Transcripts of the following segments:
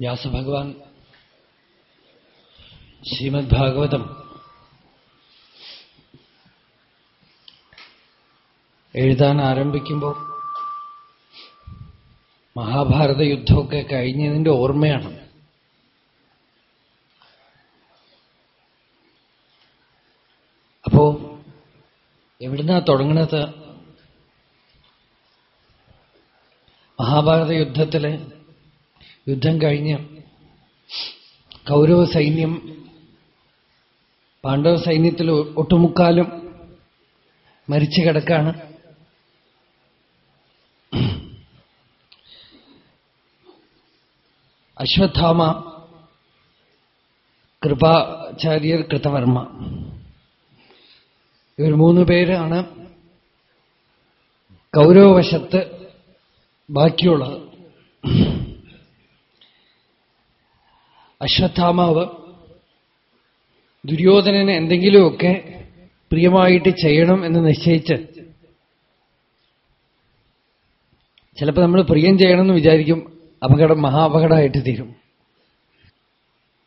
വ്യാസഭഗവാൻ ശ്രീമദ് ഭാഗവതം എഴുതാൻ ആരംഭിക്കുമ്പോൾ മഹാഭാരത യുദ്ധമൊക്കെ കഴിഞ്ഞതിന്റെ ഓർമ്മയാണ്. അപ്പോ എവിടുന്നാ തുടങ്ങണത്? മഹാഭാരത യുദ്ധത്തിൽ യുദ്ധം കഴിഞ്ഞ് കൗരവ സൈന്യം പാണ്ഡവ സൈന്യത്തിൽ ഒട്ടുമുക്കാലും മരിച്ചു കിടക്കാണ്. അശ്വത്ഥാമ കൃപാചാര്യർ കൃതവർമ്മ. ഇവർ മൂന്ന് പേരാണ് കൗരവവശത്ത് ബാക്കിയുള്ളത്. അശ്വത്ഥാമാവ് ദുര്യോധനന് എന്തെങ്കിലുമൊക്കെ പ്രിയമായിട്ട് ചെയ്യണം എന്ന് നിശ്ചയിച്ച് ചിലപ്പോൾ നമ്മൾ പ്രിയം ചെയ്യണമെന്ന് വിചാരിക്കും അപകടം മഹാ അപകടമായിട്ട് തീരും.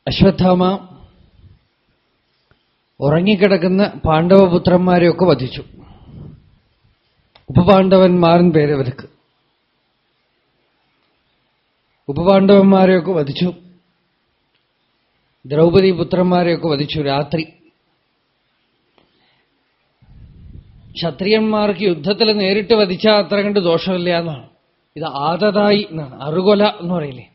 അശ്വത്ഥാമ ഉറങ്ങിക്കിടക്കുന്ന പാണ്ഡവപുത്രന്മാരെയൊക്കെ വധിച്ചു. ഉപപാണ്ഡവന്മാരൻ പേര് അവർക്ക് ഉപപാണ്ഡവന്മാരെയൊക്കെ വധിച്ചു. ദ്രൗപദി പുത്രന്മാരെയൊക്കെ വധിച്ചു രാത്രി. ക്ഷത്രിയന്മാർക്ക് യുദ്ധത്തിൽ നേരിട്ട് വധിച്ചാൽ അത്ര കണ്ട് ദോഷമില്ല എന്നാണ്. ഇത് ആദതായി എന്നാണ്. അറുകൊല എന്ന് പറയില്ലേ?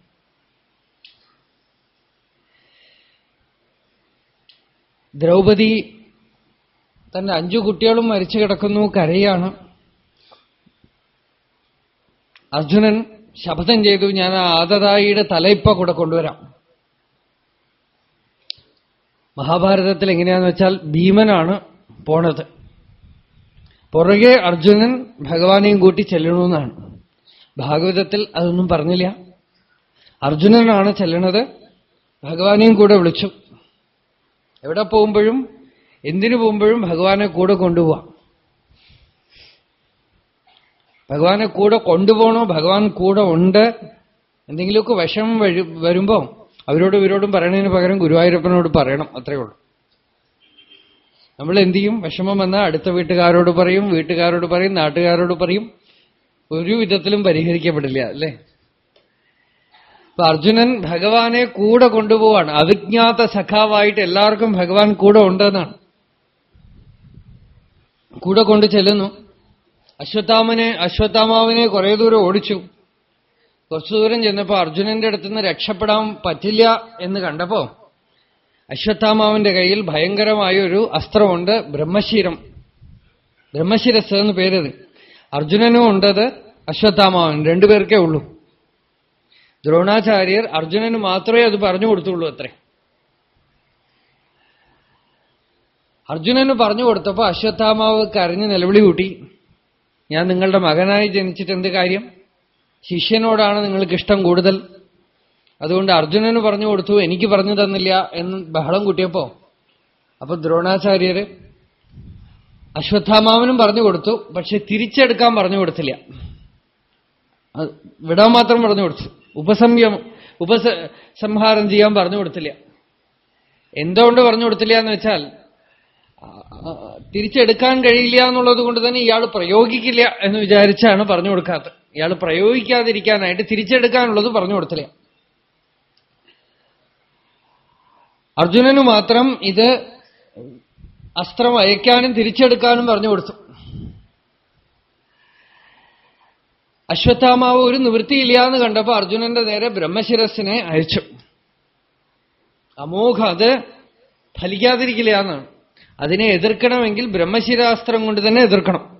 ദ്രൗപദി തന്റെ അഞ്ചു കുട്ടികളും മരിച്ചു കിടക്കുന്നു കരയാണ്. അർജുനൻ ശപഥം ചെയ്തു ഞാൻ ആ ആദതായിയുടെ തലയിപ്പ കൂടെ കൊണ്ടുവരാം. മഹാഭാരതത്തിൽ എങ്ങനെയാന്ന് വെച്ചാൽ ഭീമനാണ് പോണത്. പുറകെ അർജുനൻ ഭഗവാനെയും കൂട്ടി ചെല്ലണമെന്നാണ് ഭാഗവതത്തിൽ അതൊന്നും പറഞ്ഞില്ല. അർജുനനാണ് ചെല്ലണത്. ഭഗവാനെയും കൂടെ വിളിച്ചു. എവിടെ പോകുമ്പോഴും എന്തിനു പോകുമ്പോഴും ഭഗവാനെ കൂടെ കൊണ്ടുപോവാം. ഭഗവാനെ കൂടെ കൊണ്ടുപോകണോ? ഭഗവാൻ കൂടെ ഉണ്ട്. എന്തെങ്കിലുമൊക്കെ വിഷം വരുമ്പോ അവരോടും ഇവരോടും പറയണതിന് പകരം ഗുരുവായൂരപ്പനോട് പറയണം അത്രയേ ഉള്ളൂ. നമ്മൾ എന്ത് ചെയ്യും വിഷമം വന്നാൽ അടുത്ത വീട്ടുകാരോട് പറയും വീട്ടുകാരോട് പറയും നാട്ടുകാരോട് പറയും. ഒരു വിധത്തിലും പരിഹരിക്കപ്പെടില്ല അല്ലേ? അപ്പൊ അർജുനൻ ഭഗവാനെ കൂടെ കൊണ്ടുപോവാണ്. അവിജ്ഞാത സഖാവായിട്ട് എല്ലാവർക്കും ഭഗവാൻ കൂടെ ഉണ്ടെന്നാണ്. കൂടെ കൊണ്ടു ചെല്ലുന്നു. അശ്വത്ഥാമനെ അശ്വത്ഥാമാവിനെ കുറെ ദൂരം ഓടിച്ചു. കുറച്ചു ദൂരം ചെന്നപ്പോ അർജുനന്റെ അടുത്തുനിന്ന് രക്ഷപ്പെടാൻ പറ്റില്ല എന്ന് കണ്ടപ്പോ അശ്വത്ഥാമാവിന്റെ കയ്യിൽ ഭയങ്കരമായ ഒരു അസ്ത്രമുണ്ട് ബ്രഹ്മശീരം. ബ്രഹ്മശിരസ് എന്ന് പേരത്. അർജുനനും ഉണ്ടത് അശ്വത്ഥാമാവൻ രണ്ടുപേർക്കേ ഉള്ളൂ. ദ്രോണാചാര്യർ അർജുനന് മാത്രമേ അത് പറഞ്ഞു കൊടുത്തുള്ളൂ അത്രേ. അർജുനന് പറഞ്ഞു കൊടുത്തപ്പോ അശ്വത്ഥാമാവ് കരഞ്ഞ് നിലവിളി കൂട്ടി. ഞാൻ നിങ്ങളുടെ മകനായി ജനിച്ചിട്ട് എന്ത് കാര്യം? ശിഷ്യനോടാണ് നിങ്ങൾക്ക് ഇഷ്ടം കൂടുതൽ? അതുകൊണ്ട് അർജുനന് പറഞ്ഞു കൊടുത്തു എനിക്ക് പറഞ്ഞു തന്നില്ല എന്ന് ബഹളം കൂട്ടിയപ്പോ അപ്പൊ ദ്രോണാചാര്യര് അശ്വത്ഥാമാവനും പറഞ്ഞു കൊടുത്തു പക്ഷെ തിരിച്ചെടുക്കാൻ പറഞ്ഞു കൊടുത്തില്ല. വിടാൻ മാത്രം പറഞ്ഞു കൊടുത്തു. ഉപസംയം ഉപസംഹാരം ചെയ്യാൻ പറഞ്ഞു കൊടുത്തില്ല. എന്തുകൊണ്ട് പറഞ്ഞു കൊടുത്തില്ല എന്ന് വെച്ചാൽ തിരിച്ചെടുക്കാൻ കഴിയില്ല എന്നുള്ളത് കൊണ്ട് തന്നെ ഇയാൾ പ്രയോഗിക്കില്ല എന്ന് വിചാരിച്ചാണ് പറഞ്ഞു കൊടുക്കാത്തത്. ഇയാൾ പ്രയോഗിക്കാതിരിക്കാനായിട്ട് തിരിച്ചെടുക്കാനുള്ളത് പറഞ്ഞു കൊടുത്തില്ല. അർജുനന് മാത്രം ഇത് അസ്ത്രം അയക്കാനും തിരിച്ചെടുക്കാനും പറഞ്ഞു കൊടുത്തു. അശ്വത്ഥാമാവ് ഒരു നിവൃത്തിയില്ല എന്ന് കണ്ടപ്പോ അർജുനന്റെ നേരെ ബ്രഹ്മശിരസിനെ അയച്ചു. അമോഘ അത് ഫലിക്കാതിരിക്കില്ല എന്നാണ്. അതിനെ എതിർക്കണമെങ്കിൽ ബ്രഹ്മശിരാസ്ത്രം കൊണ്ട് തന്നെ എതിർക്കണം.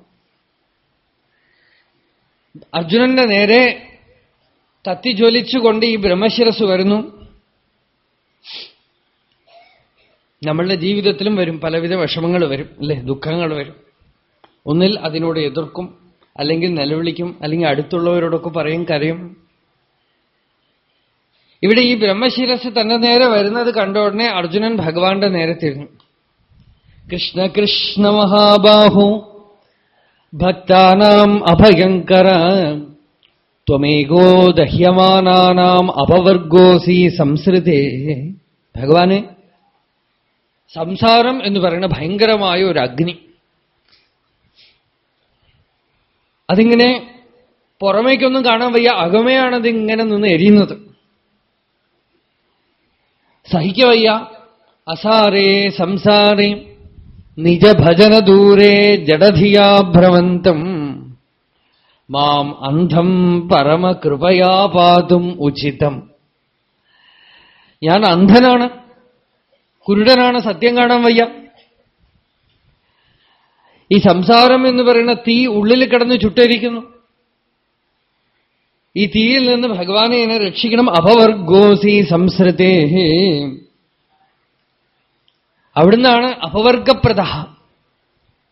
അർജുനന്റെ നേരെ തത്തിജ്വലിച്ചുകൊണ്ട് ഈ ബ്രഹ്മശിരസ് വരുന്നു. നമ്മളുടെ ജീവിതത്തിലും വരും പലവിധ വിഷമങ്ങൾ വരും അല്ലെ? ദുഃഖങ്ങൾ വരും. ഒന്നിൽ അതിനോട് എതിർക്കും അല്ലെങ്കിൽ നിലവിളിക്കും അല്ലെങ്കിൽ അടുത്തുള്ളവരോടൊക്കെ പറയും കരയും. ഇവിടെ ഈ ബ്രഹ്മശിരസ് തന്റെ നേരെ വരുന്നത് കണ്ട ഉടനെ അർജുനൻ ഭഗവാന്റെ നേരെ തിരിഞ്ഞു. കൃഷ്ണ കൃഷ്ണ മഹാബാഹു. ഭക്താനാം അഭയങ്കര ത്വമേകോ ദഹ്യമാനാം അപവർഗോസി സംസൃതേ. ഭഗവാന് സംസാരം എന്ന് പറയുന്ന ഭയങ്കരമായ ഒരു അഗ്നി. അതിങ്ങനെ പുറമേക്കൊന്നും കാണാൻ വയ്യ അകമയാണതിങ്ങനെ നിന്ന് എരിയുന്നത്. സഹിക്കവയ്യ അസാരേ സംസാരേ. നിജഭജനദൂരേ ജഡധിയാ ഭ്രമന്തം മാം അന്ധം പരമകൃപയാ പാതും ഉചിതം. ഞാൻ അന്ധനാണ്. കുരുടനാണ്. സത്യം കാണാൻ വയ്യ. ഈ സംസാരം എന്ന് പറയുന്ന തീ ഉള്ളിൽ കിടന്ന് ചുട്ടരിക്കുന്നു. ഈ തീയിൽ നിന്ന് ഭഗവാനെ എന്നെ രക്ഷിക്കണം. അപവർഗോസി സംസൃതേ അവിടുന്നാണ് അപവർഗപ്രദ.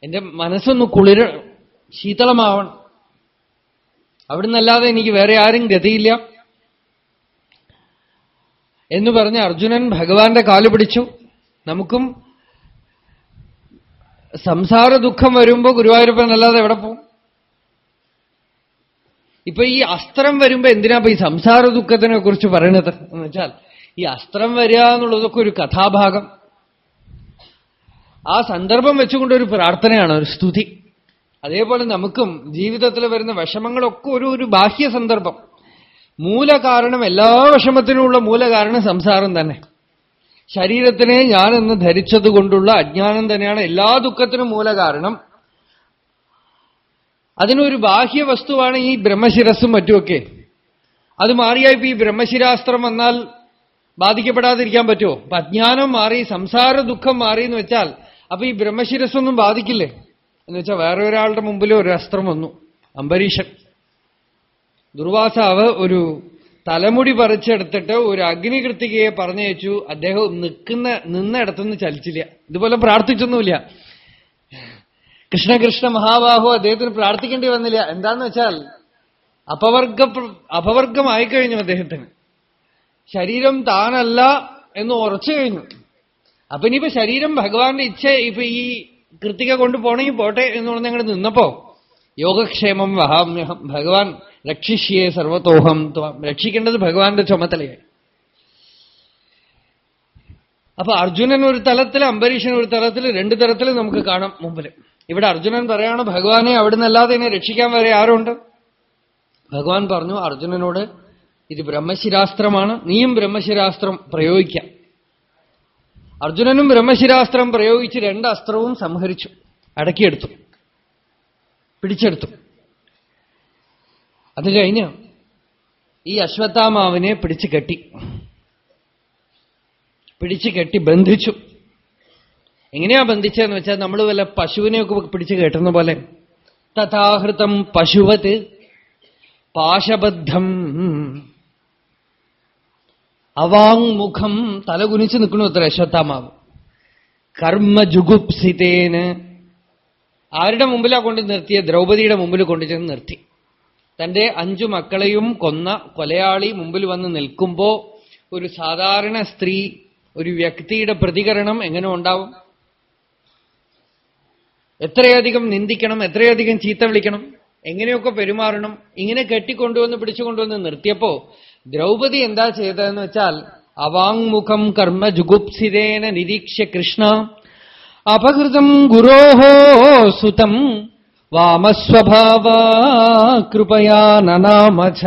എന്റെ മനസ്സൊന്ന് കുളിര ശീതളമാവണം. അവിടുന്നല്ലാതെ എനിക്ക് വേറെ ആരും ഗതിയില്ല. എന്ന് പറഞ്ഞ് അർജുനൻ ഭഗവാന്റെ കാൽ പിടിച്ചു. നമുക്കും സംസാര ദുഃഖം വരുമ്പോ ഗുരുവായൂരപ്പൻ അല്ലാതെ എവിടെ പോകും ഇപ്പൊ ഈ അസ്ത്രം വരുമ്പോ എന്തിനാ ഈ സംസാര ദുഃഖത്തിനെ കുറിച്ച് പറയണത്? എന്ന് വെച്ചാൽ ഈ അസ്ത്രം വരിക എന്നുള്ളതൊക്കെ ഒരു കഥാഭാഗം. ആ സന്ദർഭം വെച്ചുകൊണ്ട് ഒരു പ്രാർത്ഥനയാണ് ഒരു സ്തുതി. അതേപോലെ നമുക്കും ജീവിതത്തിൽ വരുന്ന വിഷമങ്ങളൊക്കെ ഒരു ഒരു ബാഹ്യ സന്ദർഭം. മൂലകാരണം എല്ലാ വിഷമത്തിനുമുള്ള മൂലകാരണം സംസാരം തന്നെ. ശരീരത്തിനെ ഞാൻ ഞാനെന്ന് ധരിച്ചതുകൊണ്ടുള്ള അജ്ഞാനം തന്നെയാണ് എല്ലാ ദുഃഖത്തിനും മൂലകാരണം. അതിനൊരു ബാഹ്യ വസ്തുവാണ് ഈ ബ്രഹ്മശിരസ്സും മറ്റുമൊക്കെ. അത് മാറിയായിപ്പോ ഈ ബ്രഹ്മശിരാസ്ത്രം വന്നാൽ ബാധിക്കപ്പെടാതിരിക്കാൻ പറ്റുമോ? അജ്ഞാനം മാറി സംസാര ദുഃഖം മാറി എന്ന് വെച്ചാൽ അപ്പൊ ഈ ബ്രഹ്മശിരസൊന്നും ബാധിക്കില്ലേ? എന്ന് വെച്ചാൽ വേറെ ഒരാളുടെ മുമ്പിൽ ഒരു അസ്ത്രം വന്നു. അംബരീഷൻ ദുർവാസാവ് ഒരു തലമുടി പറിച്ചെടുത്തിട്ട് ഒരു അഗ്നികൃത്തികയെ പറഞ്ഞയച്ചു. അദ്ദേഹം നിൽക്കുന്ന നിന്നിടത്തുനിന്ന് ചലിച്ചില്ല. ഇതുപോലെ പ്രാർത്ഥിച്ചൊന്നുമില്ല. കൃഷ്ണകൃഷ്ണ മഹാബാഹു അദ്ദേഹത്തിന് പ്രാർത്ഥിക്കേണ്ടി വന്നില്ല. എന്താന്ന് വെച്ചാൽ അപവർഗ അപവർഗമായി കഴിഞ്ഞു അദ്ദേഹത്തിന്. ശരീരം താനല്ല എന്ന് ഉറച്ചു കഴിഞ്ഞു. അപ്പൊ ഇനിയിപ്പോ ശരീരം ഭഗവാന്റെ ഇച്ഛ ഇപ്പൊ ഈ കൃത്തിക കൊണ്ടുപോണെങ്കിൽ പോട്ടെ എന്ന് പറഞ്ഞ് അങ്ങോട്ട് നിന്നപ്പോ യോഗക്ഷേമം വഹാമ്യഹം. ഭഗവാൻ രക്ഷിഷ്യേ സർവത്തോഹം രക്ഷിക്കേണ്ടത് ഭഗവാന്റെ ചുമതലയായി. അപ്പൊ അർജുനൻ ഒരു തലത്തിൽ അംബരീഷൻ ഒരു തലത്തിൽ രണ്ടു തരത്തിൽ നമുക്ക് കാണാം മുമ്പിൽ ഇവിടെ അർജുനൻ പറയാണ് ഭഗവാനെ അവിടുന്നല്ലാതെ എന്നെ രക്ഷിക്കാൻ വരെ ആരുണ്ട്? ഭഗവാൻ പറഞ്ഞു അർജുനനോട് ഇത് ബ്രഹ്മശിരാസ്ത്രമാണ്. നീയും ബ്രഹ്മശിരാസ്ത്രം പ്രയോഗിക്കാം. അർജുനനും ബ്രഹ്മശിരാസ്ത്രം പ്രയോഗിച്ച് രണ്ട് അസ്ത്രവും സംഹരിച്ചു. അടക്കിയെടുത്തു. പിടിച്ചെടുത്തു. അത് കഴിഞ്ഞ് ഈ അശ്വത്ഥാമാവിനെ പിടിച്ചു കെട്ടി. പിടിച്ചു കെട്ടി ബന്ധിച്ചു. എങ്ങനെയാ ബന്ധിച്ചതെന്ന് വെച്ചാൽ നമ്മൾ വല്ല പശുവിനെയൊക്കെ പിടിച്ചു കെട്ടുന്ന പോലെ. തഥാഹൃതം പശുവത് പാശബദ്ധം. അവാങ്മുഖം തലകുനിച്ച് നിൽക്കണു അത്ര അശ്വത്ഥാമാവ് കർമ്മജുഗുപ്സിതേന് ആരുടെ മുമ്പിലാ കൊണ്ട് നിർത്തിയ? ദ്രൗപതിയുടെ മുമ്പിൽ കൊണ്ടുചെന്ന് നിർത്തി. തന്റെ അഞ്ചു മക്കളെയും കൊന്ന കൊലയാളി മുമ്പിൽ വന്ന് നിൽക്കുമ്പോ ഒരു സാധാരണ സ്ത്രീ ഒരു വ്യക്തിയുടെ പ്രതികരണം എങ്ങനെ ഉണ്ടാവും? എത്രയധികം നിന്ദിക്കണം എത്രയധികം ചീത്ത വിളിക്കണം എങ്ങനെയൊക്കെ പെരുമാറണം ഇങ്ങനെ കെട്ടിക്കൊണ്ടുവന്ന് പിടിച്ചുകൊണ്ടുവന്ന് നിർത്തിയപ്പോ ദ്രൗപദി എന്താ ചെയ്തതെന്ന് വെച്ചാൽ അവാങ്മുഖം കർമ്മ ജുഗുപ്സിതേന നിരീക്ഷ്യ കൃഷ്ണ അപകൃതം ഗുരോഹോ സുതം വാമസ്വഭാവ കൃപയാ നനാമച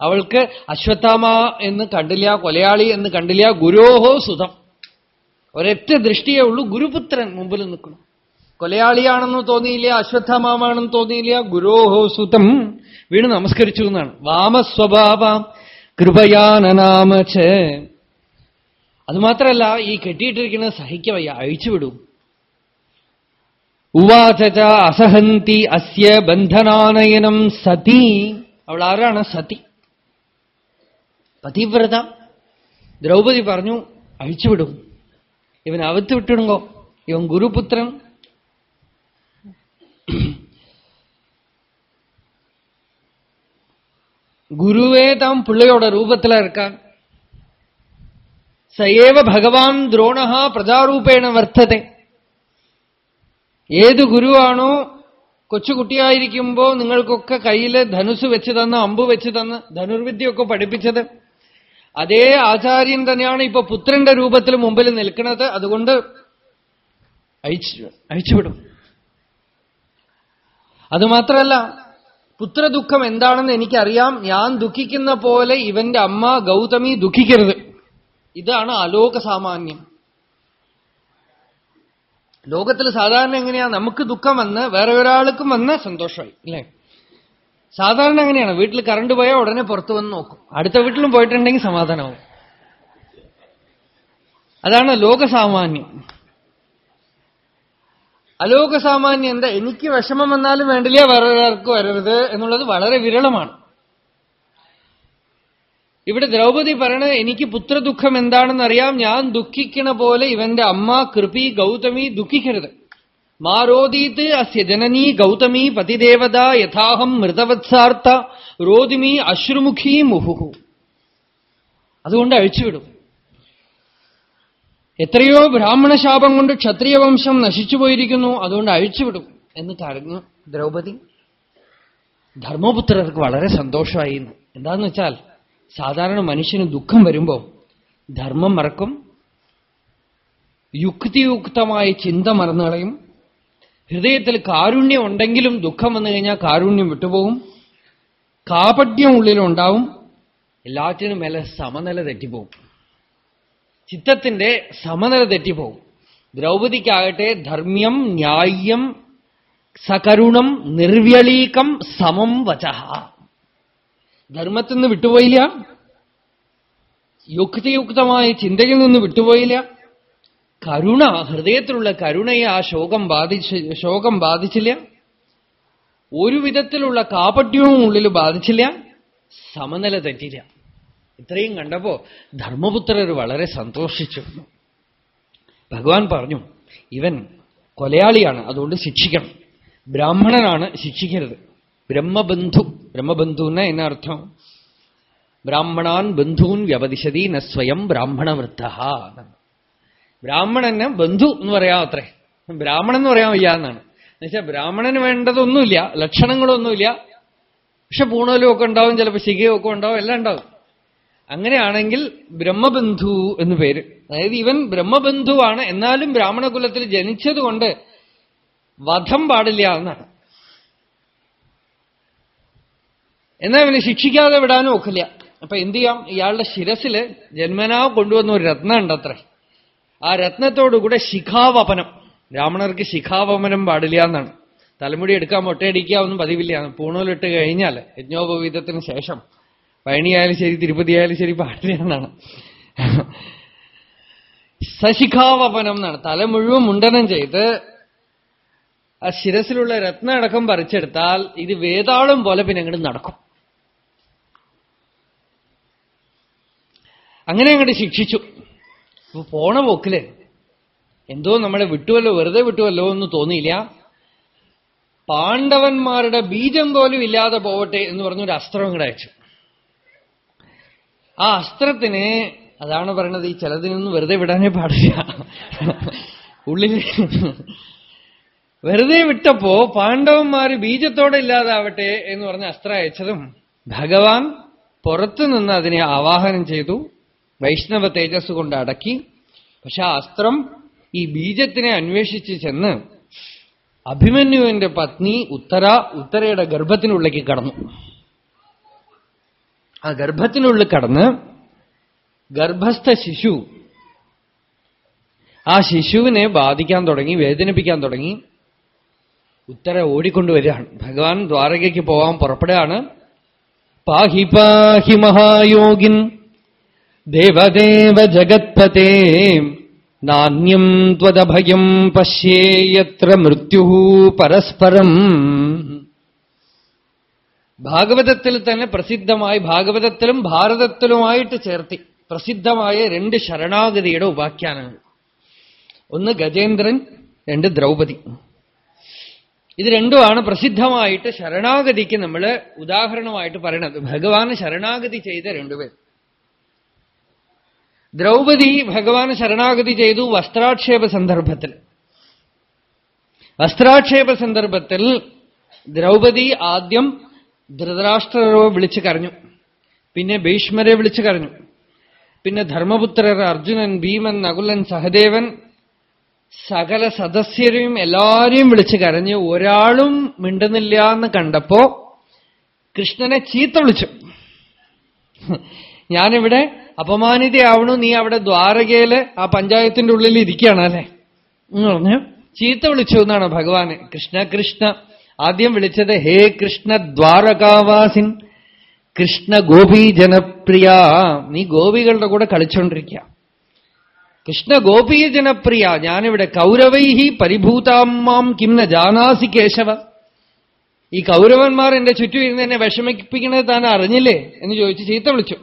അവൾക്ക് അശ്വത്ഥാമ എന്ന് കണ്ടില്ല കൊലയാളി എന്ന് കണ്ടില്ല ഗുരോഹോ സുതം. ഒരൊറ്റ ദൃഷ്ടിയേ ഉള്ളൂ ഗുരുപുത്രൻ മുമ്പിൽ നിൽക്കണം. കൊലയാളിയാണെന്ന് തോന്നിയില്ല അശ്വത്ഥമാവാണെന്ന് തോന്നിയില്ല ഗുരോഹോ സുതം വീണ് നമസ്കരിച്ചു എന്നാണ്. വാമസ്വഭാവ കൃപയാനനാമച്ച് അതുമാത്രമല്ല ഈ കെട്ടിയിട്ടിരിക്കുന്നത് സഹിക്കവയ്യ അഴിച്ചുവിടും ഉവാച അസഹന്തി അസ്യ ബന്ധനാനയനം സതി. അവൾ ആരാണ്? സതി. പതിവ്രത. ദ്രൗപദി പറഞ്ഞു അഴിച്ചുവിടും ഇവൻ അവത്ത് വിട്ടിടുങ്കോ? ഇവൻ ഗുരുപുത്രൻ. ഗുരുവേ താം രൂപത്തിലാ ഇരിക്കാൻ സയേവ ഭഗവാൻ ദ്രോണ പ്രജാരൂപേണ വർത്തത്തെ ഏത് ഗുരുവാണോ കൊച്ചുകുട്ടിയായിരിക്കുമ്പോ നിങ്ങൾക്കൊക്കെ കയ്യിൽ ധനുസ് വെച്ച് തന്ന് അമ്പ് വെച്ച് തന്ന് ധനുർവിദ്യയൊക്കെ പഠിപ്പിച്ചത്. അതേ ആചാര്യൻ തന്നെയാണ് ഇപ്പൊ പുത്രന്റെ രൂപത്തിൽ മുമ്പിൽ നിൽക്കുന്നത്. അതുകൊണ്ട് അയച്ചു അയച്ചുവിടും. അതുമാത്രമല്ല പുത്രദുഃഖം എന്താണെന്ന് എനിക്കറിയാം. ഞാൻ ദുഃഖിക്കുന്ന പോലെ ഇവന്റെ അമ്മ ഗൗതമി ദുഃഖിക്കരുത്. ഇതാണ് അലോക സാമാന്യം. ലോകത്തിൽ സാധാരണ എങ്ങനെയാ? നമുക്ക് ദുഃഖം വന്ന് വേറെ ഒരാൾക്കും വന്ന് സന്തോഷമായി അല്ലേ? സാധാരണ എങ്ങനെയാണ്? വീട്ടിൽ കറണ്ട് പോയാൽ ഉടനെ പുറത്തു വന്ന് നോക്കും. അടുത്ത വീട്ടിലും പോയിട്ടുണ്ടെങ്കിൽ സമാധാനമാവും. അതാണ് ലോകസാമാന്യം അലോകസാമാന്യം എന്താ എനിക്ക് വിഷമം വന്നാലും വേണ്ടില്ല വേറെ ഒരാൾക്ക് വരരുത് എന്നുള്ളത് വളരെ വിരളമാണ്. ഇവിടെ ദ്രൗപദി പറയണത് എനിക്ക് പുത്രദുഃഖം എന്താണെന്നറിയാം. ഞാൻ ദുഃഖിക്കണ പോലെ ഇവന്റെ അമ്മ കൃപി ഗൗതമി ദുഃഖിക്കരുത്. മാരോദീത് അസ്യ ജനനി ഗൗതമി പതിദേവത യഥാഹം മൃതവത്സാർത്ഥ രോദിമി അശ്രുമുഖി മുഹുഹു. അതുകൊണ്ട് അഴിച്ചുവിടും. എത്രയോ ബ്രാഹ്മണശാപം കൊണ്ട് ക്ഷത്രിയ വംശം നശിച്ചു പോയിരിക്കുന്നു. അതുകൊണ്ട് അഴിച്ചുവിടും എന്ന് കരഞ്ഞു ദ്രൗപദി. ധർമ്മപുത്രർക്ക് വളരെ സന്തോഷമായി എന്താന്ന് വെച്ചാൽ സാധാരണ മനുഷ്യന് ദുഃഖം വരുമ്പോൾ ധർമ്മം മറക്കും യുക്തിയുക്തമായ ചിന്ത മറന്നുകളയും ഹൃദയത്തിൽ കാരുണ്യം ഉണ്ടെങ്കിലും ദുഃഖം വന്നു കഴിഞ്ഞാൽ കാരുണ്യം വിട്ടുപോകും കാപട്യം ഉള്ളിലുണ്ടാവും എല്ലാറ്റിനും മേലെ സമനില തെറ്റിപ്പോവും ചിത്തത്തിന്റെ സമനില തെറ്റിപ്പോകും. ദ്രൗപദിക്കാകട്ടെ ധർമ്മ്യം ന്യായം സകരുണം നിർവ്യളീകം സമം വചഹ. ധർമ്മത്തിൽ നിന്ന് വിട്ടുപോയില്ല. യുക്തിയുക്തമായ ചിന്തയിൽ നിന്ന് വിട്ടുപോയില്ല. കരുണ ഹൃദയത്തിലുള്ള കരുണയെ ആ ശോകം ബാധിച്ച് ശോകം ബാധിച്ചില്ല. ഒരു വിധത്തിലുള്ള കാപട്യവും ഉള്ളിൽ ബാധിച്ചില്ല. സമനില തെറ്റില്ല. ഇത്രയും കണ്ടപ്പോ ധർമ്മപുത്രർ വളരെ സന്തോഷിച്ചു. ഭഗവാൻ പറഞ്ഞു ഇവൻ കൊലയാളിയാണ് അതുകൊണ്ട് ശിക്ഷിക്കണം. ബ്രാഹ്മണനാണ് ശിക്ഷിക്കരുത്. ബ്രഹ്മബന്ധു ബ്രഹ്മബന്ധു എന്നർത്ഥം ബ്രാഹ്മണാൻ ബന്ധൂൻ വ്യപതിശതി ന സ്വയം ബ്രാഹ്മണവൃത്ത ബ്രാഹ്മണന് ബന്ധു എന്ന് പറയാം അത്രേ. ബ്രാഹ്മണൻ എന്ന് പറയാൻ വയ്യ എന്നാണ്. എന്നുവെച്ചാൽ ബ്രാഹ്മണന് വേണ്ടതൊന്നുമില്ല ലക്ഷണങ്ങളൊന്നുമില്ല. പക്ഷെ പൂണലും ഒക്കെ ഉണ്ടാവും ചിലപ്പോൾ ഒക്കെ ഉണ്ടാവും എല്ലാം ഉണ്ടാവും. അങ്ങനെയാണെങ്കിൽ ബ്രഹ്മബന്ധു എന്ന് പേര്. അതായത് ഇവൻ ബ്രഹ്മബന്ധുവാണ്. എന്നാലും ബ്രാഹ്മണകുലത്തിൽ ജനിച്ചതുകൊണ്ട് വധം പാടില്ല എന്നാണ്. എന്നാൽ ഇവനെ ശിക്ഷിക്കാതെ വിടാനും ഒക്കില്ല. അപ്പൊ എന്ത് ചെയ്യാം? ഇയാളുടെ ശിരസിൽ ജന്മനാ കൊണ്ടുവന്ന ഒരു രത്നം ഉണ്ടത്രേ. ആ രത്നത്തോടുകൂടെ ശിഖാവപനം. ബ്രാഹ്മണർക്ക് ശിഖാവപനം പാടില്ല എന്നാണ്. തലമുടി എടുക്കാൻ മൊട്ടയടിക്കാവൊന്നും പതിവില്ല. പൂണൂലിട്ട് കഴിഞ്ഞാൽ യജ്ഞോപവീതത്തിന് ശേഷം പഴനിയായാലും ശരി തിരുപ്പതി ആയാലും ശരി പാടില്ല എന്നാണ് സശിഖാവപനം എന്നാണ് തല മുഴുവൻ മുണ്ടനം ചെയ്ത് ആ ശിരസിലുള്ള രത്ന അടക്കം പറിച്ചെടുത്താൽ ഇത് വേതാളം പോലെ പിന്നെ അങ്ങോട്ട് നടക്കും. അങ്ങനെ അങ്ങോട്ട് ശിക്ഷിച്ചു. പോണ പോക്കിൽ എന്തോ നമ്മളെ വിട്ടുവല്ലോ വെറുതെ വിട്ടുവല്ലോ എന്ന് തോന്നിയില്ല. പാണ്ഡവന്മാരുടെ ബീജം പോലും ഇല്ലാതെ പോവട്ടെ എന്ന് പറഞ്ഞൊരു അസ്ത്രം ഇങ്ങോട്ട് അയച്ചു. ആ അസ്ത്രത്തിന് അതാണ് പറയണത് ഈ ചിലതിനൊന്നും വെറുതെ വിടാനേ പാടില്ല. ഉള്ളിൽ വെറുതെ വിട്ടപ്പോ പാണ്ഡവന്മാര് ബീജത്തോടെ ഇല്ലാതാവട്ടെ എന്ന് പറഞ്ഞ അസ്ത്ര അയച്ചതും ഭഗവാൻ പുറത്തുനിന്ന് അതിനെ ആവാഹനം ചെയ്തു വൈഷ്ണവ തേജസ് കൊണ്ട് അടക്കി. പക്ഷെ ആ അസ്ത്രം ഈ ബീജത്തിനെ അന്വേഷിച്ച് ചെന്ന് അഭിമന്യുവിന്റെ പത്നി ഉത്തര ഉത്തരയുടെ ഗർഭത്തിനുള്ളിലേക്ക് കടന്നു. ആ ഗർഭത്തിനുള്ളിൽ കടന്ന് ഗർഭസ്ഥ ശിശു ആ ശിശുവിനെ ബാധിക്കാൻ തുടങ്ങി വേദനിപ്പിക്കാൻ തുടങ്ങി ഉത്തര ഓടിക്കൊണ്ടുവരികയാണ്. ഭഗവാൻ ദ്വാരകയ്ക്ക് പോവാൻ പുറപ്പെടുകയാണ്. പാഹി പാഹി മഹായോഗിൻ ദേവദേവ ജഗത്പതേ നാന്യം ത്വദഭയം പശ്യേയത്ര മൃത്യു പരസ്പരം. ഭാഗവതത്തിൽ തന്നെ പ്രസിദ്ധമായി ഭാഗവതത്തിലും ഭാരതത്തിലുമായിട്ട് ചേർത്തി പ്രസിദ്ധമായ രണ്ട് ശരണാഗതിയുടെ ഉപാഖ്യാനങ്ങൾ. ഒന്ന് ഗജേന്ദ്രൻ രണ്ട് ദ്രൗപദി. ഇത് രണ്ടുമാണ് പ്രസിദ്ധമായിട്ട് ശരണാഗതിക്ക് നമ്മൾ ഉദാഹരണമായിട്ട് പറയണത്. ഭഗവാന് ശരണാഗതി ചെയ്ത രണ്ടുപേർ. ദ്രൗപദി ഭഗവാന് ശരണാഗതി ചെയ്തു വസ്ത്രാക്ഷേപ സന്ദർഭത്തിൽ. വസ്ത്രാക്ഷേപ സന്ദർഭത്തിൽ ദ്രൗപദി ആദ്യം ധൃതരാഷ്ട്രരെ വിളിച്ചു കരഞ്ഞു. പിന്നെ ഭീഷ്മരെ വിളിച്ചു കരഞ്ഞു. പിന്നെ ധർമ്മപുത്രർ അർജുനൻ ഭീമൻ നകുലൻ സഹദേവൻ സകല സദസ്യരെയും എല്ലാരെയും വിളിച്ചു കരഞ്ഞ് ഒരാളും മിണ്ടുന്നില്ല എന്ന് കണ്ടപ്പോ കൃഷ്ണനെ ചീത്ത വിളിച്ചു. ഞാനിവിടെ അപമാനിതയാവണു. നീ അവിടെ ദ്വാരകയിൽ ആ പഞ്ചായത്തിന്റെ ഉള്ളിൽ ഇരിക്കുകയാണ് അല്ലെ? എന്ന് പറഞ്ഞു. ചീത്ത വിളിച്ചു എന്നാണ് ഭഗവാന്. കൃഷ്ണ കൃഷ്ണ. ആദ്യം വിളിച്ചത് ഹേ കൃഷ്ണ ദ്വാരകാവാസിൻ കൃഷ്ണ ഗോപി ജനപ്രിയ. നീ ഗോപികളുടെ കൂടെ കളിച്ചോണ്ടിരിക്കുക കൃഷ്ണ ഗോപി ജനപ്രിയ ഞാനിവിടെ കൗരവൈഹി പരിഭൂതാമ്മാം കിംന ജാനാസി കേശവ. ഈ കൗരവന്മാർ എന്റെ ചുറ്റും ഇരുന്ന് എന്നെ വിഷമിപ്പിക്കുന്നത് താൻ അറിഞ്ഞില്ലേ എന്ന് ചോദിച്ച് ചീത്ത വിളിച്ചു.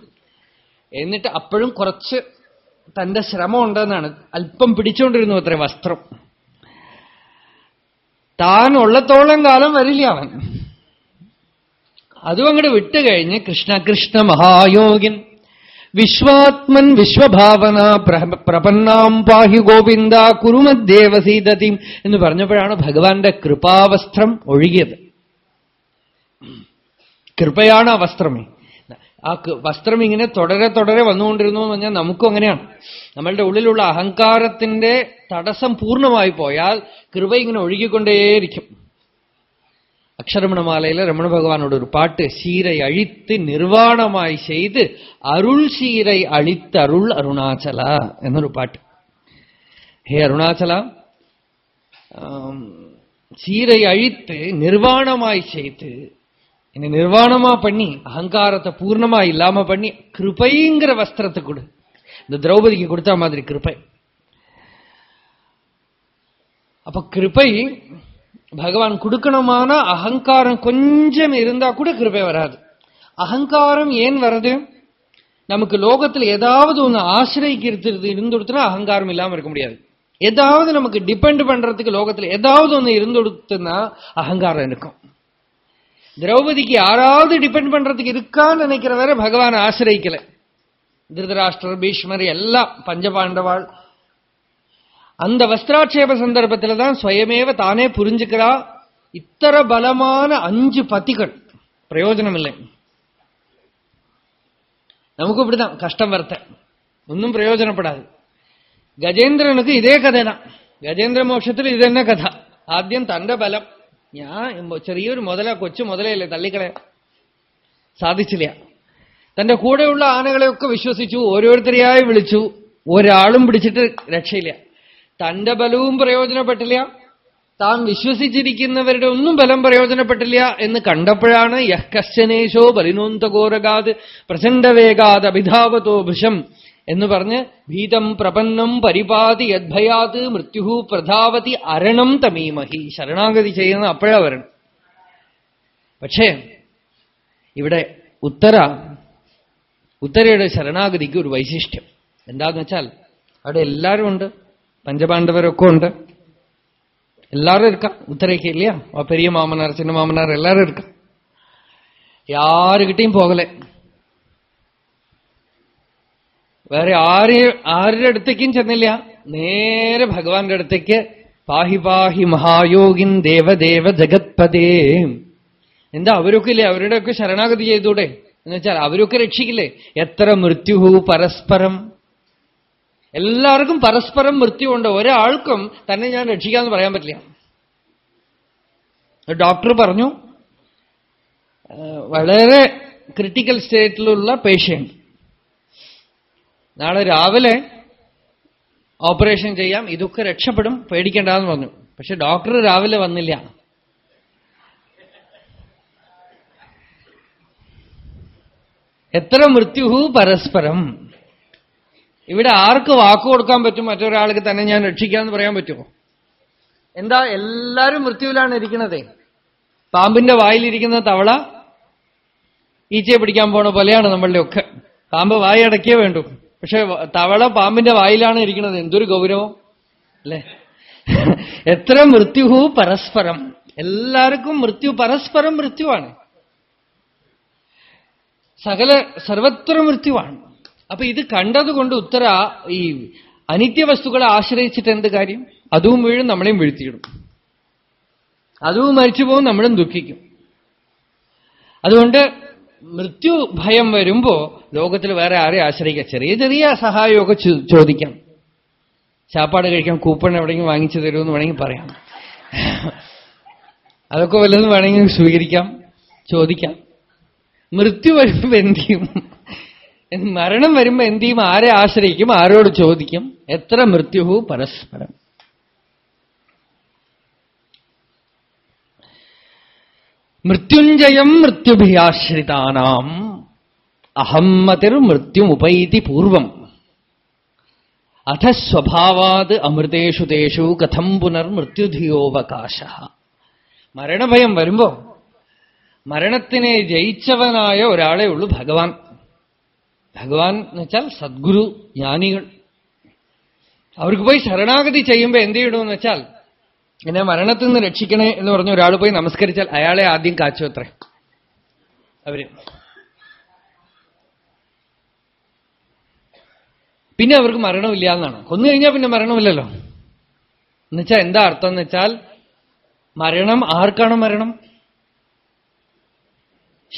എന്നിട്ട് അപ്പോഴും കുറച്ച് തന്റെ ശ്രമം ഉണ്ടെന്നാണ് അല്പം പിടിച്ചുകൊണ്ടിരുന്നു അത്ര വസ്ത്രം. താൻ ഉള്ളത്തോളം കാലം വരില്ല അവൻ. അതും അങ്ങോട്ട് വിട്ടുകഴിഞ്ഞ് കൃഷ്ണ കൃഷ്ണ മഹായോഗിൻ വിശ്വാത്മൻ വിശ്വഭാവന പ്രപന്നാം പാഹി ഗോവിന്ദ കുരുമദ്ദേവസീതതിം എന്ന് പറഞ്ഞപ്പോഴാണ് ഭഗവാന്റെ കൃപാവസ്ത്രം ഒഴുകിയത്. കൃപയാണ് വസ്ത്രമേ. ആ വസ്ത്രം ഇങ്ങനെ തുടരെ തുടരെ വന്നുകൊണ്ടിരുന്നു എന്ന് പറഞ്ഞാൽ നമുക്കും അങ്ങനെയാണ് നമ്മളുടെ ഉള്ളിലുള്ള അഹങ്കാരത്തിന്റെ തടസ്സം പൂർണ്ണമായി പോയാൽ കൃപ ഇങ്ങനെ ഒഴുകിക്കൊണ്ടേയിരിക്കും അക്ഷരമണമാലയിലെ രമണ ഭഗവാനോട് ഒരു പാട്ട് சீரை அழித்து நிர்வாணமாய் செய்து அருள் சீரை அழித்து அருள் அருணாச்சலா എന്നൊരു പാട്ട് ஹே அருணாச்சலா சீரை அழித்து நிர்வாணமாய் செய்து என்னை நிர்வாணமா பண்ணி அகங்காரத்தை பூர்ணமா இல்லாம பண்ணி கிருபைங்கிற வஸ்திரத்தை கொடு. இந்த திரௌபதிக்கு கொடுத்த மாதிரி கிருப்பை அப்ப கிருப்பை பகவான் கொடுக்கணுமான அகங்காரம் கொஞ்சம் இருந்தா கூட கிருப்பை வராது. அகங்காரம் ஏன் வருது நமக்கு லோகத்தில் ஏதாவது ஒன்று ஆசிரியக்கிறது இருந்துடுத்துனா அகங்காரம் இல்லாமல் இருக்க முடியாது. ஏதாவது நமக்கு டிபெண்ட் பண்றதுக்கு லோகத்தில் ஏதாவது ஒன்று இருந்துடுத்துனா அகங்காரம் இருக்கும். திரௌபதிக்கு யாராவது டிபெண்ட் பண்றதுக்கு இருக்கான்னு நினைக்கிற வரை பகவான் ஆசிரியக்கல. திருதராஷ்டர் பீஷ்மர் எல்லாம் பஞ்சபாண்டவாள். அந்த வஸ்திராட்சேப சந்தர்ப்பத்தில் தான் சுயமேவ தானே புரிஞ்சுக்கிறா. இத்தர பலமான அஞ்சு பத்திகள் பிரயோஜனம் இல்லை நமக்கு இப்படிதான் கஷ்டம் வர்த்த. ஒன்றும் பிரயோஜனப்படாது. கஜேந்திரனுக்கு இதே கதை தான் கஜேந்திர மோட்சத்தில் இது என்ன கதா? ஆத்தியம் தண்ட பலம் ഞാൻ ചെറിയൊരു മുതല കൊച്ചു മുതലയല്ലേ തള്ളിക്കളെ സാധിച്ചില്ല. തന്റെ കൂടെയുള്ള ആനകളെയൊക്കെ വിശ്വസിച്ചു ഓരോരുത്തരെയായി വിളിച്ചു ഒരാളും പിടിച്ചിട്ട് രക്ഷയില്ല. തന്റെ ബലവും പ്രയോജനപ്പെട്ടില്ല. താൻ വിശ്വസിച്ചിരിക്കുന്നവരുടെ ഒന്നും ബലം പ്രയോജനപ്പെട്ടില്ല എന്ന് കണ്ടപ്പോഴാണ് യഹ് കശ്ചനേശോ ബലിനോന്തകോരകാത് പ്രചണ്ഡവേഗാത് അഭിധാവതോ ഭൃശം എന്ന് പറഞ്ഞ് ഭീതം പ്രപന്നം പരിപാതി യദ്ഭയാത് മൃത്യു പ്രധാവതി അരണം തമീമഹി ശരണാഗതി ചെയ്യുന്ന അപ്പോഴാ വരണം പക്ഷേ ഇവിടെ ഉത്തര ഉത്തരയുടെ ശരണാഗതിക്ക് ഒരു വൈശിഷ്ട്യം എന്താന്ന് വെച്ചാൽ അവിടെ എല്ലാവരും ഉണ്ട് പഞ്ചപാണ്ഡവരൊക്കെ ഉണ്ട് எல்லாரும் இருக்கா உத்தரைக்கு இல்லையா பெரிய மாமனார் சின்ன மாமனார் எல்லாரும் இருக்கா யாருகிட்டையும் போகல വേറെ ആരെ ആരുടെ അടുത്തേക്കും ചെന്നില്ല. നേരെ ഭഗവാന്റെ അടുത്തേക്ക് പാഹി പാഹി മഹായോഗിൻ ദേവദേവ ജഗത്പതേ. എന്താ അവരൊക്കെ ഇല്ലേ അവരുടെയൊക്കെ ശരണാഗതി ചെയ്തൂടെ? എന്ന് വെച്ചാൽ അവരൊക്കെ രക്ഷിക്കില്ലേ? എത്ര മൃത്യുഹു പരസ്പരം. എല്ലാവർക്കും പരസ്പരം മൃത്യുണ്ട് ഒരാൾക്കും തന്നെ ഞാൻ രക്ഷിക്കാന്ന് പറയാൻ പറ്റില്ല. ഡോക്ടർ പറഞ്ഞു വളരെ ക്രിട്ടിക്കൽ സ്റ്റേറ്റിലുള്ള പേഷ്യന്റ് നാളെ രാവിലെ ഓപ്പറേഷൻ ചെയ്യാം. ഇതൊക്കെ രക്ഷപ്പെടും. പേടിക്കേണ്ടെന്ന് പറഞ്ഞു. പക്ഷെ ഡോക്ടർ രാവിലെ വന്നില്ല. എത്ര മൃത്യുഹു പരസ്പരം. ഇവിടെ ആർക്ക് വാക്കു കൊടുക്കാൻ പറ്റും? മറ്റൊരാൾക്ക് തന്നെ ഞാൻ രക്ഷിക്കാന്ന് പറയാൻ പറ്റുമോ? എന്താ എല്ലാവരും മൃത്യുവിലാണ് ഇരിക്കുന്നത് പാമ്പിന്റെ വായിലിരിക്കുന്ന തവള ഈച്ചയെ പിടിക്കാൻ പോണ പോലെയാണ് നമ്മളുടെ ഒക്കെ പാമ്പ് വായി അടക്കിയേ വേണ്ടു. പക്ഷെ തവള പാമ്പിന്റെ വായിലാണ് ഇരിക്കുന്നത്. എന്തൊരു ഗൗരവം അല്ലേ? എത്ര മൃത്യുഹു പരസ്പരം. എല്ലാവർക്കും മൃത്യു പരസ്പരം മൃത്യുവാണ്. സകല സർവത്ര മൃത്യുവാണ്. അപ്പൊ ഇത് കണ്ടതുകൊണ്ട് ഉത്തര ഈ അനിത്യവസ്തുക്കളെ ആശ്രയിച്ചിട്ട് എന്ത് കാര്യം? അതും വീഴും നമ്മളെയും വീഴ്ത്തിയിടും. അതും മരിച്ചു പോകും നമ്മളും ദുഃഖിക്കും. അതുകൊണ്ട് മൃത്യു ഭയം വരുമ്പോ ലോകത്തിൽ വേറെ ആരെ ആശ്രയിക്കാം ചെറിയ ചെറിയ സഹായമൊക്കെ ചോദിക്കാം ചാപ്പാട് കഴിക്കാൻ കൂപ്പൺ എവിടെയെങ്കിലും വാങ്ങിച്ചു തരുമെന്ന് വേണമെങ്കിൽ പറയാം. അതൊക്കെ വല്ലതും വേണമെങ്കിൽ സ്വീകരിക്കാം. ചോദിക്കാം. മൃത്യു വരുമ്പോ എന്ത് ചെയ്യും? മരണം വരുമ്പോ എന്ത് ചെയ്യും? ആരെ ആശ്രയിക്കും? ആരോട് ചോദിക്കും? എത്ര മൃത്യുഹു പരസ്പരം. മൃത്യുഞ്ജയം മൃത്യുഭിയാശ്രിതാനാം. അഹമ്മതിർ മൃത്യുമുപൈതി പൂർവം. അധ സ്വഭാവാത് അമൃതേഷു തേഷു കഥം പുനർ മൃത്യുധിയോവകാശ. മരണഭയം വരുമ്പോ മരണത്തിനെ ജയിച്ചവനായ ഒരാളെ ഉള്ളൂ ഭഗവാൻ. ഭഗവാൻ എന്ന് വെച്ചാൽ സദ്ഗുരു ജ്ഞാനികൾ. അവർക്ക് പോയി ശരണാഗതി ചെയ്യുമ്പോ എന്ത് ചെയ്യണമെന്ന് വെച്ചാൽ എന്നെ മരണത്തിൽ നിന്ന് രക്ഷിക്കണേ എന്ന് പറഞ്ഞ് ഒരാൾ പോയി നമസ്കരിച്ചാൽ അയാളെ ആദ്യം കാച്ചു അത്രേ. അവർ. പിന്നെ അവർക്ക് മരണമില്ല എന്നാണ്. കൊന്നു കഴിഞ്ഞാൽ പിന്നെ മരണമില്ലല്ലോ. എന്നുവെച്ചാൽ എന്താ അർത്ഥം എന്ന് വെച്ചാൽ മരണം ആർക്കാണ് മരണം?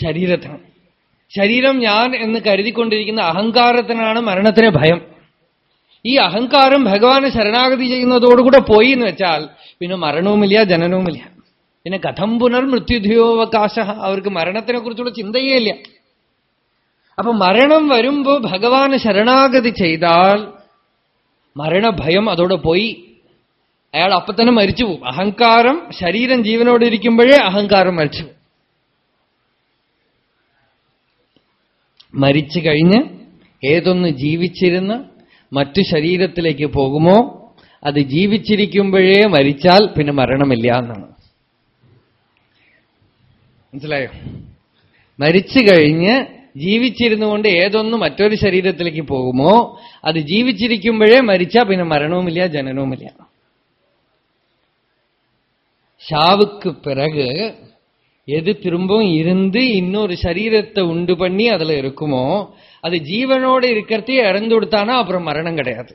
ശരീരത്തിന് ശരീരം ഞാൻ എന്ന് കരുതിക്കൊണ്ടിരിക്കുന്ന അഹങ്കാരത്തിനാണ് മരണത്തിന് ഭയം. ഈ അഹങ്കാരം ഭഗവാന് ശരണാഗതി ചെയ്യുന്നതോടുകൂടെ പോയി എന്ന് വെച്ചാൽ പിന്നെ മരണവുമില്ല ജനനവുമില്ല. പിന്നെ കഥം പുനർ മൃത്യുധിയോവകാശ അവർക്ക് മരണത്തിനെ കുറിച്ചുള്ള ചിന്തയേ ഇല്ല. അപ്പൊ മരണം വരുമ്പോ ഭഗവാന് ശരണാഗതി ചെയ്താൽ മരണഭയം അതോടെ പോയി. അയാൾ അപ്പൊ തന്നെ മരിച്ചു പോകും അഹങ്കാരം ശരീരം ജീവനോട് ഇരിക്കുമ്പോഴേ അഹങ്കാരം മരിച്ചു മരിച്ചു കഴിഞ്ഞ് ഏതൊന്ന് ജീവിച്ചിരുന്ന് മറ്റു ശരീരത്തിലേക്ക് പോകുമോ അത് ജീവിച്ചിരിക്കുമ്പോഴേ മരിച്ചാൽ പിന്നെ മരണമില്ല എന്നാണ് മനസ്സിലായോ മരിച്ചു കഴിഞ്ഞ് ജീവിച്ചിരുന്നുകൊണ്ട് ഏതൊന്ന് മറ്റൊരു ശരീരത്തിലേക്ക് പോകുമോ അത് ജീവിച്ചിരിക്കുമ്പോഴേ മരിച്ചാൽ പിന്നെ മരണവുമില്ല ജനനവുമില്ല ஷாவுக்கு பிறகு எது திரும்பவும் இருந்து இன்னொரு சரீரத்தை உண்டு பண்ணி அதுல இருக்குமோ அது ஜீவனோடு இருக்கிறதையே இறந்து கொடுத்தானா அப்புறம் மரணம் கிடையாது.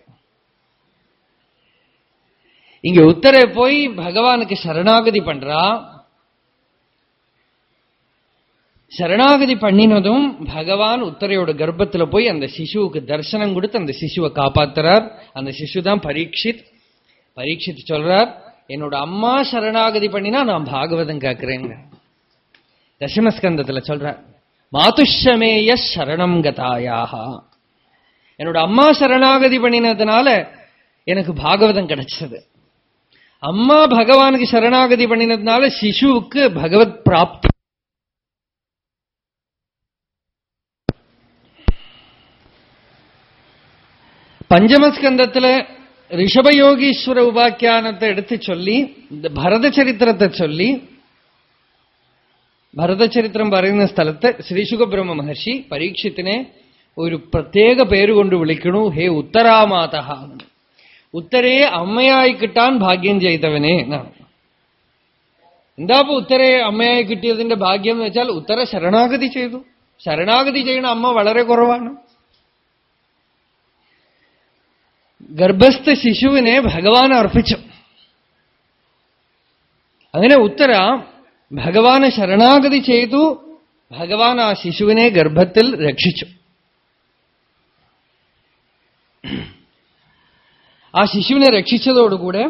இங்க உத்தர போய் பகவானுக்கு சரணாகதி பண்றா. சரணாகதி பண்ணினதும் பகவான் உத்தரையோட கர்ப்பத்துல போய் அந்த சிசுவுக்கு தர்சனம் கொடுத்து அந்த சிசுவை காப்பாத்துறார். அந்த சிசு தான் பரீட்சித். பரீட்சித் சொல்றார் என்னோட அம்மா சரணாகதி பண்ணினா நான் பாகவதம் கேட்கிறேங்க தசமஸ்கந்தத்துல சொல்ற மாதுஷமேய சரணம் கதாயாகா. என்னோட அம்மா சரணாகதி பண்ணினதுனால எனக்கு பாகவதம் கிடைச்சது. அம்மா பகவானுக்கு சரணாகதி பண்ணினதுனால சிசுவுக்கு பகவத் பிராப்தி. பஞ்சமஸ்கந்தத்தில் ரிஷபயோகீஸ்வர உபாக்கியானத்தை எடுத்து சொல்லி இந்த பரத சரித்திரத்தை சொல்லி ഭരതചരിത്രം പറയുന്ന സ്ഥലത്ത് ശ്രീ ശുഖബ്രഹ്മ മഹർഷി പരീക്ഷത്തിനെ ഒരു പ്രത്യേക പേരുകൊണ്ട് വിളിക്കണു. ഹേ ഉത്തരാമാത ഉത്തരയെ അമ്മയായി കിട്ടാൻ ഭാഗ്യം ചെയ്തവനെ എന്നാണ്. എന്താപ്പോ ഉത്തരയെ അമ്മയായി കിട്ടിയതിന്റെ ഭാഗ്യം എന്ന് വെച്ചാൽ ഉത്തര ശരണാഗതി ചെയ്തു. ശരണാഗതി ചെയ്യണ അമ്മ വളരെ കുറവാണ്. ഗർഭസ്ഥ ശിശുവിനെ ഭഗവാൻ അർപ്പിച്ചു. അങ്ങനെ ഉത്തര ഭഗവാന് ശരണാഗതി ചെയ്തു. ഭഗവാൻ ആ ശിശുവിനെ ഗർഭത്തിൽ രക്ഷിച്ചു. ആ ശിശുവിനെ രക്ഷിച്ചതോടുകൂടെ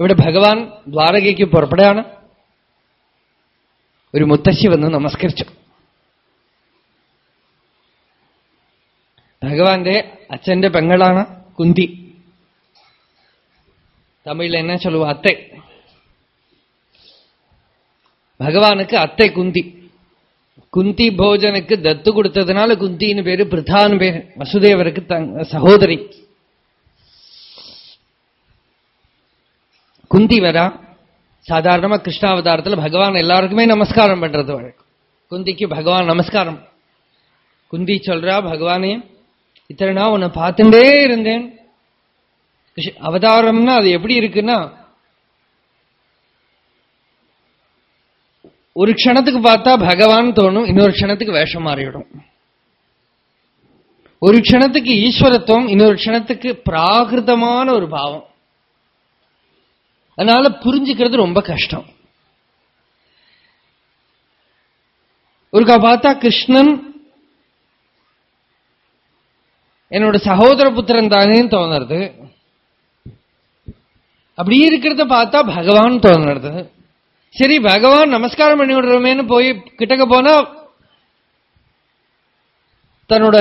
ഇവിടെ ഭഗവാൻ ദ്വാരകയ്ക്ക് പുറപ്പെടുകയാണ് ഒരു മുത്തശ്ശി വന്ന് നമസ്കരിച്ചു. ഭഗവാന്റെ അച്ഛന്റെ പെങ്ങളാണ് കുന്തി. തമിഴിൽ എന്നെ ചൊല്ലുവ? അത്തെ. பகவானுக்கு அத்தை குந்தி. குந்தி போஜனுக்கு தத்து கொடுத்ததுனால குந்தின்னு பேரு பிரதான பேரு. வசுதேவருக்கு சகோதரி. குந்தி வரா. சாதாரணமா கிருஷ்ணாவதாரத்தில் பகவான் எல்லாருக்குமே நமஸ்காரம் பண்றது வழக்கம். குந்திக்கு பகவான் நமஸ்காரம். குந்தி சொல்றா பகவானே இத்தனை நான் உன்னை பார்த்துட்டே இருந்தேன். அவதாரம்னா அது எப்படி இருக்குன்னா ஒரு க்ஷணத்துக்கு பார்த்தா பகவான் தோணும் இன்னொரு க்ஷணத்துக்கு வேஷம் மாறிவிடும். ஒரு க்ஷணத்துக்கு ஈஸ்வரத்துவம் இன்னொரு க்ஷணத்துக்கு பிராகிருதமான ஒரு பாவம். அதனால புரிஞ்சுக்கிறது ரொம்ப கஷ்டம். ஒருக்கா பார்த்தா கிருஷ்ணன் என்னோட சகோதர புத்திரன் தானேன்னு தோணுறது. அப்படி இருக்கிறத பார்த்தா பகவான் தோணுறது. சரி பகவான் நமஸ்காரம் பண்ணி விடுறோமேன்னு போய் கிட்டக்க போனா தன்னோட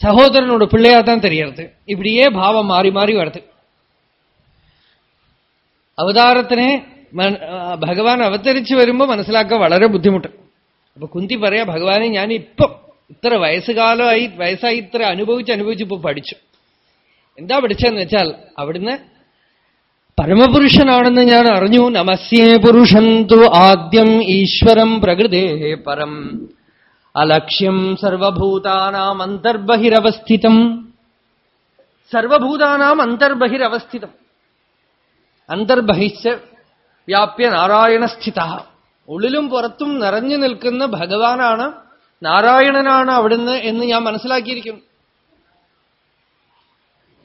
சகோதரனோட பிள்ளையா தான் தெரியறது இப்படியே பாவம் மாறி மாறி வருது അവതാരത്തിനെ ഭഗവാൻ അവതരിച്ചു വരുമ്പോ മനസ്സിലാക്കാൻ വളരെ ബുദ്ധിമുട്ട് അപ്പൊ കുന്തി പറയാ ഭഗവാനെ ഞാൻ ഇപ്പൊ ഇത്ര വയസ്സുകാലമായി വയസ്സായി ഇത്ര അനുഭവിച്ച് അനുഭവിച്ച് ഇപ്പൊ പഠിച്ചു എന്താ പഠിച്ചതെന്ന് വെച്ചാൽ അവിടുന്ന് പരമപുരുഷനാണെന്ന് ഞാൻ അറിഞ്ഞു. നമസ്യേ പുരുഷൻ തു ആദ്യം ഈശ്വരം പ്രകൃതേ പരം. അലക്ഷ്യം സർവഭൂതാനാം അന്തർബഹിരവസ്ഥിതം സർവഭൂതാനാം അന്തർബഹിരവസ്ഥിതം അന്തർബഹിച്ച് വ്യാപ്യ നാരായണസ്ഥിത. ഉള്ളിലും പുറത്തും നിറഞ്ഞു നിൽക്കുന്ന ഭഗവാനാണ് നാരായണനാണ് അവിടുന്ന് എന്ന് ഞാൻ മനസ്സിലാക്കിയിരിക്കുന്നു.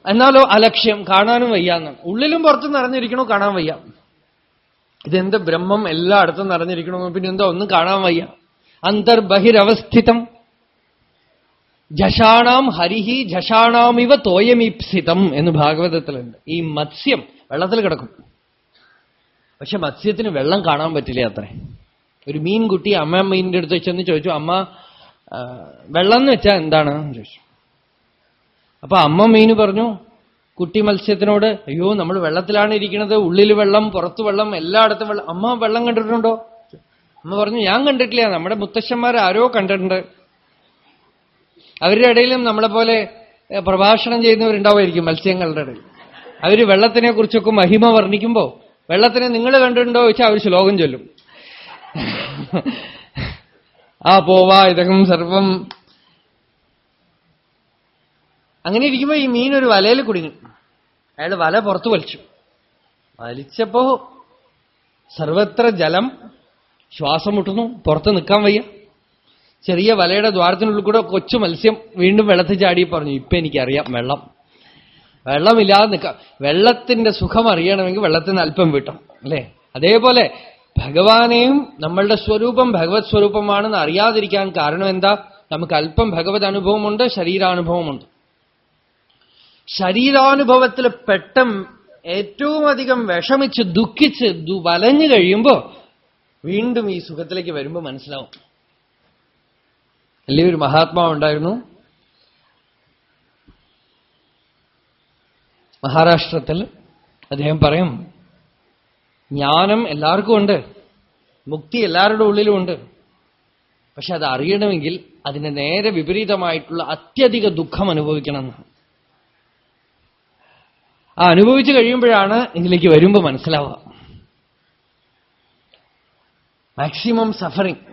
എന്നാലോ അലക്ഷ്യം കാണാനും വയ്യാന്ന് ഉള്ളിലും പുറത്തും നിറഞ്ഞിരിക്കണോ കാണാൻ വയ്യ. ഇതെന്ത് ബ്രഹ്മം എല്ലായിടത്തും നിറഞ്ഞിരിക്കണോ പിന്നെ എന്താ ഒന്നും കാണാൻ വയ്യ. അന്തർബഹിരവസ്ഥിതം. ജഷാണാം ഹരിഹി ജഷാണാമിവ തോയമീപ്സിതം എന്ന് ഭാഗവതത്തിലുണ്ട്. ഈ മത്സ്യം വെള്ളത്തിൽ കിടക്കും. പക്ഷെ മത്സ്യത്തിന് വെള്ളം കാണാൻ പറ്റില്ല അത്രേ. ഒരു മീൻകുട്ടി അമ്മ മീനിന്റെ അടുത്ത് ചെന്ന് ചോദിച്ചു അമ്മ വെള്ളം എന്ന് വെച്ചാൽ എന്താണ്? ചോദിച്ചു. അപ്പൊ അമ്മ മീന് പറഞ്ഞു കുട്ടി മത്സ്യത്തിനോട് അയ്യോ നമ്മൾ വെള്ളത്തിലാണ് ഇരിക്കുന്നത്. ഉള്ളിൽ വെള്ളം പുറത്തു വെള്ളം എല്ലായിടത്തും വെള്ളം. അമ്മ വെള്ളം കണ്ടിട്ടുണ്ടോ? അമ്മ പറഞ്ഞു ഞാൻ കണ്ടിട്ടില്ല. നമ്മുടെ മുത്തശ്ശന്മാർ ആരോ കണ്ടിട്ടുണ്ട്. അവരുടെ ഇടയിലും നമ്മളെ പോലെ പ്രഭാഷണം ചെയ്യുന്നവരുണ്ടാവുമായിരിക്കും മത്സ്യങ്ങളുടെ ഇടയിൽ. അവർ വെള്ളത്തിനെ കുറിച്ചൊക്കെ മഹിമ വർണിക്കുമ്പോ വെള്ളത്തിനെ നിങ്ങൾ കണ്ടിട്ടുണ്ടോ? വെച്ചാൽ അവർ ശ്ലോകം ചൊല്ലും. ആ പോവാ ഇതകം സർവം അങ്ങനെ ഇരിക്കുമ്പോ ഈ മീൻ ഒരു വലയിൽ കുടുങ്ങി. അയാൾ വല പുറത്തു വലിച്ചു. വലിച്ചപ്പോ സർവത്ര ജലം ശ്വാസം മുട്ടുന്നു പുറത്ത് നിൽക്കാൻ വയ്യ. ചെറിയ വലയുടെ ദ്വാരത്തിനുള്ളിൽ കൂടെ കൊച്ചു മത്സ്യം വീണ്ടും വെള്ളത്തിൽ ചാടി പറഞ്ഞു ഇപ്പൊ എനിക്കറിയാം വെള്ളം. വെള്ളമില്ലാതെ നിൽക്കാം. വെള്ളത്തിന്റെ സുഖം അറിയണമെങ്കിൽ വെള്ളത്തിന് അല്പം വിട്ടണം അല്ലേ? അതേപോലെ ഭഗവാനെയും നമ്മളുടെ സ്വരൂപം ഭഗവത് സ്വരൂപമാണെന്ന് അറിയാതിരിക്കാൻ കാരണം എന്താ? നമുക്ക് അല്പം ഭഗവത് അനുഭവമുണ്ട് ശരീരാനുഭവമുണ്ട്. ശരീരാനുഭവത്തിൽ പെട്ടും ഏറ്റവും അധികം വിഷമിച്ച് ദുഃഖിച്ച് വലഞ്ഞു കഴിയുമ്പോ വീണ്ടും ഈ സുഖത്തിലേക്ക് വരുമ്പോ മനസ്സിലാവും. അല്ലേ ഒരു മഹാത്മാവുണ്ടായിരുന്നു മഹാരാഷ്ട്രത്തിൽ അദ്ദേഹം പറയും ജ്ഞാനം എല്ലാവർക്കും ഉണ്ട് മുക്തി എല്ലാവരുടെ ഉള്ളിലും ഉണ്ട്. പക്ഷെ അത് അറിയണമെങ്കിൽ അതിന് നേരെ വിപരീതമായിട്ടുള്ള അത്യധിക ദുഃഖം അനുഭവിക്കണം ആ അനുഭവിച്ചു കഴിയുമ്പോഴാണ് ഇതിലേക്ക് വരുമ്പോൾ മനസ്സിലാവുക. മാക്സിമം സഫറിങ്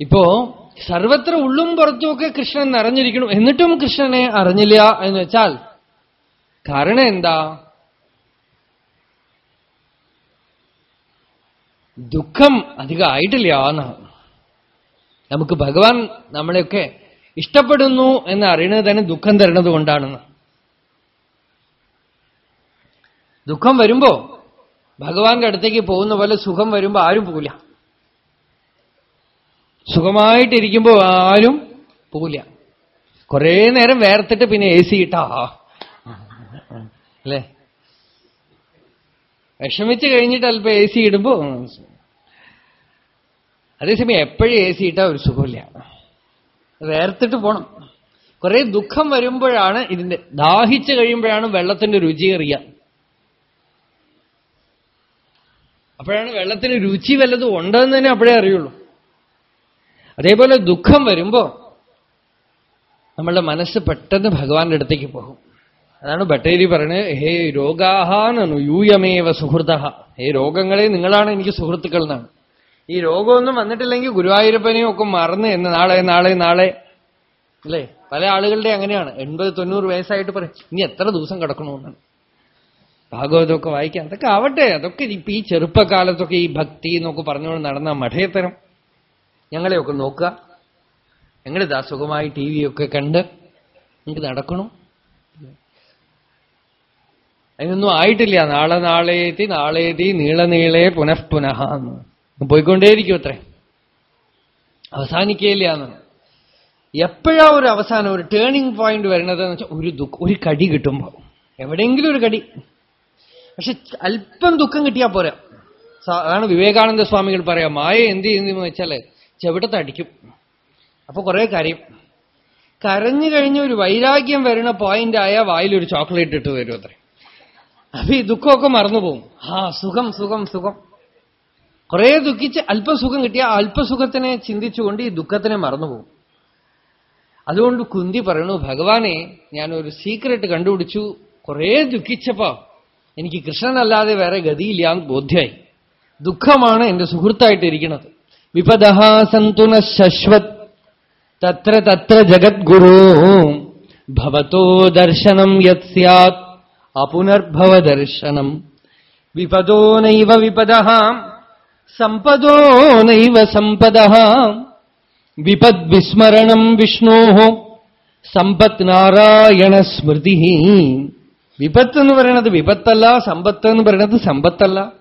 ഇപ്പോ സർവത്ര ഉള്ളും പുറത്തുമൊക്കെ കൃഷ്ണൻ നിറഞ്ഞിരിക്കണം എന്നിട്ടും കൃഷ്ണനെ അറിഞ്ഞില്ല എന്ന് വെച്ചാൽ കാരണം എന്താ? ദുഃഖം അധികം ആയിട്ടില്ല എന്നാണ്. നമുക്ക് ഭഗവാൻ നമ്മളെയൊക്കെ ഇഷ്ടപ്പെടുന്നു എന്ന് അറിയുന്നത് തന്നെ ദുഃഖം തരുന്നത് കൊണ്ടാണെന്ന്. ദുഃഖം വരുമ്പോ ഭഗവാന്റെ അടുത്തേക്ക് പോകുന്ന പോലെ സുഖം വരുമ്പോ ആരും പോവില്ല. സുഖമായിട്ടിരിക്കുമ്പോ ആരും പോവില്ല. കുറേ നേരം വേർത്തിട്ട് പിന്നെ എ സി ഇട്ടാ. അല്ലേ? വിഷമിച്ച് കഴിഞ്ഞിട്ട് അല്പം എ സി ഇടുമ്പോ അതേസമയം എപ്പോഴും എ സി ഇട്ടാ ഒരു സുഖമില്ല. വേർത്തിട്ട് പോണം. കുറെ ദുഃഖം വരുമ്പോഴാണ് ഇതിന്റെ ദാഹിച്ചു കഴിയുമ്പോഴാണ് വെള്ളത്തിന്റെ രുചി അറിയാം. അപ്പോഴാണ് വെള്ളത്തിന് രുചി വല്ലതും ഉണ്ടെന്ന് തന്നെ അപ്പോഴേ അറിയുള്ളൂ. അതേപോലെ ദുഃഖം വരുമ്പോ നമ്മളുടെ മനസ്സ് പെട്ടെന്ന് ഭഗവാന്റെ അടുത്തേക്ക് പോകും. അതാണ് ബട്ടേരി പറയുന്നത് ഹേ രോഗാഹാനു യൂയമേവ സുഹൃത. ഹേ രോഗങ്ങളെ നിങ്ങളാണ് എനിക്ക് സുഹൃത്തുക്കൾ എന്നാണ്. ഈ രോഗമൊന്നും വന്നിട്ടില്ലെങ്കിൽ ഗുരുവായൂരപ്പനെയും ഒക്കെ മറന്ന് എന്ന് നാളെ നാളെ നാളെ. അല്ലേ? പല ആളുകളുടെ അങ്ങനെയാണ്. എൺപത് തൊണ്ണൂറ് വയസ്സായിട്ട് പറയും ഇനി എത്ര ദിവസം കിടക്കണമെന്നാണ് ഭാഗവതമൊക്കെ വായിക്കാം. അതൊക്കെ ആവട്ടെ. അതൊക്കെ ഇപ്പൊ ഈ ചെറുപ്പകാലത്തൊക്കെ ഈ ഭക്തി എന്നൊക്കെ പറഞ്ഞുകൊണ്ട് നടന്ന മഠയത്തരം ഞങ്ങളെയൊക്കെ നോക്കുക. ഞങ്ങളിതാ സുഖമായി ടി വിയൊക്കെ കണ്ട് നിങ്ങൾക്ക് നടക്കണു. അതിനൊന്നും ആയിട്ടില്ല. നാളെ നാളേതി നാളേതി നീളനീളെ പുനഃപുനഃ എന്ന്. പോയിക്കൊണ്ടേയിരിക്കും അത്രേ. അവസാനിക്കുകയില്ല എന്ന്. എപ്പോഴാ ഒരു അവസാനം ഒരു ടേണിംഗ് പോയിന്റ് വരുന്നത് എന്ന് വെച്ചാൽ ഒരു ദുഃഖം ഒരു കടി കിട്ടുമ്പോൾ എവിടെയെങ്കിലും ഒരു കടി. പക്ഷെ അല്പം ദുഃഖം കിട്ടിയാൽ പോരാ. അതാണ് വിവേകാനന്ദ സ്വാമികൾ പറയാം മായ എന്ത് ചെയ്യുന്നു വെച്ചാൽ ചെവിടത്ത് അടിക്കും. അപ്പൊ കുറെ കാര്യം. കരഞ്ഞു കഴിഞ്ഞ ഒരു വൈരാഗ്യം വരുന്ന പോയിന്റ് ആയ വായിലൊരു ചോക്ലേറ്റ് ഇട്ട് വരും അത്രേ. അപ്പൊ ഈ ദുഃഖമൊക്കെ മറന്നുപോകും ആ സുഖം സുഖം സുഖം. കുറെ ദുഃഖിച്ച് അല്പസുഖം കിട്ടിയ അല്പസുഖത്തിനെ ചിന്തിച്ചുകൊണ്ട് ഈ ദുഃഖത്തിനെ മറന്നുപോകും അതുകൊണ്ട് കുന്തി പറയണു ഭഗവാനെ ഞാനൊരു സീക്രട്ട് കണ്ടുപിടിച്ചു. കുറെ ദുഃഖിച്ചപ്പോ. എനിക്ക് കൃഷ്ണനല്ലാതെ വേറെ ഗതിയില്ല എന്ന് ബോധ്യമായി ദുഃഖമാണ് എന്റെ സുഹൃത്തായിട്ടിരിക്കുന്നത് വിപദ സന്തുന ശശ്വത്. തത്ര തത്ര ജഗദ്ഗുരു. ഭവതോ ദർശനം യത് സ്യാത്. അപുനർഭവ ദർശനം. വിപദോ നൈവ വിപദ സമ്പദോ നൈവ സമ്പദ വിപദ്വിസ്മരണം വിഷ്ണോ. സമ്പത് നാരായണ സ്മൃതി. വിപത്ത് എന്ന് പറയുന്നത് വിപത്തല്ല സമ്പത്ത് എന്ന് പറയുന്നത് സമ്പത്തല്ല.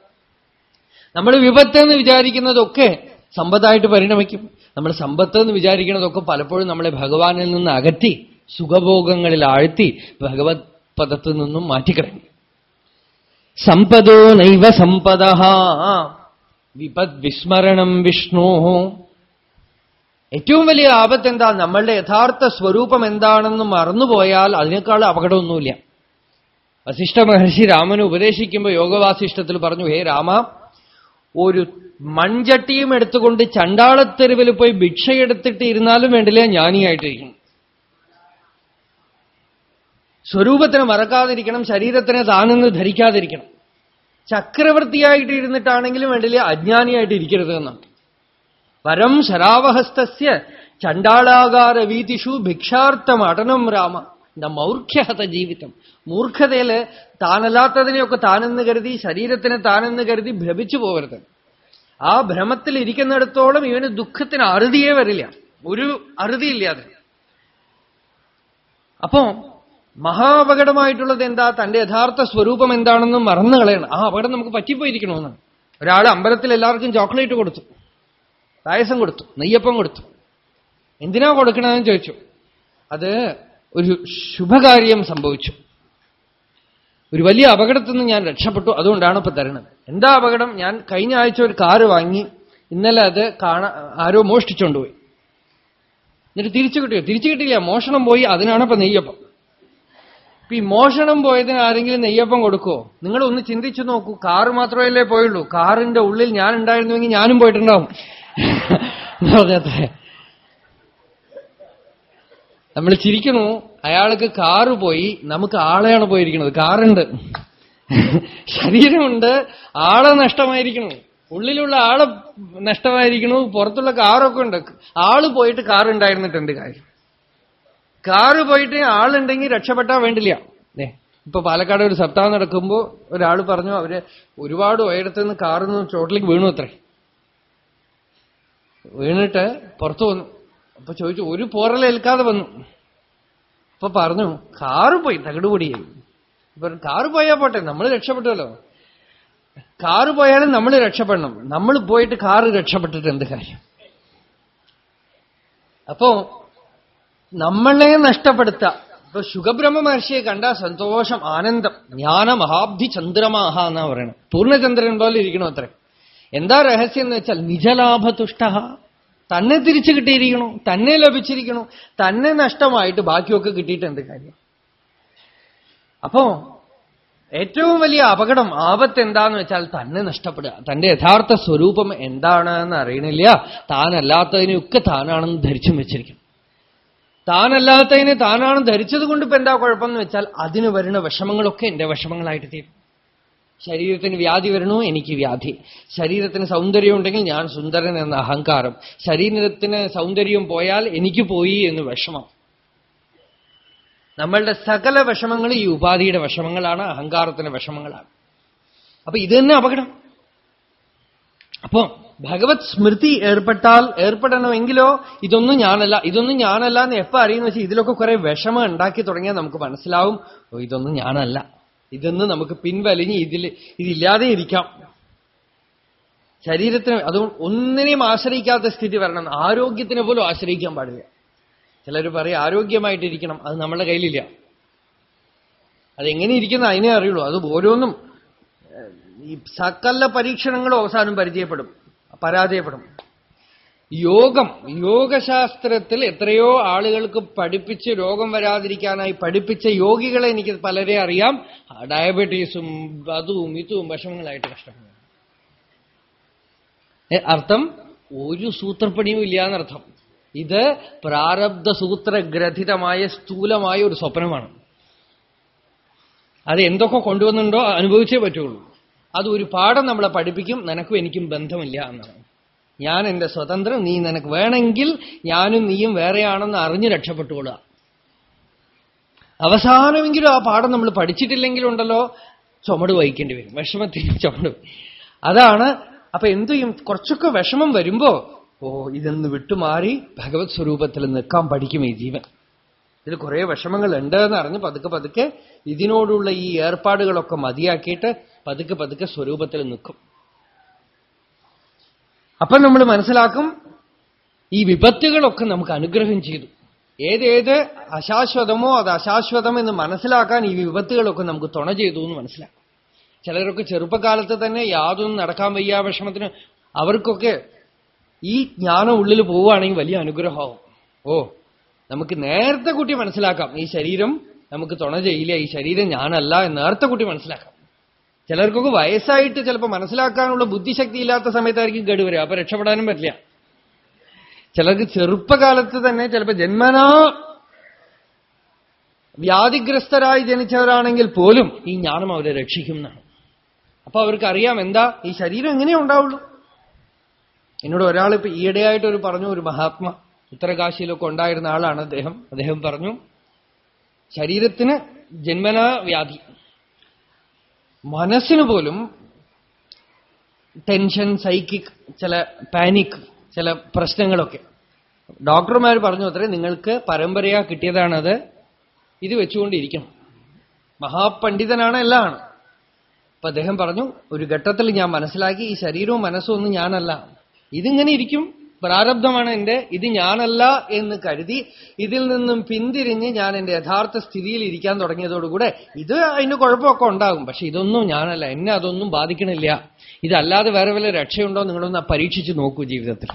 നമ്മൾ വിപത്ത് എന്ന് വിചാരിക്കുന്നതൊക്കെ സമ്പത്തായിട്ട് പരിണമിക്കും. നമ്മൾ സമ്പത്ത് എന്ന് വിചാരിക്കുന്നതൊക്കെ പലപ്പോഴും നമ്മളെ ഭഗവാനിൽ നിന്ന് അകറ്റി സുഖഭോഗങ്ങളിൽ ആഴ്ത്തി ഭഗവത് പദത്തിൽ നിന്നും മാറ്റിക്കളയും. സമ്പദോ നൈവ സമ്പദ. വിപത് വിസ്മരണം വിഷ്ണു. ഏറ്റവും വലിയ ആപത്ത് എന്താ? നമ്മളുടെ യഥാർത്ഥ സ്വരൂപം എന്താണെന്ന് മറന്നുപോയാൽ അതിനേക്കാൾ അപകടമൊന്നുമില്ല. വസിഷ്ഠ മഹർഷി രാമന് ഉപദേശിക്കുമ്പോൾ യോഗവാസിഷ്ഠത്തിൽ പറഞ്ഞു ഹേ രാമ ഒരു മൺചട്ടിയും എടുത്തുകൊണ്ട് ചണ്ടാളത്തെരുവിൽ പോയി ഭിക്ഷയെടുത്തിട്ട് ഇരുന്നാലും വേണ്ടില്ല ജ്ഞാനിയായിട്ടിരിക്കും സ്വരൂപത്തിനെ മറക്കാതിരിക്കണം ശരീരത്തിനെ താനെന്ന് ധരിക്കാതിരിക്കണം. ചക്രവർത്തിയായിട്ട് ഇരുന്നിട്ടാണെങ്കിലും വേണ്ടില്ല അജ്ഞാനിയായിട്ട് ഇരിക്കരുത് എന്നാണ്. പരം ശരാവഹസ്തസ്യ ചണ്ടാളാകാര വീതിഷു ഭിക്ഷാർത്ഥം അടനം രാമ. എന്താ മൗർഖ്യഹത ജീവിതം. മൂർഖതയിൽ താനല്ലാത്തതിനെയൊക്കെ താനെന്ന് കരുതി ശരീരത്തിന് താനെന്ന് കരുതി ഭ്രമിച്ചു പോകരുത്. ആ ഭ്രമത്തിൽ ഇരിക്കുന്നിടത്തോളം ഇവന് ദുഃഖത്തിന് അറുതിയേ വരില്ല. ഒരു അറുതിയില്ലാതെ അപ്പോ മഹാപകടമായിട്ടുള്ളത് എന്താ? തന്റെ യഥാർത്ഥ സ്വരൂപം എന്താണെന്ന് മറന്നു കളയണം. ആ അപകടം നമുക്ക് പറ്റിപ്പോയിരിക്കണമെന്നാണ് ഒരാൾ അമ്പലത്തിൽ എല്ലാവർക്കും ചോക്ലേറ്റ് കൊടുത്തു. പായസം കൊടുത്തു. നെയ്യപ്പം കൊടുത്തു. എന്തിനാ കൊടുക്കണമെന്ന് ചോദിച്ചു. അത് ഒരു ശുഭകാര്യം സംഭവിച്ചു. ഒരു വലിയ അപകടത്തിൽ നിന്ന് ഞാൻ രക്ഷപ്പെട്ടു. അതുകൊണ്ടാണ് ഇപ്പൊ തരണത്. എന്താ അപകടം? ഞാൻ കഴിഞ്ഞ ആഴ്ച ഒരു കാറ് വാങ്ങി. ഇന്നലെ അത് കാണാ ആരോ മോഷ്ടിച്ചുകൊണ്ടുപോയി എന്നിട്ട് തിരിച്ചു കിട്ടിയോ? തിരിച്ചു കിട്ടിയില്ല. മോഷണം പോയി. അതിനാണ് ഇപ്പൊ നെയ്യപ്പം. ഇപ്പൊ ഈ മോഷണം പോയതിന് ആരെങ്കിലും നെയ്യപ്പം കൊടുക്കുമോ നിങ്ങൾ ഒന്ന് ചിന്തിച്ചു നോക്കൂ. കാറ് മാത്രമല്ലേ പോയുള്ളൂ. കാറിന്റെ ഉള്ളിൽ ഞാൻ ഉണ്ടായിരുന്നുവെങ്കിൽ ഞാനും പോയിട്ടുണ്ടാവും. പറഞ്ഞത്രേ നമ്മൾ ചിരിക്കണു. അയാൾക്ക് കാറ് പോയി. നമുക്ക് ആളെയാണ് പോയിരിക്കുന്നത്. കാറുണ്ട്. ശരീരമുണ്ട്. ആളെ നഷ്ടമായിരിക്കണു. ഉള്ളിലുള്ള ആൾ നഷ്ടമായിരിക്കണു. പുറത്തുള്ള കാറൊക്കെ ഉണ്ട്. ആൾ പോയിട്ട് കാർ ഉണ്ടായിരുന്നിട്ടുണ്ട് കാര്യം? കാറ് പോയിട്ട് ആളുണ്ടെങ്കിൽ രക്ഷപ്പെട്ടാൻ വേണ്ടില്ല. ഏ ഇപ്പൊ പാലക്കാട് ഒരു സപ്താഹം നടക്കുമ്പോ ഒരാൾ പറഞ്ഞു അവർ ഒരുപാട് ഉയരത്തു നിന്ന് കാറിൽ നിന്ന് ചോട്ടിലേക്ക് വീണു അത്രേ. വീണിട്ട് പുറത്തു വന്നു. അപ്പൊ ചോദിച്ചു ഒരു പോറലേൽക്കാതെ വന്നു. അപ്പൊ പറഞ്ഞു കാറ് പോയി തകിടുപൊടിയായി. ഇപ്പൊ കാറ് പോയാ പോട്ടെ നമ്മൾ രക്ഷപ്പെട്ടുവല്ലോ കാറ് പോയാലും നമ്മൾ രക്ഷപ്പെടണം. നമ്മൾ പോയിട്ട് കാറ് രക്ഷപ്പെട്ടിട്ട് എന്ത് കാര്യം? അപ്പോ നമ്മളെ നഷ്ടപ്പെടുത്ത. ഇപ്പൊ ശുഖബ്രഹ്മ മഹർഷിയെ കണ്ട സന്തോഷം ആനന്ദം. ജ്ഞാന മഹാബ്ധി ചന്ദ്രമാഹ എന്നാ പറയണം പൂർണചന്ദ്രൻ പോലെ ഇരിക്കണം അത്രേ? എന്താ രഹസ്യം എന്ന് വെച്ചാൽ നിജലാഭതുഷ്ട. തന്നെ തിരിച്ചു കിട്ടിയിരിക്കണു തന്നെ ലഭിച്ചിരിക്കണു തന്നെ നഷ്ടമായിട്ട് ബാക്കിയൊക്കെ കിട്ടിയിട്ട് എന്ത് കാര്യം? അപ്പോ ഏറ്റവും വലിയ അപകടം ആപത്ത് എന്താന്ന് വെച്ചാൽ തന്നെ നഷ്ടപ്പെടുക. തന്റെ യഥാർത്ഥ സ്വരൂപം എന്താണെന്ന് അറിയണില്ല. താനല്ലാത്തതിനെയൊക്കെ താനാണെന്ന് ധരിച്ചും വെച്ചിരിക്കും താനല്ലാത്തതിനെ താനാണ് ധരിച്ചത് കൊണ്ട് ഇപ്പൊ എന്താ കുഴപ്പമെന്ന് വെച്ചാൽ അതിന് വരുന്ന വിഷമങ്ങളൊക്കെ എന്റെ വിഷമങ്ങളായിട്ട് തീരും. ശരീരത്തിന് വ്യാധി വരണോ? എനിക്ക് വ്യാധി. ശരീരത്തിന് സൗന്ദര്യം ഉണ്ടെങ്കിൽ ഞാൻ സുന്ദരൻ എന്ന അഹങ്കാരം. ശരീരത്തിന് സൗന്ദര്യം പോയാൽ എനിക്ക് പോയി എന്ന് വിഷമം. നമ്മളുടെ സകല വിഷമങ്ങൾ ഈ ഉപാധിയുടെ വിഷമങ്ങളാണ് അഹങ്കാരത്തിന്റെ വിഷമങ്ങളാണ്. അപ്പൊ ഇത് തന്നെ അപകടം. അപ്പോ ഭഗവത് സ്മൃതി ഏർപ്പെട്ടാൽ ഏർപ്പെടണമെങ്കിലോ ഇതൊന്നും ഞാനല്ല ഇതൊന്നും ഞാനല്ല എന്ന് എപ്പോ അറിയുന്ന വെച്ചാൽ ഇതിലൊക്കെ കുറെ വിഷമം ഉണ്ടാക്കി തുടങ്ങിയാൽ നമുക്ക് മനസ്സിലാവും ഇതൊന്നും ഞാനല്ല. ഇതെന്ന് നമുക്ക് പിൻവലിഞ്ഞ് ഇതിൽ ഇതില്ലാതെ ഇരിക്കാം. ശരീരത്തിന് അതുകൊണ്ട് ഒന്നിനെയും ആശ്രയിക്കാത്ത സ്ഥിതി വരണം. ആരോഗ്യത്തിനെ പോലും ആശ്രയിക്കാൻ പാടില്ല. ചിലർ പറയും ആരോഗ്യമായിട്ടിരിക്കണം. അത് നമ്മുടെ കയ്യിലില്ല. അതെങ്ങനെ ഇരിക്കുന്ന അതിനെ അറിയുള്ളൂ. അത് ഓരോന്നും ഈ സകല പരീക്ഷണങ്ങളും അവസാനം പരിചയപ്പെടും പരാജയപ്പെടും. യോഗം. യോഗശാസ്ത്രത്തിൽ എത്രയോ ആളുകൾക്ക് പഠിപ്പിച്ച് രോഗം വരാതിരിക്കാനായി പഠിപ്പിച്ച യോഗികളെ എനിക്ക് പലരെ അറിയാം. ഡയബറ്റീസും അതും ഇതും വിഷമങ്ങളായിട്ട് കഷ്ടപ്പെടുന്നു. അർത്ഥം ഒരു സൂത്രപ്പണിയും ഇല്ല എന്നർത്ഥം. ഇത് പ്രാരബ്ധ സൂത്രഗ്രഥിതമായ സ്ഥൂലമായ ഒരു സ്വപ്നമാണ്. അത് എന്തൊക്കെ കൊണ്ടുവന്നുണ്ടോ അനുഭവിച്ചേ പറ്റുള്ളൂ. അത് ഒരു പാഠം നമ്മളെ പഠിപ്പിക്കും നിനക്കും എനിക്കും ബന്ധമില്ല എന്നാണ്. ഞാൻ എന്റെ സ്വതന്ത്രം നീ നിനക്ക് വേണമെങ്കിൽ ഞാനും നീയും വേറെയാണെന്ന് അറിഞ്ഞു രക്ഷപ്പെട്ടുകൊള്ളുക. അവസാനമെങ്കിലും ആ പാഠം നമ്മൾ പഠിച്ചിട്ടില്ലെങ്കിലുണ്ടല്ലോ ചുമട് വഹിക്കേണ്ടി വരും. വിഷമത്തിന് ചുമട് അതാണ്. അപ്പൊ എന്തു ചെയ്യും? കുറച്ചൊക്കെ വിഷമം വരുമ്പോ ഓ ഇതെന്ന് വിട്ടുമാറി ഭഗവത് സ്വരൂപത്തിൽ നിൽക്കാൻ പഠിക്കും ഈ ജീവൻ. ഇതിൽ കുറെ വിഷമങ്ങൾ ഉണ്ട് എന്ന് അറിഞ്ഞ് പതുക്കെ പതുക്കെ ഇതിനോടുള്ള ഈ ഏർപ്പാടുകളൊക്കെ മതിയാക്കിയിട്ട് പതുക്കെ പതുക്കെ സ്വരൂപത്തിൽ നിൽക്കും. അപ്പൊ നമ്മൾ മനസ്സിലാക്കും ഈ വിപത്തുകളൊക്കെ നമുക്ക് അനുഗ്രഹം ചെയ്തു. ഏതേത് അശാശ്വതമോ അത് അശാശ്വതം എന്ന് മനസ്സിലാക്കാൻ ഈ വിപത്തുകളൊക്കെ നമുക്ക് തുണ ചെയ്തു എന്ന് മനസ്സിലാക്കും. ചിലരൊക്കെ ചെറുപ്പകാലത്ത് തന്നെ യാതൊന്നും നടക്കാൻ വയ്യ വിഷമത്തിന് അവർക്കൊക്കെ ഈ ജ്ഞാനം ഉള്ളിൽ പോവുകയാണെങ്കിൽ വലിയ അനുഗ്രഹമാവും. ഓ നമുക്ക് നേരത്തെ കുട്ടി മനസ്സിലാക്കാം ഈ ശരീരം നമുക്ക് തുണ ചെയ്യില്ല ഈ ശരീരം ഞാനല്ല എന്ന് നേരത്തെ കുട്ടി മനസ്സിലാക്കാം. ചിലർക്കൊക്കെ വയസ്സായിട്ട് ചിലപ്പോൾ മനസ്സിലാക്കാനുള്ള ബുദ്ധിശക്തി ഇല്ലാത്ത സമയത്തായിരിക്കും വരിക. അപ്പൊ രക്ഷപ്പെടാനും പറ്റില്ല. ചിലർക്ക് ചെറുപ്പകാലത്ത് തന്നെ ചിലപ്പോൾ ജന്മനാ വ്യാധിഗ്രസ്തരായി ജനിച്ചവരാണെങ്കിൽ പോലും ഈ ജ്ഞാനം അവരെ രക്ഷിക്കും എന്നാണ്. അപ്പൊ അവർക്ക് അറിയാം എന്താ ഈ ശരീരം എങ്ങനെയേ ഉണ്ടാവുള്ളൂ. എന്നോട് ഒരാൾ ഇപ്പൊ ഈയിടെയായിട്ട് ഒരു പറഞ്ഞു ഒരു മഹാത്മ ഉത്തരകാശിയിലൊക്കെ ഉണ്ടായിരുന്ന ആളാണ് അദ്ദേഹം. അദ്ദേഹം പറഞ്ഞു ശരീരത്തിന് ജന്മനാ വ്യാധി. മനസ്സിന് പോലും ടെൻഷൻ സൈക്കിക് ചില പാനിക് ചില പ്രശ്നങ്ങളൊക്കെ. ഡോക്ടർമാർ പറഞ്ഞു അത്രേ നിങ്ങൾക്ക് പരമ്പരയാ കിട്ടിയതാണത്. ഇത് വെച്ചുകൊണ്ടിരിക്കണം. മഹാപണ്ഡിതനാണ് എല്ലാം. അപ്പൊ അദ്ദേഹം പറഞ്ഞു ഒരു ഘട്ടത്തിൽ ഞാൻ മനസ്സിലാക്കി ഈ ശരീരവും മനസ്സും ഒന്നും ഞാനല്ല. ഇതിങ്ങനെ ഇരിക്കും. പ്രാരബ്ധമാണ് എന്റെ ഇത് ഞാനല്ല എന്ന് കരുതി ഇതിൽ നിന്നും പിന്തിരിഞ്ഞ് ഞാൻ എന്റെ യഥാർത്ഥ സ്ഥിതിയിൽ ഇരിക്കാൻ തുടങ്ങിയതോടുകൂടെ ഇത് അതിന് കുഴപ്പമൊക്കെ ഉണ്ടാകും. പക്ഷെ ഇതൊന്നും ഞാനല്ല എന്നെ അതൊന്നും ബാധിക്കണില്ല. ഇതല്ലാതെ വേറെ വല്ല രക്ഷയുണ്ടോ നിങ്ങളൊന്ന് പരീക്ഷിച്ച് നോക്കൂ ജീവിതത്തിൽ.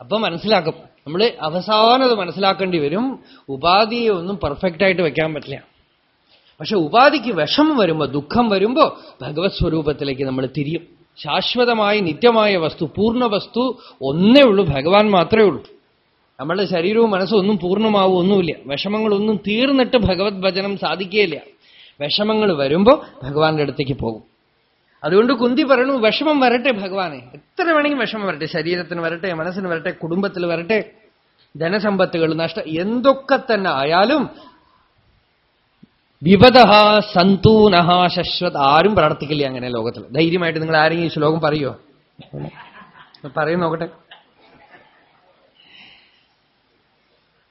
അപ്പൊ മനസ്സിലാക്കും. നമ്മൾ അവസാനം അത് മനസ്സിലാക്കേണ്ടി വരും. ഉപാധിയെ ഒന്നും പെർഫെക്റ്റ് ആയിട്ട് വെക്കാൻ പറ്റില്ല. പക്ഷെ ഉപാധിക്ക് വിഷമം വരുമ്പോ ദുഃഖം വരുമ്പോ ഭഗവത് സ്വരൂപത്തിലേക്ക് നമ്മൾ തിരിയും. ശാശ്വതമായ നിത്യമായ വസ്തു പൂർണ വസ്തു ഒന്നേ ഉള്ളൂ ഭഗവാൻ മാത്രമേ ഉള്ളൂ. നമ്മളുടെ ശരീരവും മനസ്സും ഒന്നും പൂർണമാവും ഒന്നുമില്ല. വിഷമങ്ങളൊന്നും തീർന്നിട്ട് ഭഗവത് ഭജനം സാധിക്കുകയില്ല. വിഷമങ്ങൾ വരുമ്പോൾ ഭഗവാന്റെ അടുത്തേക്ക് പോകും. അതുകൊണ്ട് കുന്തി പറയണു വിഷമം വരട്ടെ ഭഗവാനെ. എത്ര വേണമെങ്കിൽ വിഷമം വരട്ടെ. ശരീരത്തിന് വരട്ടെ മനസ്സിന് വരട്ടെ കുടുംബത്തിൽ വരട്ടെ. ധനസമ്പത്തുകൾ നഷ്ട എന്തൊക്കെ തന്നെ ആയാലും വിപദ സന്തൂനഹ ശശ്വത്. ആരും പ്രാർത്ഥിക്കില്ല അങ്ങനെ ലോകത്തിൽ. ധൈര്യമായിട്ട് നിങ്ങൾ ആരെങ്കിലും ഈ ശ്ലോകം പറയോ പറയും നോക്കട്ടെ.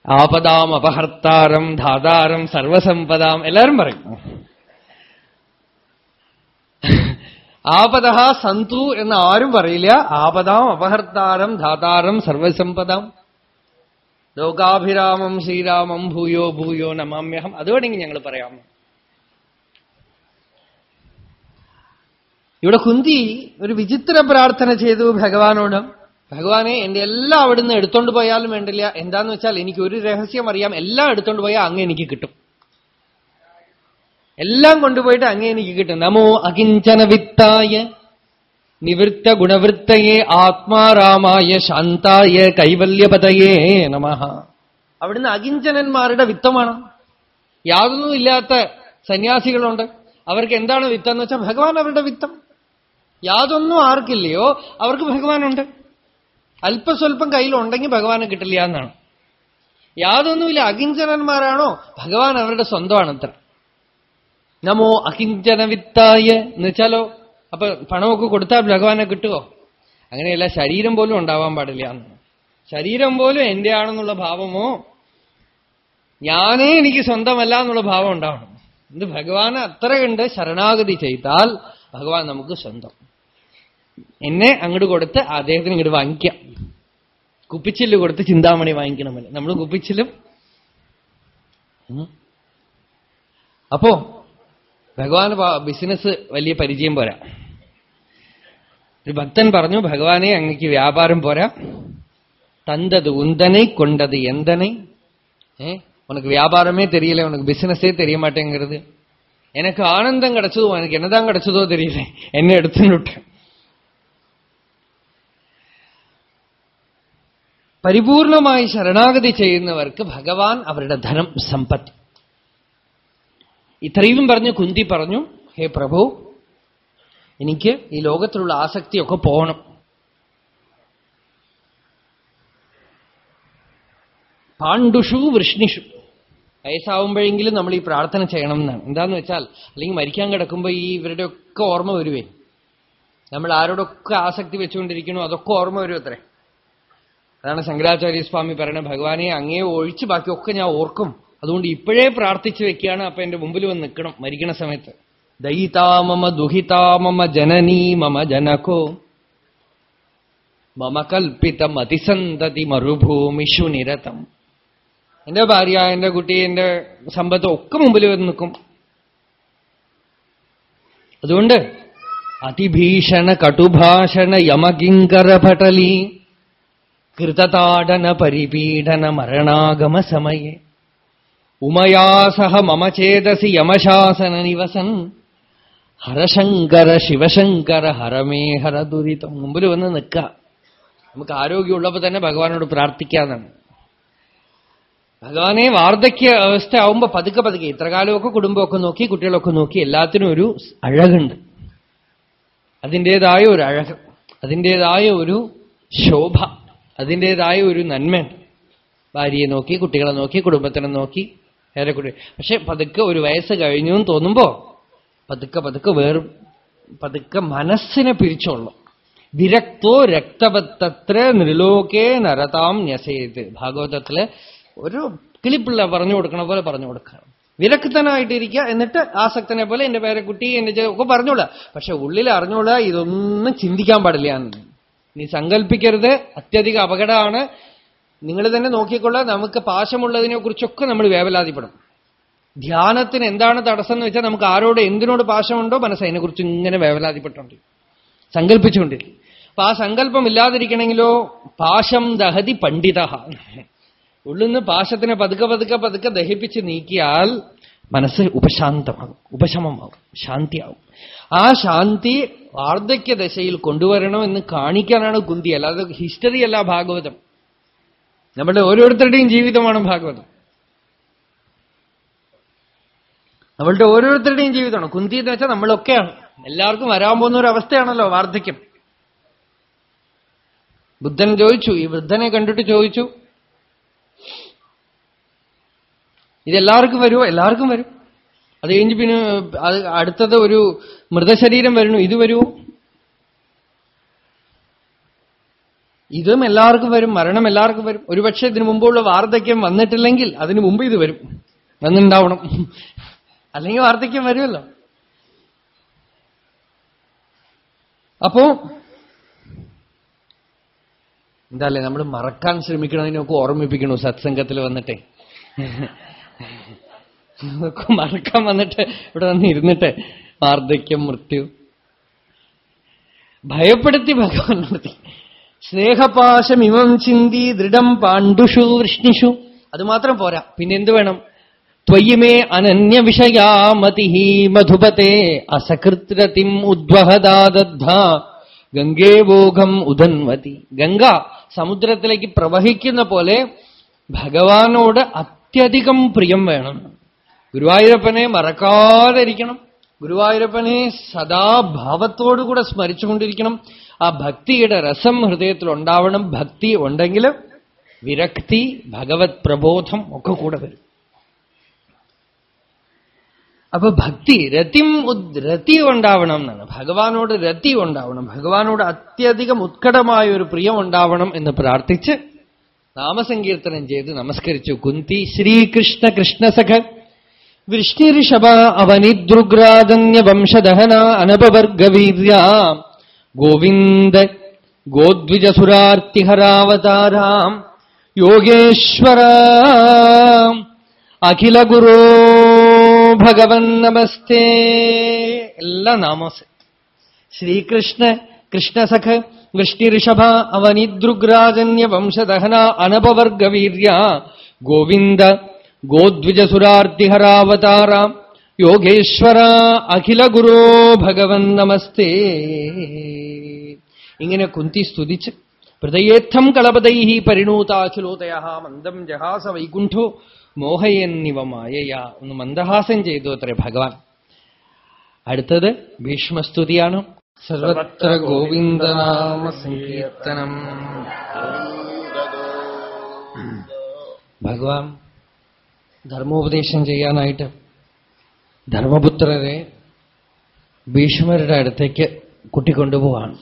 ആപദാം അപഹർത്താരം ധാതാരം സർവസമ്പദാം എല്ലാരും പറയും. ആപദ സന്തു എന്ന് ആരും പറയില്ല. ആപദാം അപഹർത്താരം ധാതാരം സർവസമ്പദാം ലോകാഭിരാമം ശ്രീരാമം ഭൂയോ ഭൂയോ നമാമ്യഹം. അത് വേണമെങ്കിൽ ഞങ്ങൾ പറയാം. ഇവിടെ കുന്തി ഒരു വിചിത്ര പ്രാർത്ഥന ചെയ്തു ഭഗവാനോട്. ഭഗവാനെ എന്റെ എല്ലാം അവിടുന്ന് എടുത്തോണ്ട് പോയാലും വേണ്ടില്ല. എന്താന്ന് വെച്ചാൽ എനിക്ക് ഒരു രഹസ്യം അറിയാം. എല്ലാം എടുത്തോണ്ട് പോയാൽ അങ്ങ് എനിക്ക് കിട്ടും. എല്ലാം കൊണ്ടുപോയിട്ട് അങ്ങ് എനിക്ക് കിട്ടും. നമോ അകിഞ്ചന വിത്തായ നിവൃത്ത ഗുണവൃത്തയെ ആത്മാരാമായ ശാന്തായ കൈവല്യപതയേ നമ. അവിടുന്ന് അകിഞ്ചനന്മാരുടെ വിത്തമാണ്. യാതൊന്നും ഇല്ലാത്ത സന്യാസികളുണ്ട്. അവർക്ക് എന്താണ് വിത്തം എന്ന് വെച്ചാൽ ഭഗവാൻ അവരുടെ വിത്തം. യാതൊന്നും ആർക്കില്ലയോ അവർക്ക് ഭഗവാനുണ്ട്. അല്പസ്വല്പം കയ്യിലുണ്ടെങ്കിൽ ഭഗവാനെ കിട്ടില്ല എന്നാണ്. യാതൊന്നുമില്ല അകിഞ്ചനന്മാരാണോ ഭഗവാൻ അവരുടെ സ്വന്തമാണ് അത്ര നമോ അകിഞ്ചന വിത്തായ എന്ന് വെച്ചാലോ അപ്പൊ പണമൊക്കെ കൊടുത്താൽ ഭഗവാനെ കിട്ടുമോ അങ്ങനെയല്ല ശരീരം പോലും ഉണ്ടാവാൻ പാടില്ല. എന്ന് ശരീരം പോലും എന്റെ ആണെന്നുള്ള ഭാവമോ? ഞാനേ എനിക്ക് സ്വന്തമല്ല എന്നുള്ള ഭാവം ഉണ്ടാവണം. ഇത് ഭഗവാന് അത്ര കണ്ട് ശരണാഗതി ചെയ്താൽ ഭഗവാൻ നമുക്ക് സ്വന്തം. എന്നെ അങ്ങോട്ട് കൊടുത്ത് അദ്ദേഹത്തിന് ഇങ്ങോട്ട് വാങ്ങിക്കാം. കുപ്പിച്ചിൽ കൊടുത്ത് ചിന്താമണി വാങ്ങിക്കണമല്ലോ നമ്മൾ കുപ്പിച്ചിലും അപ്പോ ഭഗവാന് ബിസിനസ് വലിയ പരിചയം പോരാ ഒരു ഭക്തൻ പറഞ്ഞു ഭഗവാനെ അങ്ങക്ക് വ്യാപാരം പോരാ തന്തത് ഉന്തനെ കൊണ്ടത് എന്തനെ ഏ உனக்கு வியாபாரமே தெரியல உனக்கு பிசினஸே தெரிய மாட்டேங்கிறது எனக்கு ஆனந்தம் கிடைச்சதோ எனக்கு என்னதான் கிடைச்சதோ தெரியல என்ன எடுத்துன்னு പരിപൂർണമായി ശരണാഗതി ചെയ്യുന്നവർക്ക് ഭഗവാൻ അവരുടെ ധനം സമ്പത്ത് ഇത്രയും പറഞ്ഞ് കുന്തി പറഞ്ഞു ഹേ പ്രഭു എനിക്ക് ഈ ലോകത്തിലുള്ള ആസക്തിയൊക്കെ പോകണം പാണ്ഡുഷു വൃഷ്ണിഷു. വയസ്സാവുമ്പോഴെങ്കിലും നമ്മൾ ഈ പ്രാർത്ഥന ചെയ്യണം എന്നാണ്. എന്താന്ന് വെച്ചാൽ അല്ലെങ്കിൽ മരിക്കാൻ കിടക്കുമ്പോൾ ഈ ഇവരുടെയൊക്കെ ഓർമ്മ വരുവേ. നമ്മൾ ആരോടൊക്കെ ആസക്തി വെച്ചുകൊണ്ടിരിക്കണോ അതൊക്കെ ഓർമ്മ വരും അത്രേ. അതാണ് ശങ്കരാചാര്യ സ്വാമി പറയുന്നത്. ഭഗവാനെ അങ്ങേ ഒഴിച്ച് ബാക്കിയൊക്കെ ഞാൻ ഓർക്കും. അതുകൊണ്ട് ഇപ്പോഴേ പ്രാർത്ഥിച്ചു വെക്കുകയാണ് അപ്പൊ എന്റെ മുമ്പിൽ വന്ന് നിൽക്കണം മരിക്കണ സമയത്ത്. ദയിതാമമ ദുഹിതാമമ ജനനീ മമ ജനകോ. മമ കൽപ്പിതം അതിസന്തതി മരുഭൂമിഷു നിരതം. എന്റെ ഭാര്യ എന്റെ കുട്ടി എന്റെ സമ്പത്ത് ഒക്കെ മുമ്പിൽ വന്ന് നിൽക്കും. അതുകൊണ്ട് അതിഭീഷണ കടുഭാഷണ യമകിങ്കര പടലി കൃതതാടന പരിപീഡന മരണാഗമ സമയേ. ഉമയാ മമചേതസി മമ ചേതസി യമശാസന നിവസൻ. ഹരശങ്കര ശിവശങ്കര ഹരമേ ഹര ദുരിതം. മുമ്പിൽ വന്ന് നിൽക്കുക. നമുക്ക് ആരോഗ്യമുള്ളപ്പോ തന്നെ ഭഗവാനോട് പ്രാർത്ഥിക്കാന്നാണ് ഭഗവാനെ വാർദ്ധക്യ അവസ്ഥ ആവുമ്പോ പതുക്കെ പതുക്കെ ഇത്ര കാലമൊക്കെ കുടുംബമൊക്കെ നോക്കി കുട്ടികളൊക്കെ നോക്കി എല്ലാത്തിനും ഒരു അഴകുണ്ട്. അതിന്റെതായ ഒരു അഴക് അതിന്റെതായ ഒരു ശോഭ അതിന്റെതായ ഒരു നന്മ. ഭാര്യയെ നോക്കി കുട്ടികളെ നോക്കി കുടുംബത്തിനെ നോക്കി ഏറെ കുട്ടി പക്ഷെ പതുക്കെ ഒരു വയസ്സ് കഴിഞ്ഞു എന്ന് തോന്നുമ്പോ പതുക്കെ പതുക്കെ വേർ പതുക്കെ മനസ്സിനെ പിരിച്ചോളൂ വിരക്തോ രക്തവത്തത്ര നിലോകേ നരതാം ഞസേത് ഭാഗവതത്തിൽ ഒരു കിളിപ്പിള്ള പറഞ്ഞു കൊടുക്കണ പോലെ പറഞ്ഞു കൊടുക്കണം. വിരക്തനായിട്ടിരിക്കുക എന്നിട്ട് ആസക്തനെ പോലെ എന്റെ പേരെ കുട്ടി എന്റെ ഒക്കെ പറഞ്ഞോളാ. പക്ഷെ ഉള്ളിൽ അറിഞ്ഞോളാ ഇതൊന്നും ചിന്തിക്കാൻ പാടില്ല. നീ സങ്കല്പിക്കരുത്. അത്യധിക അപകടമാണ്. നിങ്ങൾ തന്നെ നോക്കിക്കൊള്ളാം. നമുക്ക് പാശമുള്ളതിനെ കുറിച്ചൊക്കെ നമ്മൾ വേവലാതിപ്പെടും. ധ്യാനത്തിന് എന്താണ് തടസ്സം എന്ന് വെച്ചാൽ നമുക്ക് ആരോട് എന്തിനോട് പാശമുണ്ടോ മനസ്സ് അതിനെക്കുറിച്ച് ഇങ്ങനെ വേവലാതിപ്പെട്ടുണ്ട് സങ്കല്പിച്ചുകൊണ്ടിരിക്കും. അപ്പൊ ആ സങ്കല്പം ഇല്ലാതിരിക്കണമെങ്കിലോ പാശം ദഹതി പണ്ഡിത. ഉള്ളിന്ന് പാശത്തിനെ പതുക്കെ പതുക്കെ പതുക്കെ ദഹിപ്പിച്ച് നീക്കിയാൽ മനസ്സ് ഉപശാന്തമാകും ഉപശമമാകും ശാന്തിയാകും. ആ ശാന്തി വാർദ്ധക്യ ദശയിൽ കൊണ്ടുവരണം എന്ന് കാണിക്കാനാണ് കുന്തി. അല്ലാതെ ഹിസ്റ്ററി അല്ല ഭാഗവതം. നമ്മുടെ ഓരോരുത്തരുടെയും ജീവിതമാണ് ഭാഗവതം. നമ്മളുടെ ഓരോരുത്തരുടെയും ജീവിതമാണ്. കുന്തി എന്ന് വെച്ചാൽ നമ്മളൊക്കെയാണ്. എല്ലാവർക്കും വരാൻ പോകുന്ന ഒരു അവസ്ഥയാണല്ലോ വാർദ്ധക്യം. ബുദ്ധൻ ചോദിച്ചു ഈ വൃദ്ധനെ കണ്ടിട്ട് ചോദിച്ചു ഇതെല്ലാവർക്കും വരുമോ എല്ലാവർക്കും വരും. അത് കഴിഞ്ഞ് പിന്നെ അടുത്തത് ഒരു മൃതശരീരം വരുന്നു. ഇത് വരുമോ ഇതും എല്ലാവർക്കും വരും മരണം എല്ലാവർക്കും വരും. ഒരുപക്ഷെ ഇതിനു മുമ്പുള്ള വാർദ്ധക്യം വന്നിട്ടില്ലെങ്കിൽ അതിനു മുമ്പ് ഇത് വരും. വന്നിണ്ടാവണം. അല്ലെങ്കിൽ വാർദ്ധക്യം വരുമല്ലോ. അപ്പോ എന്താല്ലേ നമ്മൾ മറക്കാൻ ശ്രമിക്കണതിനൊക്കെ ഓർമ്മിപ്പിക്കണു സത്സംഗത്തിൽ വന്നിട്ടേ. മറക്കാൻ വന്നിട്ട് ഇവിടെ വന്ന് ഇരുന്നിട്ട് വാർദ്ധക്യം മൃത്യു. ഭയപ്പെടുത്തി ഭഗവാൻ നിർത്തി സ്നേഹപാശമിമം ചിന്തി ദൃഢം പാണ്ഡുഷു വൃഷ്ണിഷു. അത് മാത്രം പോരാ. പിന്നെ എന്ത് വേണം? അനന്യ വിഷയാമതി മധുപത്തെ അസകൃത്രതിം ഉദ്വഹദാദദ്ധ. ഗംഗേവോഗം ഉദന്വതി ഗംഗ സമുദ്രത്തിലേക്ക് പ്രവഹിക്കുന്ന പോലെ ഭഗവാനോട് അത്യധികം പ്രിയം വേണം. ഗുരുവായൂരപ്പനെ മറക്കാതെ ഇരിക്കണം ഗുരുവായൂരപ്പനെ സദാ ഭാവത്തോടുകൂടെ സ്മരിച്ചുകൊണ്ടിരിക്കണം. ആ ഭക്തിയുടെ രസം ഹൃദയത്തിൽ ഉണ്ടാവണം. ഭക്തി ഉണ്ടെങ്കിൽ വിരക്തി ഭഗവത് പ്രബോധം ഒക്കെ കൂടെ വരും. അപ്പൊ ഭക്തി രതിം രതി ഉണ്ടാവണം എന്നാണ്. ഭഗവാനോട് രതി ഉണ്ടാവണം. ഭഗവാനോട് അത്യധികം ഉത്കടമായ ഒരു പ്രിയം ഉണ്ടാവണം എന്ന് പ്രാർത്ഥിച്ച് നാമസങ്കീർത്തനം ചെയ്ത് നമസ്കരിച്ചു. കുന്തി ശ്രീകൃഷ്ണ കൃഷ്ണസഖ. വൃഷ്ടിഋഷഭ അവനിദ്രുഗ്രാദന്യവംശദഹന അനപവർഗവീര്യ. ഗോവിന്ദ ഗോദ്വിജസുരാർത്തിഹരാവതാരാം. യോഗേശ്വര അഖില ഗുരോ ഭഗവൻ നമസ്തേ. എല്ലാ നാമസ്. ശ്രീകൃഷ്ണ കൃഷ്ണസഖ വൃഷ്ടിഋഷഭ അവനിദ്രുഗ്രാജന്യ വംശദഹന അനപവർഗവീര്യ. ഗോവിന്ദ ഗോദ്വിജസുരാർത്തിഹരാവതാരാം യോഗേശ്വര അഖില ഗുരോ ഭഗവൻ നമസ്തേ. ഇങ്ങനെ കുന്തി സ്തുതിച്ച്. ഹൃദയേത്ഥം കളപതൈ പരിണൂതാഖിലോദയ മന്ദം ജഹാസ വൈകുണ്ഠോ മോഹയന്നിവ മായയാ. ഒന്ന് മന്ദഹാസം ചെയ്തു അത്രേ ഭഗവാൻ. അടുത്തത് ഭീഷ്മസ്തുതിയാണ്. സർവത്ര ഗോവിന്ദനാമ സങ്കീർത്തനം ഭഗവാൻ ധർമ്മോപദേശം ചെയ്യാനായിട്ട് ധർമ്മപുത്രരെ ഭീഷ്മരുടെ അടുത്തേക്ക് കൂട്ടിക്കൊണ്ടുപോവാണ്.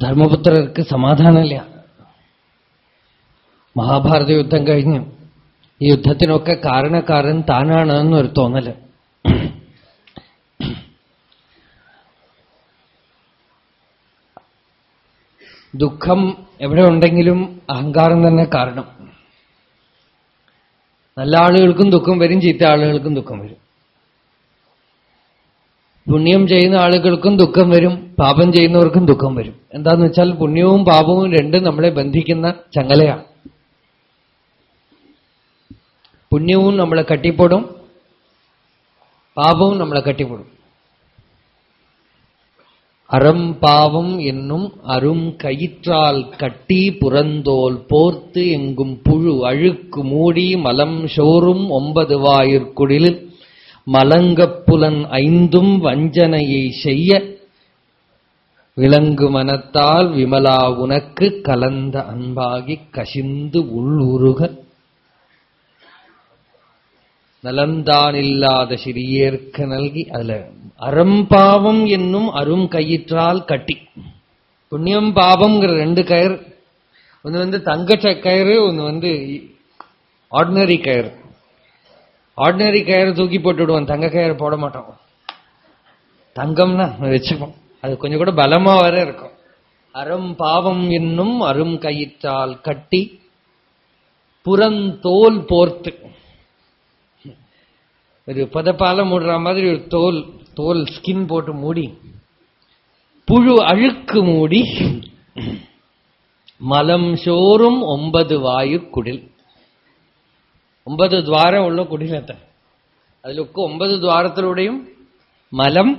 ധർമ്മപുത്രർക്ക് സമാധാനമില്ല. മഹാഭാരത യുദ്ധം കഴിഞ്ഞ്. ഈ യുദ്ധത്തിനൊക്കെ കാരണക്കാരൻ താനാണ് എന്നൊരു തോന്നൽ. ദുഃഖം എവിടെ ഉണ്ടെങ്കിലും അഹങ്കാരം തന്നെ കാരണം. നല്ല ആളുകൾക്കും ദുഃഖം വരും ചീത്ത ആളുകൾക്കും ദുഃഖം വരും. പുണ്യം ചെയ്യുന്ന ആളുകൾക്കും ദുഃഖം വരും പാപം ചെയ്യുന്നവർക്കും ദുഃഖം വരും. എന്താന്ന് വെച്ചാൽ പുണ്യവും പാപവും രണ്ടും നമ്മളെ ബന്ധിക്കുന്ന ചങ്ങലയാണ്. പുണ്യവും നമ്മളെ കട്ടിപ്പൊടും പാപവും നമ്മളെ കട്ടിപ്പൊടും. அறம் பாவம் என்னும் அரும் கயிற்றால் கட்டி புறந்தோல் போர்த்து எங்கும் புழு அழுக்கு மூடி மலம் சோறும் ஒன்பது வாயிற்குடிலில் மலங்கப்புலன் ஐந்தும் வஞ்சனையை செய்ய விலங்கு மனத்தால் விமலா உனக்கு கலந்த அன்பாகி கசிந்து உள்ளுருக. நலந்தானில்லாத சிறியேற்க நல்கி அதுல அறம்பாவம் என்னும் அரும் கயிற்றால் கட்டி. புண்ணியம் பாவம்ங்கிற ரெண்டு கயிறு. ஒன்று வந்து தங்க கயிறு ஒன்று வந்து ஆர்டினரி கயிறு. ஆர்டினரி கயிறு தூக்கி போட்டுவிடுவோம் தங்க கயிறு போட மாட்டோம். தங்கம்னா வச்சுப்போம். அது கொஞ்சம் கூட பலமா வர இருக்கும். அறம் பாவம் என்னும் அரும் கயிற்றால் கட்டி புறந்தோல் போர்த்து. ஒரு பதப்பால மூடுற மாதிரி ஒரு தோல் தோல் ஸ்கின் போட்டு மூடி புழு அழுக்கு மூடி மலம் சோறும் ஒன்பது வாயு குடில் ഒമ്പത് ദ്വാരമുള്ള കുടിലത്തെ അതിലൊക്കെ ഒമ്പത് ദ്വാരത്തിലൂടെയും മലം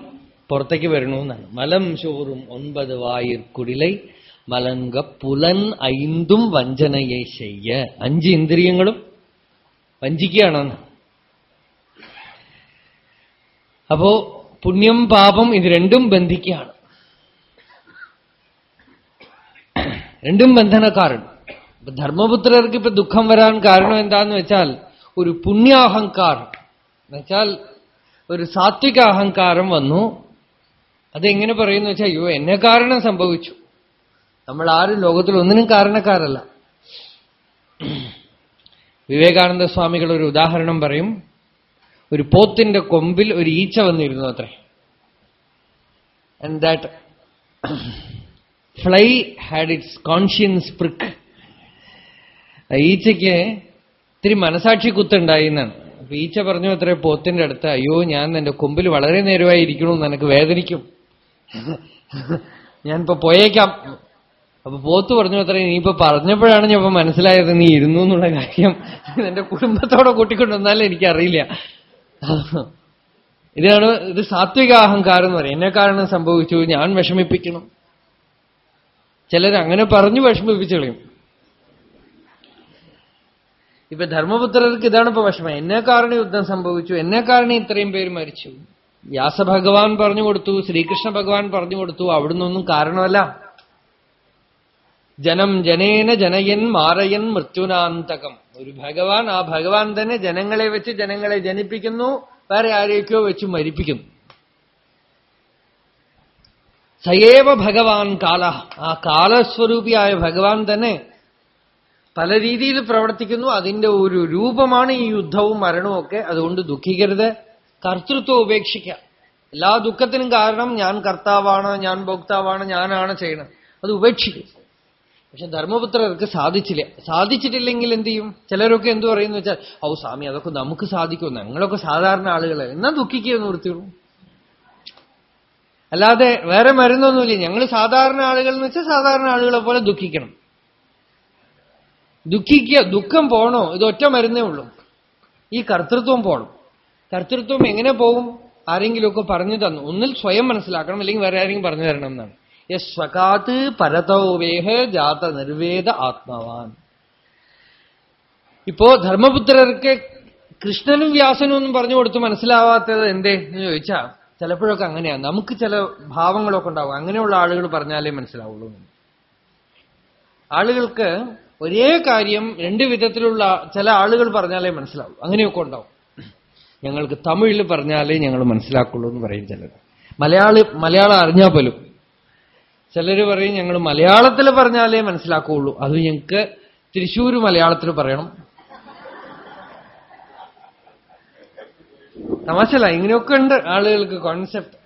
പുറത്തേക്ക് വരണമെന്നാണ് മലം ചോറും ഒൻപത് വായിർക്കുടിലൈ മലങ്ക പുലൻ ഐന്തും വഞ്ചനയെ ചെയ്യ അഞ്ച് ഇന്ദ്രിയങ്ങളും വഞ്ചിക്കുകയാണെന്ന് അപ്പോ പുണ്യം പാപം ഇത് രണ്ടും ബന്ധിക്കുകയാണ്. രണ്ടും ബന്ധനക്കാരുണ്ട്. ധർമ്മപുത്രർക്ക് ഇപ്പൊ ദുഃഖം വരാൻ കാരണം എന്താന്ന് വെച്ചാൽ ഒരു പുണ്യാഹങ്കാരം. എന്നുവെച്ചാൽ ഒരു സാത്വിക അഹങ്കാരം വന്നു. അതെങ്ങനെ പറയുന്നു വെച്ചാൽ അയ്യോ എന്നെ കാരണം സംഭവിച്ചു. നമ്മൾ ആരും ലോകത്തിൽ ഒന്നിനും കാരണക്കാരല്ല. വിവേകാനന്ദ സ്വാമികൾ ഒരു ഉദാഹരണം പറയും. ഒരു പോത്തിന്റെ കൊമ്പിൽ ഒരു ഈച്ച വന്നിരുന്നു അത്രേ. And that fly had its conscience prick ഈച്ചയ്ക്ക് ഇത്തിരി മനസാക്ഷി കുത്തുണ്ടായി എന്നാണ്. അപ്പൊ ഈച്ച പറഞ്ഞു അത്രേ പോത്തിന്റെ അടുത്ത് അയ്യോ ഞാൻ എന്റെ കൊമ്പിൽ വളരെ നേരമായി ഇരിക്കണമെന്ന് എനിക്ക് വേദനിക്കും. ഞാനിപ്പോ പോയേക്കാം. അപ്പൊ പോത്ത് പറഞ്ഞു അത്ര ഇപ്പൊ പറഞ്ഞപ്പോഴാണ് ഞാൻ ഇപ്പൊ മനസ്സിലായത് നീ ഇരുന്നു എന്നുള്ള കാര്യം. എന്റെ കുടുംബത്തോടെ കൂട്ടിക്കൊണ്ടുവന്നാലും എനിക്കറിയില്ല. ഇതാണ് ഇത് സാത്വിക അഹങ്കാരം എന്ന് പറയും. എന്നെ കാരണം സംഭവിച്ചു ഞാൻ വിഷമിപ്പിക്കണം. ചിലർ അങ്ങനെ പറഞ്ഞു വിഷമിപ്പിച്ചു കളയും ഇപ്പൊ ധർമ്മപുത്രർക്ക് ഇതാണ് ഇപ്പൊ വിഷമം. എന്നെ കാരണം യുദ്ധം സംഭവിച്ചു എന്നെ കാരണം ഇത്രയും പേര് മരിച്ചു. വ്യാസഭഗവാൻ പറഞ്ഞു കൊടുത്തു ശ്രീകൃഷ്ണ ഭഗവാൻ പറഞ്ഞു കൊടുത്തു അവിടുന്നൊന്നും കാരണമല്ല. ജനം ജനേന ജനയൻ മാറയൻ മൃത്യുനാന്തകം. ഒരു ഭഗവാൻ ആ ഭഗവാൻ തന്നെ ജനങ്ങളെ വെച്ച് ജനങ്ങളെ ജനിപ്പിക്കുന്നു. വേറെ ആരെയൊക്കെയോ വെച്ച് മരിപ്പിക്കുന്നു സയേവ ഭഗവാൻ കാല. ആ കാലസ്വരൂപിയായ ഭഗവാൻ തന്നെ പല രീതിയിൽ പ്രവർത്തിക്കുന്നു. അതിന്റെ ഒരു രൂപമാണ് ഈ യുദ്ധവും മരണവും ഒക്കെ. അതുകൊണ്ട് ദുഃഖിക്കരുത്. കർത്തൃത്വം ഉപേക്ഷിക്കാം എല്ലാ ദുഃഖത്തിനും കാരണം ഞാൻ കർത്താവാണ് ഞാൻ ഭോക്താവാണ് ഞാനാണ് ചെയ്യണം അത് ഉപേക്ഷിക്കും. പക്ഷെ ധർമ്മപുത്രർക്ക് സാധിച്ചില്ല. സാധിച്ചിട്ടില്ലെങ്കിൽ എന്ത് ചെയ്യും? ചിലരൊക്കെ എന്തു പറയുന്നു വെച്ചാൽ ഔ സ്വാമി അതൊക്കെ നമുക്ക് സാധിക്കും? ഞങ്ങളൊക്കെ സാധാരണ ആളുകളെ. എന്നാ ദുഃഖിക്കുക നിർത്തിയുള്ളൂ അല്ലാതെ വേറെ മരുന്നൊന്നുമില്ല. ഞങ്ങൾ സാധാരണ ആളുകൾ എന്ന് വെച്ചാൽ സാധാരണ ആളുകളെ പോലെ ദുഃഖിക്കണം. ദുഃഖിക്കുക ദുഃഖം പോണോ? ഇത് ഒറ്റ മരുന്നേ ഉള്ളൂ. ഈ കർത്തൃത്വം പോണം. കർത്തൃത്വം എങ്ങനെ പോകും ആരെങ്കിലുമൊക്കെ പറഞ്ഞു തന്നു. ഒന്നിൽ സ്വയം മനസ്സിലാക്കണം അല്ലെങ്കിൽ വേറെ ആരെങ്കിലും പറഞ്ഞു തരണം എന്നാണ്. യസ്വകാത്ത് പരതോവേഹ ജാത നിർവേദ ആത്മാവാൻ. ഇപ്പോ ധർമ്മപുത്രർക്ക് കൃഷ്ണനും വ്യാസനും ഒന്നും പറഞ്ഞു കൊടുത്ത് മനസ്സിലാവാത്തത് എന്തേ എന്ന് ചോദിച്ചാ ചിലപ്പോഴൊക്കെ അങ്ങനെയാണ് നമുക്ക് ചില ഭാവങ്ങളൊക്കെ ഉണ്ടാവും. അങ്ങനെയുള്ള ആളുകൾ പറഞ്ഞാലേ മനസ്സിലാവുള്ളൂ. ആളുകൾക്ക് ഒരേ കാര്യം രണ്ട് വിധത്തിലുള്ള ചില ആളുകൾ പറഞ്ഞാലേ മനസ്സിലാവും അങ്ങനെയൊക്കെ ഉണ്ടാവും. ഞങ്ങൾക്ക് തമിഴിൽ പറഞ്ഞാലേ ഞങ്ങൾ മനസ്സിലാക്കുള്ളൂ എന്ന് പറയും ചിലർ. മലയാളി മലയാളം അറിഞ്ഞാൽ പോലും ചിലര് പറയും ഞങ്ങൾ മലയാളത്തിൽ പറഞ്ഞാലേ മനസ്സിലാക്കുകയുള്ളൂ അത് ഞങ്ങൾക്ക് തൃശ്ശൂർ മലയാളത്തിൽ പറയണം. തമാശല്ല ഇങ്ങനെയൊക്കെ ഉണ്ട് ആളുകൾക്ക് കോൺസെപ്റ്റ്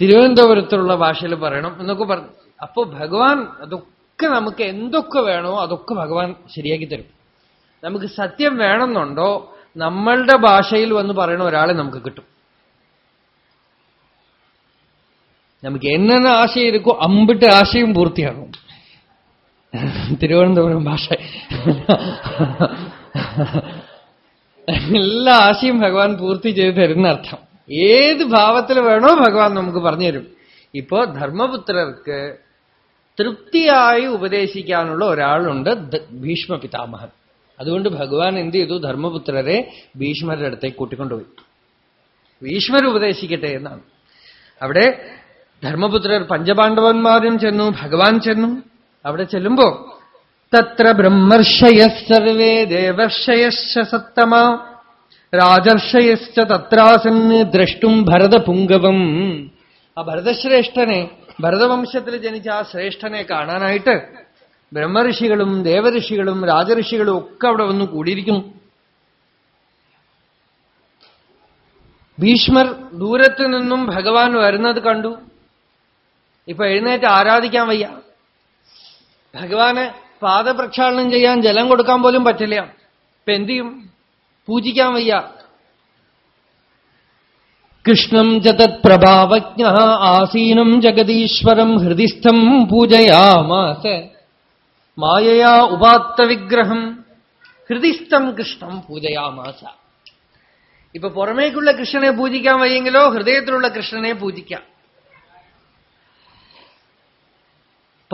തിരുവനന്തപുരത്തുള്ള ഭാഷയിൽ പറയണം എന്നൊക്കെ പറഞ്ഞു. അപ്പോ ഭഗവാൻ അതൊക്കെ നമുക്ക് എന്തൊക്കെ വേണോ അതൊക്കെ ഭഗവാൻ ശരിയാക്കി തരും. നമുക്ക് സത്യം വേണമെന്നുണ്ടോ? നമ്മളുടെ ഭാഷയിൽ വന്ന് പറയണ ഒരാളെ നമുക്ക് കിട്ടും. നമുക്ക് എന്നെന്ന് ആശയം ഇരിക്കോ അമ്പിട്ട് ആശയം പൂർത്തിയാകും തിരുവനന്തപുരം ഭാഷ. എല്ലാ ആശയും ഭഗവാൻ പൂർത്തി ചെയ്ത് തരുന്ന അർത്ഥം. ഏത് ഭാവത്തിൽ വേണോ ഭഗവാൻ നമുക്ക് പറഞ്ഞു തരും ഇപ്പോ ധർമ്മപുത്രർക്ക് തൃപ്തിയായി ഉപദേശിക്കാനുള്ള ഒരാളുണ്ട് ഭീഷ്മ പിതാമഹൻ. അതുകൊണ്ട് ഭഗവാൻ എന്ത് ചെയ്തു? ധർമ്മപുത്രരെ ഭീഷ്മരുടെ അടുത്തേക്ക് കൂട്ടിക്കൊണ്ടുപോയി. ഭീഷ്മർ ഉപദേശിക്കട്ടെ എന്നാണ്. അവിടെ ധർമ്മപുത്രർ പഞ്ചപാണ്ഡവന്മാരും ചെന്നു ഭഗവാൻ ചെന്നു. അവിടെ ചെല്ലുമ്പോ തത്ര ബ്രഹ്മർഷയ സർവേ ദേവർഷയ സത്തമ രാജർഷയശ്ച തത്രാസൻ ദ്രഷ്ടും ഭരതപുങ്കവം. ആ ഭരതശ്രേഷ്ഠനെ ഭരതവംശത്തിൽ ജനിച്ച ആ ശ്രേഷ്ഠനെ കാണാനായിട്ട് ബ്രഹ്മഋഷികളും ദേവഋഷികളും രാജഋഷികളും ഒക്കെ അവിടെ വന്നു കൂടിയിരിക്കുന്നു. ഭീഷ്മർ ദൂരത്തു നിന്നും ഭഗവാൻ വരുന്നത് കണ്ടു. ഇപ്പൊ എഴുന്നേറ്റ് ആരാധിക്കാൻ വയ്യ. ഭഗവാന് പാദപ്രക്ഷാളനം ചെയ്യാൻ ജലം കൊടുക്കാൻ പോലും പറ്റില്ല. ഇപ്പൊ എന്ത് ചെയ്യും? പൂജിക്കാൻ വയ്യ. കൃഷ്ണം ജഗത് പ്രഭാവജ്ഞ ആസീനം ജഗദീശ്വരം ഹൃദിസ്ഥം പൂജയാമാസ. മായയാ ഉപാത്ത വിഗ്രഹം ഹൃദിസ്ഥം കൃഷ്ണം പൂജയാമാസ. ഇപ്പൊ പുറമേക്കുള്ള കൃഷ്ണനെ പൂജിക്കാൻ വയ്യെങ്കിലോ ഹൃദയത്തിലുള്ള കൃഷ്ണനെ പൂജിക്കാം.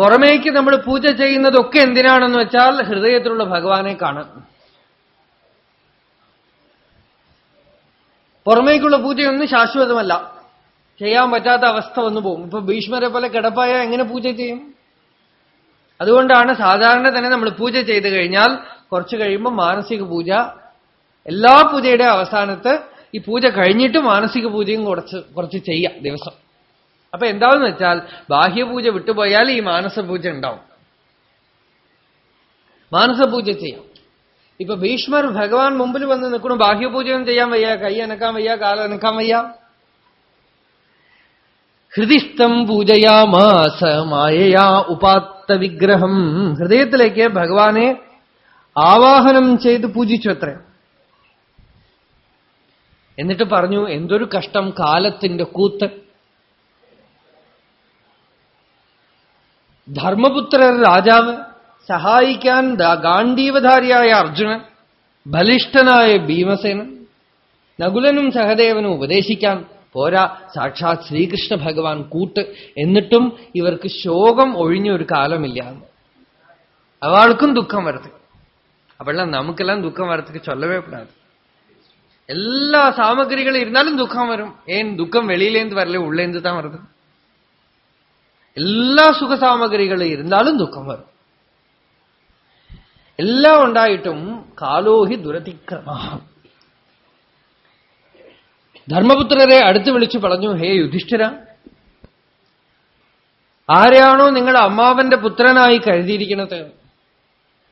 പുറമേക്ക് നമ്മൾ പൂജ ചെയ്യുന്നതൊക്കെ എന്തിനാണെന്ന് വെച്ചാൽ ഹൃദയത്തിലുള്ള ഭഗവാനെ കാണാൻ. പുറമേക്കുള്ള പൂജയൊന്നും ശാശ്വതമല്ല. ചെയ്യാൻ പറ്റാത്ത അവസ്ഥ വന്നു പോകും. ഇപ്പൊ ഭീഷ്മരെ പോലെ കിടപ്പായ എങ്ങനെ പൂജ ചെയ്യും? അതുകൊണ്ടാണ് സാധാരണ തന്നെ നമ്മൾ പൂജ ചെയ്ത് കഴിഞ്ഞാൽ കുറച്ച് കഴിയുമ്പോൾ മാനസിക പൂജ എല്ലാ പൂജയുടെ അവസാനത്ത് ഈ പൂജ കഴിഞ്ഞിട്ട് മാനസിക പൂജയും കുറച്ച് കുറച്ച് ചെയ്യാം ദിവസം. അപ്പൊ എന്താവെന്ന് വെച്ചാൽ ബാഹ്യപൂജ വിട്ടുപോയാൽ ഈ മാനസപൂജ ഉണ്ടാവും. മാനസപൂജ ചെയ്യാം. ഇപ്പൊ ഭീഷ്മർ ഭഗവാൻ മുമ്പിൽ വന്ന് നിൽക്കണു ബാഹ്യപൂജയൊന്നും ചെയ്യാൻ വയ്യ കൈ അനക്കാൻ വയ്യ കാലം അനക്കാൻ വയ്യ. ഹൃദിസ്ഥം പൂജയാമാസ മായയാ ഉപാത്ത വിഗ്രഹം. ഹൃദയത്തിലേക്ക് ഭഗവാനെ ആവാഹനം ചെയ്ത് പൂജിച്ചു അത്ര. എന്നിട്ട് പറഞ്ഞു എന്തൊരു കഷ്ടം കാലത്തിന്റെ കൂത്ത്. ധർമ്മപുത്രർ രാജാവ് സഹായിക്കാൻ ഗാന്ധീവധാരിയായ അർജുനൻ ബലിഷ്ഠനായ ഭീമസേനൻ നകുലനും സഹദേവനും ഉപദേശിക്കാൻ പോരാ സാക്ഷാത് ശ്രീകൃഷ്ണ ഭഗവാൻ കൂട്ട് എന്നിട്ടും ഇവർക്ക് ശോകം ഒഴിഞ്ഞ ഒരു കാലമില്ല അവൾക്കും ദുഃഖം വരത്ത് அப்பெல்லாம் நமக்கெல்லாம் துக்கம் வரத்துக்கு சொல்லவே கூடாது எல்லா சாமகிரிகளும் இருந்தாலும் துக்கம் வரும் ஏன் துக்கம் வெளியிலேந்து வரல உள்ளேந்து தான் வருது എല്ലാ സുഖസാമഗ്രികളും ഇരുന്നാലും ദുഃഖം വരും. എല്ലാം ഉണ്ടായിട്ടും കാലോഹി ദുരതിക്രമ. ധർമ്മപുത്രരെ അടുത്ത് വിളിച്ചു പറഞ്ഞു ഹേ യുധിഷ്ഠിര ആരെയാണോ നിങ്ങൾ അമ്മാവന്റെ പുത്രനായി കരുതിയിരിക്കുന്നത്?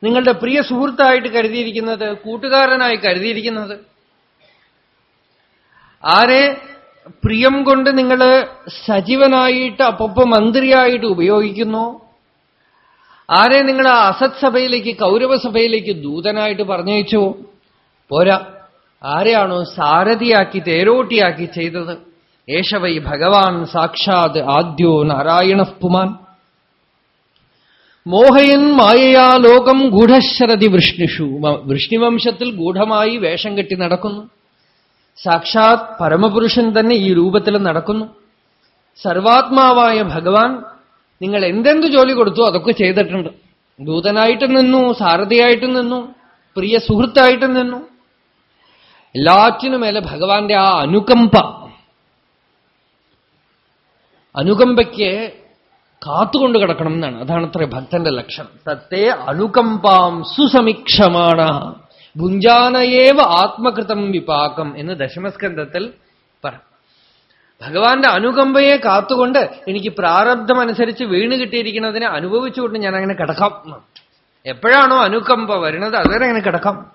നിങ്ങളുടെ പ്രിയ സുഹൃത്തായിട്ട് കരുതിയിരിക്കുന്നത്? കൂട്ടുകാരനായി കരുതിയിരിക്കുന്നത്? ആരെ പ്രിയം കൊണ്ട് നിങ്ങൾ സജീവനായിട്ട് അപ്പൊപ്പ മന്ത്രിയായിട്ട് ഉപയോഗിക്കുന്നു? ആരെ നിങ്ങൾ അസത് സഭയിലേക്ക് കൗരവസഭയിലേക്ക് ദൂതനായിട്ട് പറഞ്ഞയച്ചു? പോരാ. ആരെയാണോ സാരഥിയാക്കി തേരോട്ടിയാക്കി ചെയ്തത്? ഏഷവൈ ഭഗവാൻ സാക്ഷാത് ആദ്യോ നാരായണ പുമാൻ. മോഹയൻ മായയാ ലോകം ഗൂഢശരതി വൃഷ്ണിഷു. വൃഷ്ണിവംശത്തിൽ ഗൂഢമായി വേഷം കെട്ടി നടക്കുന്നു. സാക്ഷാത് പരമപുരുഷൻ തന്നെ ഈ രൂപത്തിൽ നടക്കുന്നു. സർവാത്മാവായ ഭഗവാൻ നിങ്ങൾ എന്തെന്ത് ജോലി കൊടുത്തു അതൊക്കെ ചെയ്തിട്ടുണ്ട്. ദൂതനായിട്ട് നിന്നു സാരഥിയായിട്ട് നിന്നു പ്രിയ സുഹൃത്തായിട്ട് നിന്നു. എല്ലാറ്റിനുമേലെ ഭഗവാന്റെ ആ അനുകമ്പ. അനുകമ്പയ്ക്ക് കാത്തുകൊണ്ട് കിടക്കണം എന്നാണ്. അതാണ് അത്ര ഭക്തന്റെ ലക്ഷണം തത്തേ അനുകമ്പാം സുസമീക്ഷമാണ്. ഭുഞ്ചാനയേവ ആത്മകൃതം വിപാകം എന്ന് ദശമസ്കന്ധത്തിൽ പറ. ഭഗവാന്റെ അനുകമ്പയെ കാത്തുകൊണ്ട് എനിക്ക് പ്രാരബ്ധമനുസരിച്ച് വീണ് കിട്ടിയിരിക്കുന്നതിനെ അനുഭവിച്ചുകൊണ്ട് ഞാൻ അങ്ങനെ കിടക്കാം. എപ്പോഴാണോ അനുകമ്പ വരുന്നത് അതുവരെ അങ്ങനെ കിടക്കാം.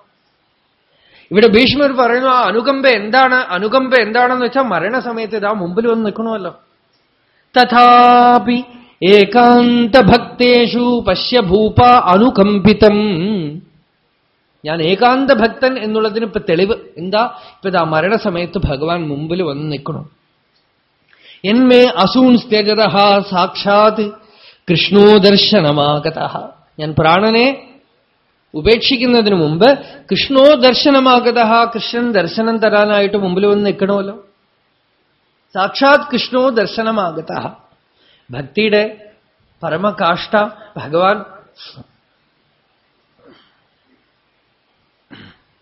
ഇവിടെ ഭീഷ്മർ പറയുന്നു ആ അനുകമ്പ എന്താണ്? അനുകമ്പ എന്താണെന്ന് വെച്ചാൽ മരണസമയത്ത് ഇതാ മുമ്പിൽ വന്ന് നിൽക്കണമല്ലോ. തഥാപി ഏകാന്തഭക്തേഷു പശ്യ ഭൂപ അനുകമ്പിതം. ഞാൻ ഏകാന്ത ഭക്തൻ എന്നുള്ളതിന് ഇപ്പൊ തെളിവ്. എന്താ? ഇപ്പൊ ഇതാ മരണസമയത്ത് ഭഗവാൻ മുമ്പിൽ വന്ന് നിൽക്കണം. എന്മേ അസൂൺ സ്ഥിരത സാക്ഷാത് കൃഷ്ണോ ദർശനമാകത ഞാൻ പ്രാണനെ ഉപേക്ഷിക്കുന്നതിന് മുമ്പ് കൃഷ്ണോ ദർശനമാകത കൃഷ്ണൻ ദർശനം തരാനായിട്ട് മുമ്പിൽ വന്ന് നിൽക്കണമല്ലോ. സാക്ഷാത് കൃഷ്ണോ ദർശനമാകത ഭക്തിയുടെ പരമകാഷ്ട ഭഗവാൻ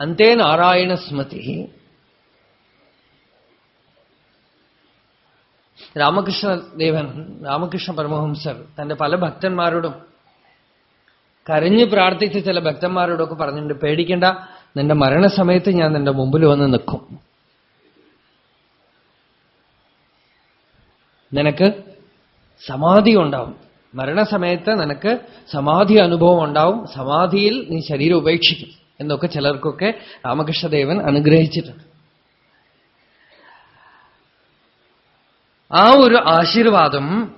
അന്തേ നാരായണ സ്മൃതി. രാമകൃഷ്ണദേവൻ രാമകൃഷ്ണ പരമഹംസർ തന്റെ പല ഭക്തന്മാരോടും കരഞ്ഞു പ്രാർത്ഥിച്ച ചില ഭക്തന്മാരോടൊക്കെ പറഞ്ഞിട്ടുണ്ട് പേടിക്കണ്ട നിന്റെ മരണസമയത്ത് ഞാൻ നിന്റെ മുമ്പിൽ വന്ന് നിൽക്കും. നിനക്ക് സമാധി ഉണ്ടാവും. മരണസമയത്ത് നിനക്ക് സമാധി അനുഭവം ഉണ്ടാവും. സമാധിയിൽ നീ ശരീരം ഉപേക്ഷിക്കും. എന്നൊക്കെ ചിലർക്കൊക്കെ രാമകൃഷ്ണദേവൻ അനുഗ്രഹിച്ചിട്ടുണ്ട്. ആ ഒരു ആശീർവാദം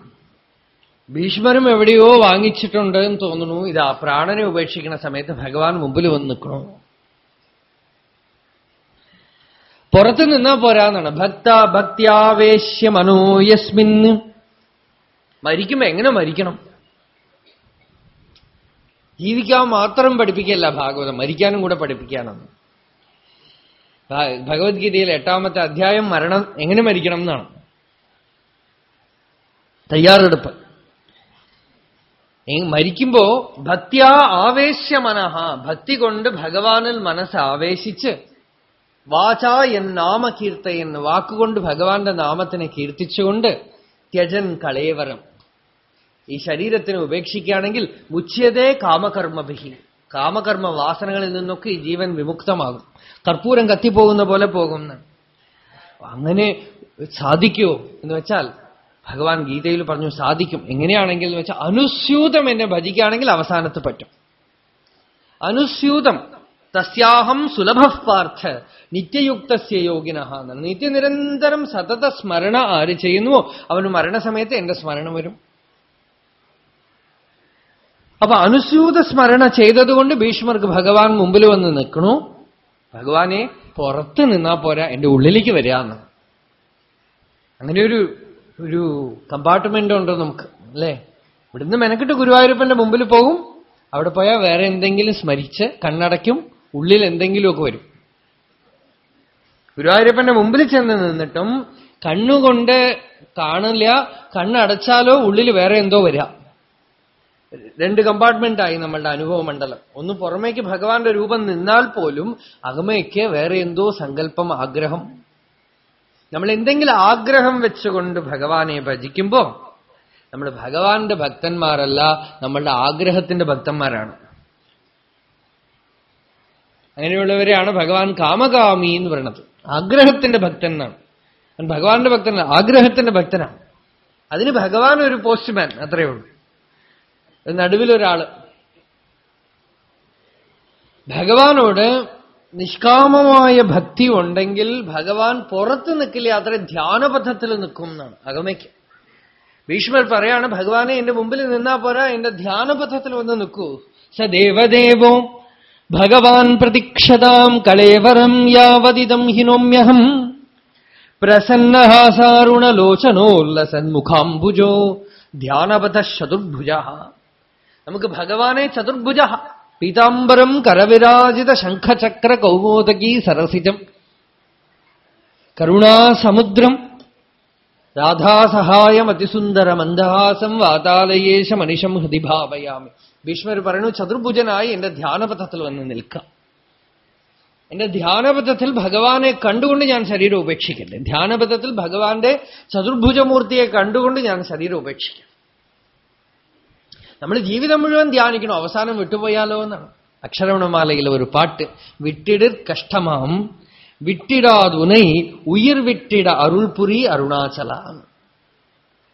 ഭീഷ്മരും എവിടെയോ വാങ്ങിച്ചിട്ടുണ്ട് എന്ന് തോന്നുന്നു. ഇത് ആ പ്രാണനെ ഉപേക്ഷിക്കുന്ന സമയത്ത് ഭഗവാൻ മുമ്പിൽ വന്ന് നിൽക്കണു പുറത്ത് നിന്നാ പോരാന്നാണ്. ഭക്ത ഭക്തിയാവേശ്യ മനോയസ്മിന്ന് മരിക്കുമ്പോ എങ്ങനെ മരിക്കണം? ജീവിക്കാൻ മാത്രം പഠിപ്പിക്കല്ല ഭാഗവതം മരിക്കാനും കൂടെ പഠിപ്പിക്കാനാണ് ഭഗവത്ഗീതയിൽ എട്ടാമത്തെ അധ്യായം മരണം എങ്ങനെ മരിക്കണം എന്നാണ്. തയ്യാറെടുപ്പ്. മരിക്കുമ്പോ ഭക്തിയാ ആവേശ്യമനഹ ഭക്തി കൊണ്ട് ഭഗവാനിൽ മനസ്സ് ആവേശിച്ച് വാച എൻ നാമ കീർത്തയൻ വാക്കുകൊണ്ട് ഭഗവാന്റെ നാമത്തിനെ കീർത്തിച്ചുകൊണ്ട് ത്യജൻ കളേവരം. ഈ ശരീരത്തിനെ ഉപേക്ഷിക്കുകയാണെങ്കിൽ മുച്ഛ്യതേ കാമകർമ്മഭിഹി. കാമകർമ്മ വാസനകളിൽ നിന്നൊക്കെ ഈ ജീവൻ വിമുക്തമാകും. കർപ്പൂരം കത്തിപ്പോകുന്ന പോലെ പോകും അങ്ങനെ സാധിക്കുമോ എന്ന് വെച്ചാൽ ഭഗവാൻ ഗീതയിൽ പറഞ്ഞു സാധിക്കും. എങ്ങനെയാണെങ്കിൽ എന്ന് വെച്ചാൽ അനുസ്യൂതം എന്നെ ഭജിക്കുകയാണെങ്കിൽ അവസാനത്ത് പറ്റും. അനുസ്യൂതം. തസ്യാഹം സുലഭ പാർത്ഥ നിത്യയുക്തസ്യ യോഗിന നിത്യനിരന്തരം സതത സ്മരണ ആര് ചെയ്യുന്നുവോ? അവന് മരണസമയത്ത് എന്റെ സ്മരണ വരും. അപ്പൊ അനുസ്യൂത സ്മരണ ചെയ്തതുകൊണ്ട് ഭീഷ്മർക്ക് ഭഗവാൻ മുമ്പിൽ വന്ന് നിൽക്കണു. ഭഗവാനെ പുറത്ത് നിന്നാ പോരാ എന്റെ ഉള്ളിലേക്ക് വരാന്ന്. അങ്ങനെ ഒരു ഒരു കമ്പാർട്ട്മെന്റ് ഉണ്ട് നമുക്ക് അല്ലേ? ഇവിടുന്ന് മെനക്കെട്ട് ഗുരുവായൂരപ്പന്റെ മുമ്പിൽ പോകും. അവിടെ പോയാൽ വേറെ എന്തെങ്കിലും സ്മരിച്ച് കണ്ണടയ്ക്കും ഉള്ളിൽ എന്തെങ്കിലുമൊക്കെ വരും. ഗുരുവായൂരപ്പന്റെ മുമ്പിൽ ചെന്ന് നിന്നിട്ടും കണ്ണുകൊണ്ട് കാണില്ല കണ്ണടച്ചാലോ ഉള്ളിൽ വേറെ എന്തോ വരിക രണ്ട് കമ്പാർട്ട്മെന്റായി നമ്മളുടെ അനുഭവ മണ്ഡലം. ഒന്ന് പുറമേക്ക് ഭഗവാന്റെ രൂപം നിന്നാൽ പോലും അകമയ്ക്ക് വേറെ എന്തോ സങ്കല്പം ആഗ്രഹം. നമ്മൾ എന്തെങ്കിലും ആഗ്രഹം വെച്ചുകൊണ്ട് ഭഗവാനെ ഭജിക്കുമ്പോ നമ്മൾ ഭഗവാന്റെ ഭക്തന്മാരല്ല നമ്മളുടെ ആഗ്രഹത്തിന്റെ ഭക്തന്മാരാണ്. അങ്ങനെയുള്ളവരെയാണ് ഭഗവാൻ കാമകാമി എന്ന് പറയുന്നത്. ആഗ്രഹത്തിന്റെ ഭക്തൻ എന്നാണ് ഭഗവാന്റെ ഭക്തനല്ല ആഗ്രഹത്തിന്റെ ഭക്തനാണ്. അതിന് ഭഗവാൻ ഒരു പോസ്റ്റ്മാൻ അത്രയേ ഉള്ളൂ. നടുവിലൊരാൾ. ഭഗവാനോട് നിഷ്കാമമായ ഭക്തി ഉണ്ടെങ്കിൽ ഭഗവാൻ പുറത്ത് നിൽക്കില്ല അത്ര ധ്യാനപഥത്തിൽ നിൽക്കും എന്നാണ് അകമയ്ക്ക് ഭീഷ്മർ പറയാണ് ഭഗവാനെ എന്റെ മുമ്പിൽ നിന്നാ പോരാ എന്റെ ധ്യാനപഥത്തിൽ വന്ന് നിൽക്കൂ. സ ദേവദേവോ ഭഗവാൻ പ്രതീക്ഷതാം കളേവരം യാവതിദം ഹിനോമ്യഹം. പ്രസന്നഹാസാരുണലോചനോല്ലസന്മുഖാംബുജോ ധ്യാനപഥ ചതുർഭുജ നമുക്ക് ഭഗവാനെ ചതുർഭുജ. പീതാംബരം കരവിരാജിത ശംഖചക്ര കൗമോദകി സരസിജം. കരുണാസമുദ്രം രാധാസഹായം അതിസുന്ദര മന്ദഹാസം വാതാലയേശ മനുഷ്യം ഹൃദി ഭാവയാമി. ഭീഷ്മർ പറയുന്നു ചതുർഭുജനായി എന്റെ ധ്യാനപഥത്തിൽ വന്ന് നിൽക്കാം. എന്റെ ധ്യാനപഥത്തിൽ ഭഗവാനെ കണ്ടുകൊണ്ട് ഞാൻ ശരീരം ഉപേക്ഷിക്കട്ടെ. ധ്യാനപഥത്തിൽ ഭഗവാന്റെ ചതുർഭുജമൂർത്തിയെ കണ്ടുകൊണ്ട് ഞാൻ ശരീരം ഉപേക്ഷിക്കാം. നമ്മൾ ജീവിതം മുഴുവൻ ധ്യാനിക്കണം അവസാനം വിട്ടുപോയാലോ എന്നാണ് അക്ഷരവണമാലയിലെ ഒരു പാട്ട് വിട്ടിടർ കഷ്ടമാം விட்டிடாதுனை உயிர் விட்டிட அருள் புரி அருணாச்சலா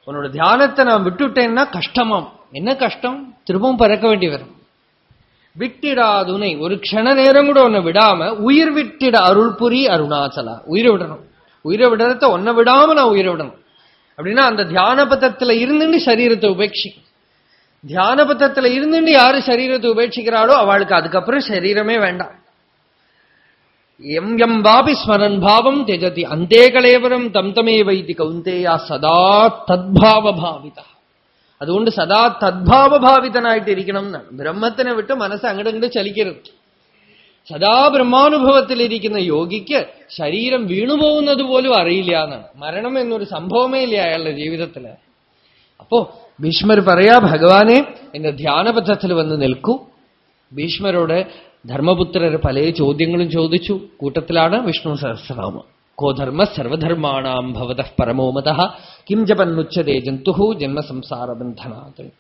உன்னோட தியானத்தை நான் விட்டுட்டேன்னா கஷ்டமாம் என்ன கஷ்டம் திரும்பவும் பறக்க வேண்டி வரும் விட்டிடாதுனை ஒரு க்ஷண நேரம் கூட உன்னை விடாம உயிர் விட்டிட அருள் புரி அருணாச்சலா உயிரை விடணும் உயிரை விடுறத ஒன்ன விடாம நான் உயிரை விடணும் அப்படின்னா அந்த தியான பதத்துல இருந்துட்டு சரீரத்தை உபேட்சி தியான பதத்துல இருந்துட்டு யாரு சரீரத்தை உபேட்சிக்கிறாளோ அவளுக்கு அதுக்கப்புறம் சரீரமே வேண்டாம் എം എം വാപി സ്മരൻ ഭാവം ത്യജതി അന്തേ കളേവരം തം തമേവൈതി കൗന്തേയ സദാ തദ്ഭാവഭാവിത അതുകൊണ്ട് സദാ തദ്ഭാവഭാവിതനായിട്ടിരിക്കണം എന്നാണ് ബ്രഹ്മത്തിനെ വിട്ട് മനസ്സ് അങ്ങോട്ട് അങ്ങോട്ട് ചലിക്കരുത് സദാ ബ്രഹ്മാനുഭവത്തിലിരിക്കുന്ന യോഗിക്ക് ശരീരം വീണുപോകുന്നത് പോലും അറിയില്ല എന്നാണ് മരണം എന്നൊരു സംഭവമേ ഇല്ല അയാളുടെ ജീവിതത്തില് അപ്പോ ഭീഷ്മർ പറയാ ഭഗവാനെ എന്റെ ധ്യാനപഥത്തിൽ വന്ന് നിൽക്കൂ. ഭീഷ്മരോട് ധർമ്മപുത്രർ പല ചോദ്യങ്ങളും ചോദിച്ചു. കൂട്ടത്തിലാണ് വിഷ്ണു സഹസ്രനാമം. കോ ധർമ്മ സർവധർമാണാം ഭവത പരമോമത കിം ജപന്നുച്ചതേ ജന്തു? ജന്മസംസാരബന്ധനാത്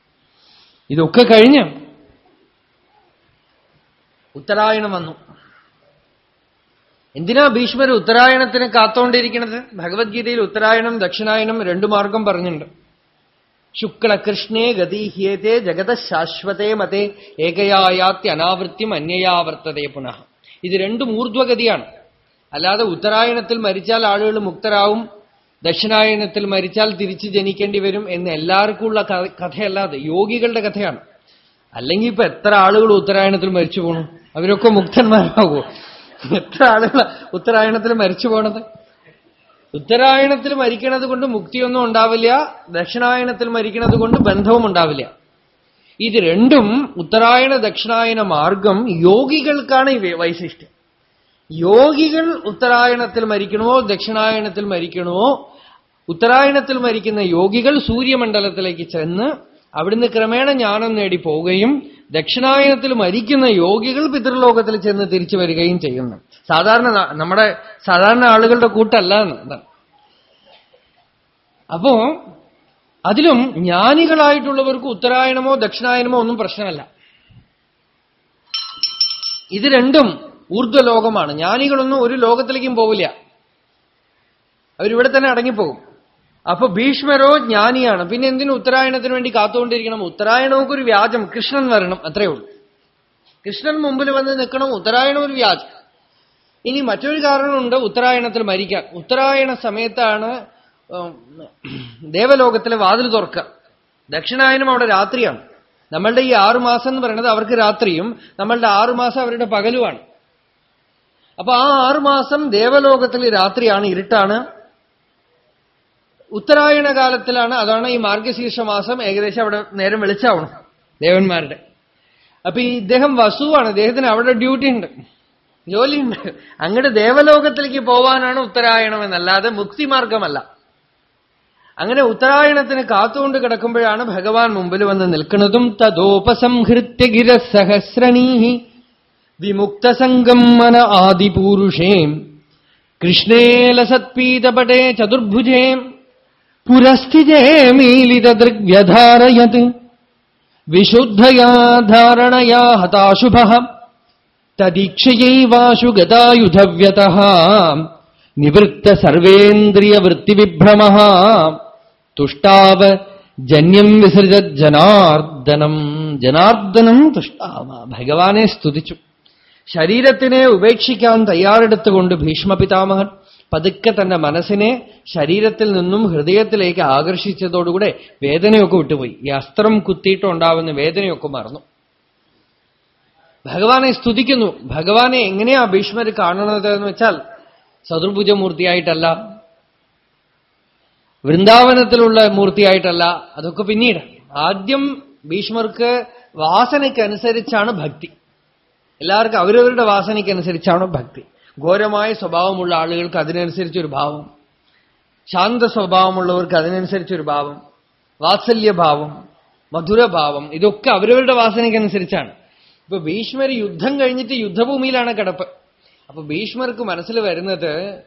ഇതൊക്കെ കഴിഞ്ഞ് ഉത്തരായണം വന്നു. എന്തിനാ ഭീഷ്മർ ഉത്തരായണത്തിന് കാത്തോണ്ടിരിക്കുന്നത് ഭഗവത്ഗീതയിൽ ഉത്തരായണം ദക്ഷിണായണം രണ്ടു മാർഗം പറഞ്ഞിട്ടുണ്ട്. ശുക്ലകൃഷ്ണേ ഗതീഹ്യേതേ ജഗത ശാശ്വതേ മതേ ഏകയായാത്തി അനാവൃത്യം അന്യയാവർത്തതേ പുനഃ. ഇത് രണ്ടും ഊർധ്വഗതിയാണ്. അല്ലാതെ ഉത്തരായണത്തിൽ മരിച്ചാൽ ആളുകൾ മുക്തരാവും ദക്ഷിണായണത്തിൽ മരിച്ചാൽ തിരിച്ചു ജനിക്കേണ്ടി വരും എന്ന് എല്ലാവർക്കും ഉള്ള കഥയല്ലാതെ യോഗികളുടെ കഥയാണ്. അല്ലെങ്കിൽ ഇപ്പൊ എത്ര ആളുകൾ ഉത്തരായണത്തിൽ മരിച്ചു പോണു? അവരൊക്കെ മുക്തന്മാരാകുമോ എത്ര ആളുകൾ ഉത്തരായണത്തിൽ മരിച്ചു പോണത്? ഉത്തരായണത്തിൽ മരിക്കണത് കൊണ്ട് മുക്തിയൊന്നും ഉണ്ടാവില്ല ദക്ഷിണായണത്തിൽ മരിക്കണത് കൊണ്ട് ബന്ധവും ഉണ്ടാവില്ല. ഇത് രണ്ടും ഉത്തരായണ ദക്ഷിണായന മാർഗം യോഗികൾക്കാണ് ഈ വൈശിഷ്ട്യം. യോഗികൾ ഉത്തരായണത്തിൽ മരിക്കണമോ ദക്ഷിണായണത്തിൽ മരിക്കണമോ ഉത്തരായണത്തിൽ മരിക്കുന്ന യോഗികൾ സൂര്യമണ്ഡലത്തിലേക്ക് ചെന്ന് അവിടുന്ന് ക്രമേണ ജ്ഞാനം നേടി പോവുകയും ദക്ഷിണായനത്തിൽ മരിക്കുന്ന യോഗികൾ പിതൃലോകത്തിൽ ചെന്ന് തിരിച്ചു വരികയും ചെയ്യുന്നു. സാധാരണ നമ്മുടെ സാധാരണ ആളുകളുടെ കൂട്ടല്ല അപ്പോ അതിലും ജ്ഞാനികളായിട്ടുള്ളവർക്ക് ഉത്തരായണമോ ദക്ഷിണായനമോ ഒന്നും പ്രശ്നമല്ല. ഇത് രണ്ടും ഊർധ്വലോകമാണ്. ജ്ഞാനികളൊന്നും ഒരു ലോകത്തിലേക്കും പോവില്ല. അവരിവിടെ തന്നെ അടങ്ങിപ്പോകും. അപ്പൊ ഭീഷ്മരോ ജ്ഞാനിയാണ്. പിന്നെ എന്തിനു ഉത്തരായണത്തിന് വേണ്ടി കാത്തുകൊണ്ടിരിക്കണം? ഉത്തരായണമൊക്കെ ഒരു വ്യാജം. കൃഷ്ണൻ വരണം. അത്രയേ ഉള്ളൂ. കൃഷ്ണൻ മുമ്പിൽ വന്ന് നിൽക്കണം. ഉത്തരായണം ഒരു വ്യാജം. ഇനി മറ്റൊരു കാരണമുണ്ട് ഉത്തരായണത്തിൽ മരിക്കാൻ. ഉത്തരായണ സമയത്താണ് ദേവലോകത്തിലെ വാതിൽ തുറക്കുക. ദക്ഷിണായനം അവിടെ രാത്രിയാണ്. നമ്മളുടെ ഈ ആറുമാസം എന്ന് പറയുന്നത് അവർക്ക് രാത്രിയും നമ്മളുടെ ആറുമാസം അവരുടെ പകലുമാണ്. അപ്പൊ ആ ആറുമാസം ദേവലോകത്തിൽ രാത്രിയാണ് ഇരുട്ടാണ്. ഉത്തരായണ കാലത്തിലാണ് അതാണ് ഈ മാർഗശീർഷ മാസം ഏകദേശം അവിടെ നേരം വെളിച്ചാവണം ദേവന്മാരുടെ. അപ്പൊ ഈ ഇദ്ദേഹം വസുവാണ് ഇദ്ദേഹത്തിന് അവിടെ ഡ്യൂട്ടി ഉണ്ട്. ജോലിയുണ്ട് അങ്ങോട്ട് ദേവലോകത്തിലേക്ക് പോവാനാണ് ഉത്തരായണം എന്നല്ലാതെ മുക്തി മാർഗമല്ല അങ്ങനെ ഉത്തരായണത്തിന് കാത്തുകൊണ്ട് കിടക്കുമ്പോഴാണ് ഭഗവാൻ മുമ്പിൽ വന്ന് നിൽക്കുന്നതും തദോപസംഹൃത്യ ഗിരസഹസ്രണീ വിമുക്തസംഗം മന ആദിപൂരുഷേം കൃഷ്ണേലസത്പീതപടേ ചതുർഭുജേം പുരസ്ഥിജേ മീലിതദൃഗ്വ്യധാരയത് വിശുദ്ധയാ ധാരണയാ ഹതാശുഭ തദീക്ഷയൈവാശു ഗതായുധവ്യത നിവൃത്ത സർവേന്ദ്രിയ വൃത്തിവിഭ്രമ തുഷ്ടാവ് ജന്യം വിസൃജ ജനാർദ്ദനം. ജനാർദ്ദനം തുഷ്ടാവ. ഭഗവാനെ സ്തുതിച്ചു. ശരീരത്തിനെ ഉപേക്ഷിക്കാൻ തയ്യാറെടുത്തുകൊണ്ട് ഭീഷ്മപിതാമഹൻ പതുക്കെ തന്റെ മനസ്സിനെ ശരീരത്തിൽ നിന്നും ഹൃദയത്തിലേക്ക് ആകർഷിച്ചതോടുകൂടെ വേദനയൊക്കെ വിട്ടുപോയി. ഈ അസ്ത്രം കുത്തിയിട്ടുണ്ടാവുന്ന വേദനയൊക്കെ മറന്നു. ഭഗവാനെ സ്തുതിക്കുന്നു. ഭഗവാനെ എങ്ങനെയാ ഭീഷ്മർ കാണുന്നത് എന്ന് വെച്ചാൽ ചതുർഭുജമൂർത്തിയായിട്ടല്ല. വൃന്ദാവനത്തിലുള്ള മൂർത്തിയായിട്ടല്ല. അതൊക്കെ പിന്നീട്. ആദ്യം ഭീഷ്മർക്ക് വാസനയ്ക്കനുസരിച്ചാണ് ഭക്തി. എല്ലാവർക്കും അവരവരുടെ വാസനയ്ക്കനുസരിച്ചാണ് ഭക്തി. ഘോരമായ സ്വഭാവമുള്ള ആളുകൾക്ക് അതിനനുസരിച്ചൊരു ഭാവം. ശാന്ത സ്വഭാവമുള്ളവർക്ക് അതിനനുസരിച്ചൊരു ഭാവം. വാത്സല്യഭാവം മധുരഭാവം ഇതൊക്കെ അവരവരുടെ വാസനയ്ക്കനുസരിച്ചാണ്. ഇപ്പൊ ഭീഷ്മർ യുദ്ധം കഴിഞ്ഞിട്ട് യുദ്ധഭൂമിയിലാണ് കിടപ്പ്. അപ്പൊ ഭീഷ്മർക്ക് മനസ്സിൽ വരുന്നത്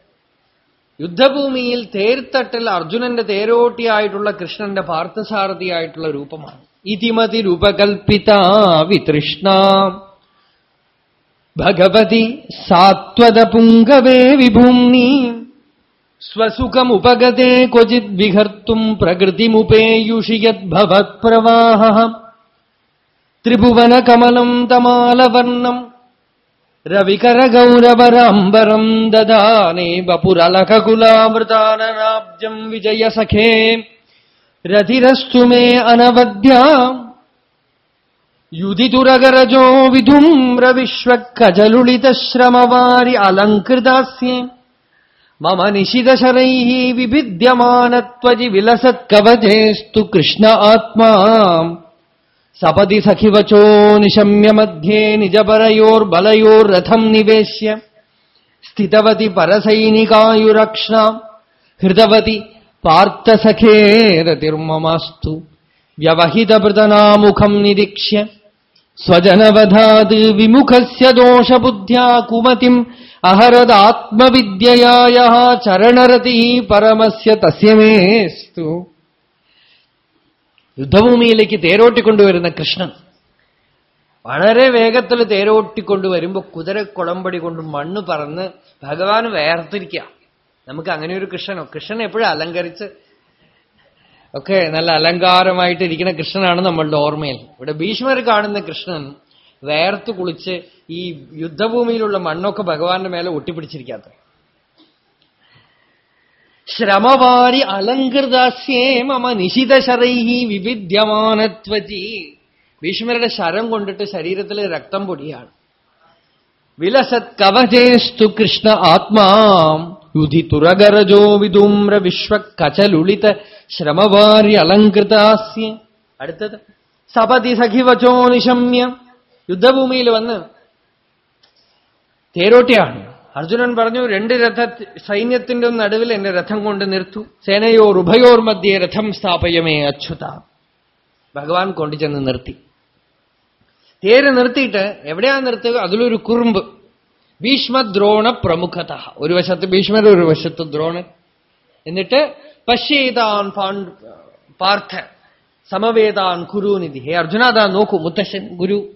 യുദ്ധഭൂമിയിൽ തേർത്തട്ടിൽ അർജുനന്റെ തേരോട്ടിയായിട്ടുള്ള കൃഷ്ണന്റെ പാർത്ഥസാരഥിയായിട്ടുള്ള രൂപമാണ്. ഇതിമതി രൂപകൽപ്പിത വിതൃഷ്ണ. ഭഗവതി സാത്വത പുങ്കവേ വിഭൂംനി സ്വസുഖമുപഗതേ ക്വചിത് വിഹർത്തും പ്രകൃതിമുപേയുഷിയത് ഭവത് യദ്ഭവത്പ്രവാഹ ത്രിഭുവനകമലം തമാലവർണം രവികരഗൗരവരാംബരം ദദാനേ വപുരലകുലാമൃതാനനാബ്ജം വിജയസഖേ. രതിരസ്തു മേ അനവദ്യാം വിധും വിധുമ്രവിശ്വക്കജലുളിതശ്രമവാരി അലങ്കൃതാസ്യേ മമ നിശിതശരൈः വിഭിദ്യമാനത്വജി വിലസത്കവചേസ്തു കൃഷ്ണ ആത്മാ. സപതി സഖിവചോ നിശമ്യ മധ്യേ നിജപരയോർബലയോർരഥം നിവേശ്യ. സ്ഥിതവതി പരസൈനികായുരക്ഷ. ഹൃതവതി പാർത്ഥസഖേരതിർമമാസ്തു വ്യവഹിതഭൃതനാമുഖം നിരീക്ഷ്യ. സ്വജനവധാത് വിമുഖസ്യ ദോഷബുദ്ധ്യാ കുമതിം അഹരദാത്മവിദ്യയായ ചരണരതി പരമസ്യ തസ്യമേസ്തു. യുദ്ധഭൂമിയിലേക്ക് തേരോട്ടിക്കൊണ്ടുവരുന്ന കൃഷ്ണൻ വളരെ വേഗത്തിൽ തേരോട്ടിക്കൊണ്ടുവരുമ്പോ കുതിരക്കുളമ്പടി കൊണ്ട് മണ്ണ് പറന്ന് ഭഗവാൻ വേർതിരിക്കുക നമുക്ക് അങ്ങനെ ഒരു കൃഷ്ണനോ കൃഷ്ണൻ എപ്പോഴും അലങ്കരിച്ച് ഒക്കെ നല്ല അലങ്കാരമായിട്ട് ഇരിക്കുന്ന കൃഷ്ണനാണ് നമ്മളുടെ ഓർമ്മയിൽ. ഇവിടെ ഭീഷ്മർ കാണുന്ന കൃഷ്ണൻ വേർത്ത് കുളിച്ച് ഈ യുദ്ധഭൂമിയിലുള്ള മണ്ണൊക്കെ ഭഗവാന്റെ മേലെ ഒട്ടിപ്പിടിച്ചിരിക്കാത്ത. ശ്രമവാരി അലങ്കൃതാസ്യേ മമ നിശിതശരൈഹി വിവിദ്യമാനത്വജി ഭീഷ്മരുടെ ശരം കൊണ്ടിട്ട് ശരീരത്തിൽ രക്തം പൊടിയാണ്. വിലസത് കവചേസ്തു കൃഷ്ണ ആത്മാ. യുധി തുരഗരജോ വിദൂമ്ര വിശ്വ കചലുളിത ശ്രമവാരി അലങ്കൃതാസ്യ. അടുത്തത് സപതി സഖിവചോ നിശമ്യ. യുദ്ധഭൂമിയിൽ വന്ന് തേരോട്ടിയാണ്. അർജുനൻ പറഞ്ഞു രണ്ട് രഥ സൈന്യത്തിന്റെ നടുവിൽ എന്റെ രഥം കൊണ്ട് നിർത്തു. സേനയോർ ഉഭയോർ മധ്യേ രഥം സ്ഥാപയമേ അച്യുത. ഭഗവാൻ കൊണ്ടുചെന്ന് നിർത്തി. തേര് നിർത്തിയിട്ട് എവിടെയാ നിർത്തുക? അതിലൊരു കുറുമ്പ്. ഭീഷ്മദ്രോണ പ്രമുഖത. ഒരു വശത്ത് ഭീഷ്മർ ഒരു വശത്ത് ദ്രോണൻ. എന്നിട്ട് പശ്യേതാൻ പാർത്ഥ സമവേതാൻ കുരുനിധി. ഹേ അർജുന അതാ നോക്കൂ മുത്തശ്ശൻ ഗുരു.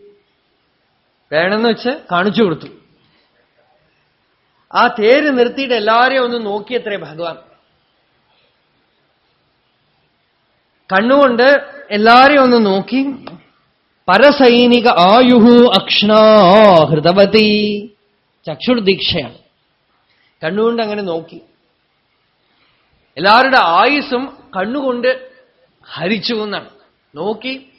വേണമെന്ന് വെച്ച് കാണിച്ചു കൊടുത്തു. ആ തേര് നിർത്തിയിട്ട് എല്ലാവരെയും ഒന്ന് നോക്കിയത്രേ ഭഗവാൻ. കണ്ണുകൊണ്ട് എല്ലാരെയും ഒന്ന് നോക്കി. പരസൈനിക ആയുഹു അക്ഷ്ണാ ഹൃദവതി. ചക്ഷുർദീക്ഷയാണ്. കണ്ണുകൊണ്ട് അങ്ങനെ നോക്കി. എല്ലാവരുടെ ആയുസ്സും കണ്ണുകൊണ്ട് ഹരിച്ചു എന്നാണ്. നോക്കി.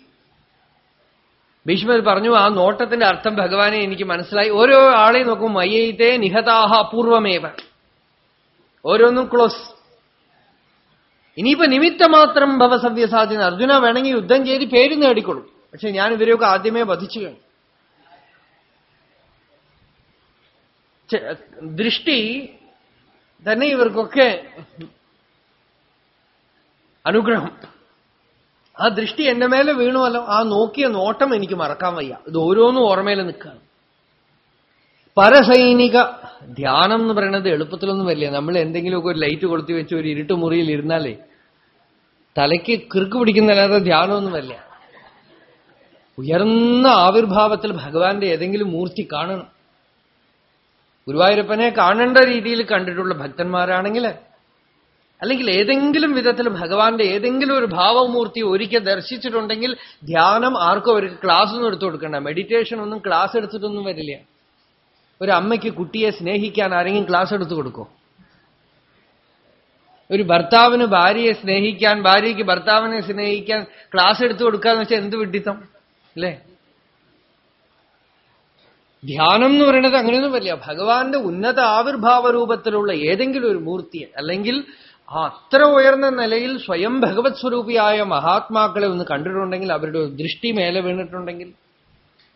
ഭീഷ്മർ പറഞ്ഞു ആ നോട്ടത്തിന്റെ അർത്ഥം ഭഗവാനെ എനിക്ക് മനസ്സിലായി. ഓരോ ആളെയും നോക്കും മയ്യത്തെ നിഹതാഹ അപൂർവമേവ ഓരോന്നും ക്ലോസ്. ഇനിയിപ്പോ നിമിത്തമാത്രം ഭവസവ്യസാധ്യത. അർജുന വേണമെങ്കിൽ യുദ്ധം ചെയ്ത് പേര് നേടിക്കൊള്ളും. പക്ഷെ ഞാൻ ഇവരെയൊക്കെ ആദ്യമേ വധിച്ചു കഴിഞ്ഞു. ദൃഷ്ടി തന്നെ ഇവർക്കൊക്കെ അനുഗ്രഹം. ആ ദൃഷ്ടി എന്റെ മേലെ വീണുമല്ലോ ആ നോക്കിയ നോട്ടം എനിക്ക് മറക്കാൻ വയ്യ. ഇത് ഓരോന്നും ഓർമ്മയിൽ നിൽക്കുകയാണ്. പരസൈനിക ധ്യാനം എന്ന് പറയുന്നത് എളുപ്പത്തിലൊന്നും വരില്ല. നമ്മൾ എന്തെങ്കിലുമൊക്കെ ഒരു ലൈറ്റ് കൊളുത്തി വെച്ച് ഒരു ഇരുട്ട് മുറിയിൽ ഇരുന്നാലേ തലയ്ക്ക് കിറുക്ക് പിടിക്കുന്നല്ലാതെ ധ്യാനമൊന്നും വരില്ല. ഉയർന്ന ആവിർഭാവത്തിൽ ഭഗവാന്റെ ഏതെങ്കിലും മൂർത്തി കാണണം. ഗുരുവായൂരപ്പനെ കാണേണ്ട രീതിയിൽ കണ്ടിട്ടുള്ള ഭക്തന്മാരാണെങ്കിൽ അല്ലെങ്കിൽ ഏതെങ്കിലും വിധത്തിൽ ഭഗവാന്റെ ഏതെങ്കിലും ഒരു ഭാവമൂർത്തി ഒരിക്കൽ ദർശിച്ചിട്ടുണ്ടെങ്കിൽ ധ്യാനം ആർക്കും അവർക്ക് ക്ലാസ് ഒന്നും എടുത്തു കൊടുക്കണ്ട. മെഡിറ്റേഷൻ ഒന്നും ക്ലാസ് എടുത്തിട്ടൊന്നും വരില്ല. ഒരു അമ്മയ്ക്ക് കുട്ടിയെ സ്നേഹിക്കാൻ ആരെങ്കിലും ക്ലാസ് എടുത്തു കൊടുക്കോ? ഒരു ഭർത്താവിന് ഭാര്യയെ സ്നേഹിക്കാൻ ഭാര്യയ്ക്ക് ഭർത്താവിനെ സ്നേഹിക്കാൻ ക്ലാസ് എടുത്തു കൊടുക്കാന്ന് വെച്ചാൽ എന്ത് വിഡിത്തം അല്ലേ? ധ്യാനം എന്ന് പറയുന്നത് അങ്ങനെയൊന്നും വരില്ല. ഭഗവാന്റെ ഉന്നത ആവിർഭാവ രൂപത്തിലുള്ള ഏതെങ്കിലും ഒരു മൂർത്തിയെ അല്ലെങ്കിൽ ആ അത്ര ഉയർന്ന നിലയിൽ സ്വയം ഭഗവത് സ്വരൂപിയായ മഹാത്മാക്കളെ ഒന്ന് കണ്ടിട്ടുണ്ടെങ്കിൽ അവരുടെ ദൃഷ്ടി മേലെ വീണിട്ടുണ്ടെങ്കിൽ.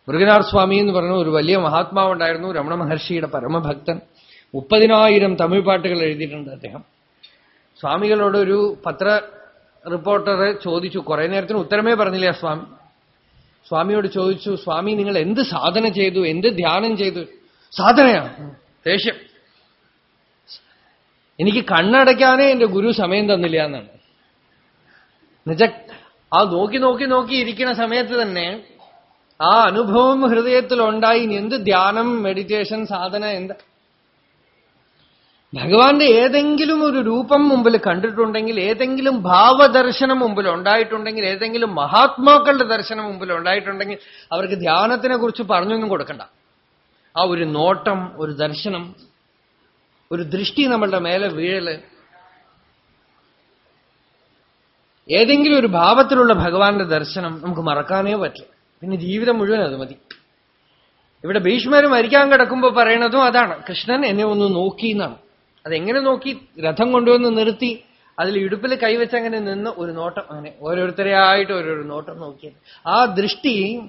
മൃഗനാഥ് സ്വാമി എന്ന് പറഞ്ഞ ഒരു വലിയ മഹാത്മാവുണ്ടായിരുന്നു രമണ മഹർഷിയുടെ പരമഭക്തൻ. മുപ്പതിനായിരം തമിഴ് പാട്ടുകൾ എഴുതിയിട്ടുണ്ട് അദ്ദേഹം. സ്വാമികളോട് ഒരു പത്ര റിപ്പോർട്ടർ ചോദിച്ചു കുറെ നേരത്തിന് ഉത്തരമേ പറഞ്ഞില്ല സ്വാമി. സ്വാമിയോട് ചോദിച്ചു സ്വാമി നിങ്ങൾ എന്ത് സാധന ചെയ്തു? എന്ത് ധ്യാനം ചെയ്തു? സാധനയാണ് ദേഷ്യം. എനിക്ക് കണ്ണടയ്ക്കാനേ എന്റെ ഗുരു സമയം തന്നില്ല എന്നാണ്. എന്നുവെച്ചാ ആ നോക്കി നോക്കി നോക്കി ഇരിക്കുന്ന സമയത്ത് തന്നെ ആ അനുഭവം ഹൃദയത്തിൽ ഉണ്ടായി ഇനി എന്ത് ധ്യാനം മെഡിറ്റേഷൻ സാധന എന്താ? ഭഗവാന്റെ ഏതെങ്കിലും ഒരു രൂപം മുമ്പിൽ കണ്ടിട്ടുണ്ടെങ്കിൽ ഏതെങ്കിലും ഭാവദർശനം മുമ്പിൽ ഉണ്ടായിട്ടുണ്ടെങ്കിൽ ഏതെങ്കിലും മഹാത്മാക്കളുടെ ദർശനം മുമ്പിൽ ഉണ്ടായിട്ടുണ്ടെങ്കിൽ അവർക്ക് ധ്യാനത്തിനെ കുറിച്ച് പറഞ്ഞൊന്നും കൊടുക്കണ്ട. ആ ഒരു നോട്ടം ഒരു ദർശനം ഒരു ദൃഷ്ടി നമ്മളുടെ മേലെ വീഴൽ. ഏതെങ്കിലും ഒരു ഭാവത്തിലുള്ള ഭഗവാന്റെ ദർശനം നമുക്ക് മറക്കാനേ പറ്റില്ല. പിന്നെ ജീവിതം മുഴുവൻ അത് മതി. ഇവിടെ ഭീഷ്മർ മരിക്കാൻ കിടക്കുമ്പോൾ പറയണതും അതാണ്. കൃഷ്ണൻ എന്നെ ഒന്ന് നോക്കി എന്നാണ്. അതെങ്ങനെ നോക്കി? രഥം കൊണ്ടുവന്ന് നിർത്തി. അതിൽ ഇടുപ്പിൽ കൈവച്ച് അങ്ങനെ നിന്ന് ഒരു നോട്ടം അങ്ങനെ ഓരോരുത്തരെയായിട്ട് ഓരോരോ നോട്ടം നോക്കിയത്. ആ ദൃഷ്ടി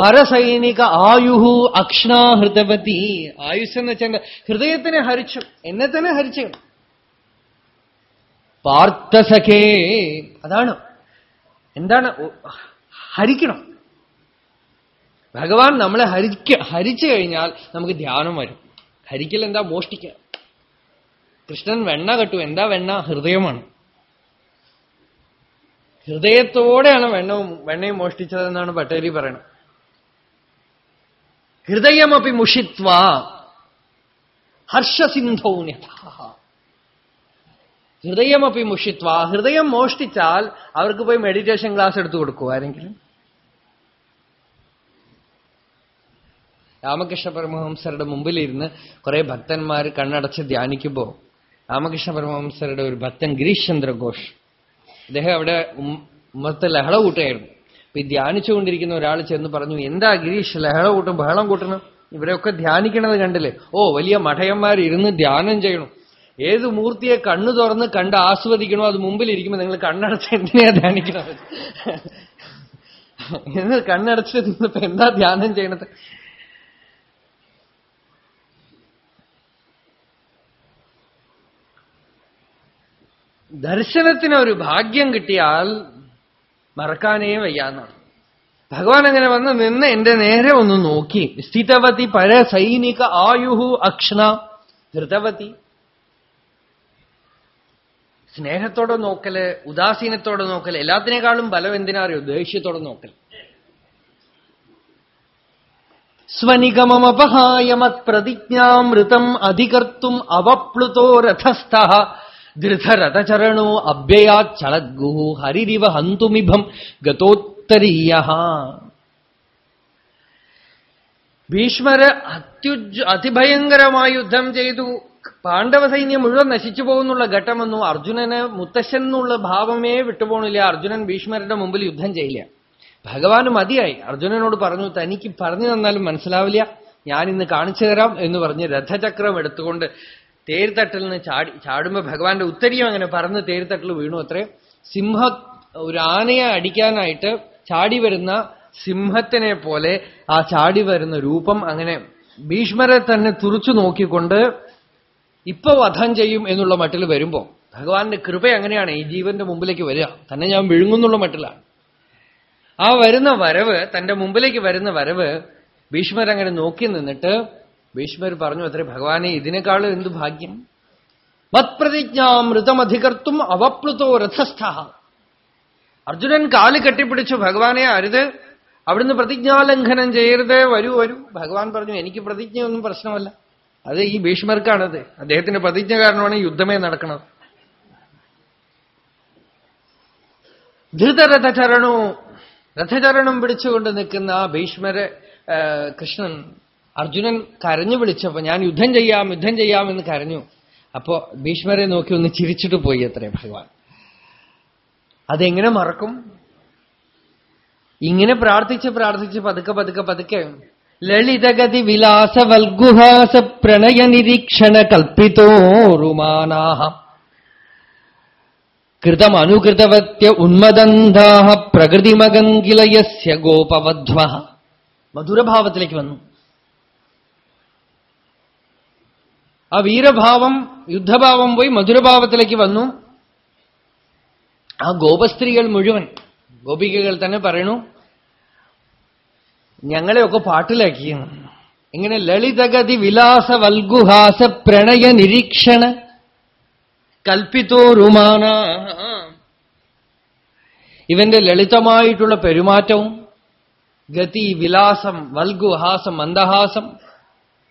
പരസൈനിക ആയുഹു അക്ഷ്ണാഹൃതവതി ആയുസ് എന്ന് വെച്ചാൽ ഹൃദയത്തിനെ ഹരിച്ചു. എന്നെ തന്നെ ഹരിച്ചു. പാർത്ഥസഖേ. അതാണ്. എന്താണ്? ഹരിക്കണം. ഭഗവാൻ നമ്മളെ ഹരിക്ക ഹരിച്ചു കഴിഞ്ഞാൽ നമുക്ക് ധ്യാനം വരും. ഹരിക്കൽ എന്താ മോഷ്ടിക്കുക കൃഷ്ണൻ വെണ്ണ കെട്ടു. എന്താ വെണ്ണ? ഹൃദയമാണ്. ഹൃദയത്തോടെയാണ് വെണ്ണവും വെണ്ണയും മോഷ്ടിച്ചതെന്നാണ് പട്ടേരി പറയണത്. ഹൃദയമപി മുഷിത്വ ഹർഷസിന്ധോ ഹൃദയമപി മുഷിത്വ ഹൃദയം മോഷ്ടിച്ചാൽ അവർക്ക് പോയി മെഡിറ്റേഷൻ ക്ലാസ് എടുത്തു കൊടുക്കുക ആരെങ്കിലും രാമകൃഷ്ണ പരമഹംസരുടെ മുമ്പിലിരുന്ന് കുറെ ഭക്തന്മാർ കണ്ണടച്ച് ധ്യാനിക്കുമ്പോൾ രാമകൃഷ്ണ പരമഹംസരുടെ ഒരു ഭക്തൻ ഗിരീഷ് ചന്ദ്ര ഘോഷ് അദ്ദേഹം അവിടെ ഉമ്മത്തെ ലഹള കൂട്ടുകയായിരുന്നു അപ്പൊ ഈ ധ്യാനിച്ചുകൊണ്ടിരിക്കുന്ന ഒരാൾ ചെന്ന് പറഞ്ഞു എന്താ ഗിരീഷ് ലഹള കൂട്ടും ബഹളം കൂട്ടണം? ഇവരൊക്കെ ധ്യാനിക്കണത് കണ്ടില്ലേ? ഓ വലിയ മഠയന്മാർ ഇരുന്ന് ധ്യാനം ചെയ്യണം. ഏത് മൂർത്തിയെ കണ്ണു തുറന്ന് കണ്ട് ആസ്വദിക്കണോ അത് മുമ്പിലിരിക്കുമ്പോൾ നിങ്ങൾ കണ്ണടച്ച് എന്തിനാ ധ്യാനിക്കണത്? എന്ന് കണ്ണടച്ച് നിന്നിപ്പോ എന്താ ധ്യാനം ചെയ്യണത്? ദർശനത്തിന് ഒരു ഭാഗ്യം കിട്ടിയാൽ മറക്കാനേ വയ്യാന്നാണ് ഭഗവാൻ അങ്ങനെ വന്ന് നിന്ന് എന്റെ നേരെ ഒന്ന് നോക്കി. സ്ഥിതവതി പര സൈനിക ആയുഹു അക്ഷണ. ധൃതവതി. സ്നേഹത്തോടെ നോക്കൽ ഉദാസീനത്തോടെ നോക്കൽ എല്ലാത്തിനേക്കാളും ബലം എന്തിനാ അറിയോ? ദേഷ്യത്തോടെ നോക്കൽ സ്വനിഗമമപഹായമത് പ്രതിജ്ഞാമൃതം അധികർത്തും അവപ്ലുതോ രഥസ്ഥ. ധൃതരഥചരണോ അഭ്യയാ ചളദ്ഗുഹു ഹരിരിവ ഹന്തുമിഭം ഗതോത്തരീയ ഭീഷ്മര അത്യുജ് അതിഭയങ്കരമായി യുദ്ധം ചെയ്തു. പാണ്ഡവ സൈന്യം മുഴുവൻ നശിച്ചു പോകുന്നുള്ള ഘട്ടം വന്നു. അർജുനന് മുത്തശ്ശൻ എന്നുള്ള ഭാവമേ വിട്ടുപോണില്ല. അർജുനൻ ഭീഷ്മരുടെ മുമ്പിൽ യുദ്ധം ചെയ്യില്ല. ഭഗവാന് മതിയായി. അർജുനനോട് പറഞ്ഞു തനിക്ക് പറഞ്ഞു തന്നാലും മനസ്സിലാവില്ല. ഞാൻ ഇന്ന് കാണിച്ചു തരാം എന്ന് പറഞ്ഞ് രഥചക്രം എടുത്തുകൊണ്ട് തേരുത്തട്ടിൽ നിന്ന് ചാടി ചാടുമ്പോ ഭഗവാന്റെ ഉത്തരിയും അങ്ങനെ പറന്ന് തേരുത്തട്ടിൽ വീണു. അത്രേ സിംഹ ഒരു ആനയെ അടിക്കാനായിട്ട് ചാടി വരുന്ന സിംഹത്തിനെ പോലെ ആ ചാടി വരുന്ന രൂപം അങ്ങനെ ഭീഷ്മരെ തന്നെ തുറച്ചു നോക്കിക്കൊണ്ട് ഇപ്പൊ വധം ചെയ്യും എന്നുള്ള മട്ടിൽ വരുമ്പോ ഭഗവാന്റെ കൃപ അങ്ങനെയാണ് ഈ ജീവന്റെ മുമ്പിലേക്ക് വരിക? തന്നെ ഞാൻ വിഴുങ്ങുന്നുള്ള മട്ടിലാണ്. ആ വരുന്ന വരവ് തന്റെ മുമ്പിലേക്ക് വരുന്ന വരവ് ഭീഷ്മർ അങ്ങനെ നോക്കി നിന്നിട്ട് ഭീഷ്മർ പറഞ്ഞു അത്ര ഭഗവാനെ ഇതിനേക്കാളും എന്ത് ഭാഗ്യം? മത്പ്രതിജ്ഞാമൃതമധികർത്തും അവപ്ലുതോ രഥസ്ഥ. അർജുനൻ കാൽ കെട്ടിപ്പിടിച്ചു ഭഗവാനെ അരുത്. അവിടുന്ന് പ്രതിജ്ഞാലംഘനം ചെയ്യരുത്. വരൂ വരൂ. ഭഗവാൻ പറഞ്ഞു എനിക്ക് പ്രതിജ്ഞയൊന്നും പ്രശ്നമല്ല. അത് ഈ ഭീഷ്മർക്കാണത്. അദ്ദേഹത്തിന്റെ പ്രതിജ്ഞ കാരണമാണ് യുദ്ധമേ നടക്കുന്നത്. ധൃതരഥചരണോ രഥചരണം പിടിച്ചുകൊണ്ട് നിൽക്കുന്ന ഭീഷ്മരെ കൃഷ്ണൻ അർജുനൻ കരഞ്ഞു വിളിച്ചപ്പോ ഞാൻ യുദ്ധം ചെയ്യാം യുദ്ധം ചെയ്യാം എന്ന് കരഞ്ഞു. അപ്പോ ഭീഷ്മരെ നോക്കി ഒന്ന് ചിരിച്ചിട്ട് പോയി അത്രേ ഭഗവാൻ. അതെങ്ങനെ മറക്കും? ഇങ്ങനെ പ്രാർത്ഥിച്ച് പ്രാർത്ഥിച്ച് പതുക്കെ പതുക്കെ പതുക്കെ ലളിതഗതി വിലാസ വൽഗുഹാസ പ്രണയ നിരീക്ഷണ കൽപ്പിതോ കൃതം പ്രകൃതിമഗങ്കിലയസ്യ ഗോപവധ്വ മധുരഭാവത്തിലേക്ക് വന്നു. ആ വീരഭാവം യുദ്ധഭാവം പോയി മധുരഭാവത്തിലേക്ക് വന്നു. ആ ഗോപസ്ത്രീകൾ മുഴുവൻ ഗോപികകൾ തന്നെ പറയണു ഞങ്ങളെയൊക്കെ പാട്ടിലാക്കി ഇങ്ങനെ ലളിതഗതി വിലാസ വൽഗുഹാസ പ്രണയ നിരീക്ഷണ കൽപ്പിത്തോരുമാന ഇവന്റെ ലളിതമായിട്ടുള്ള പെരുമാറ്റവും ഗതി വിലാസം വൽഗുഹാസം മന്ദഹാസം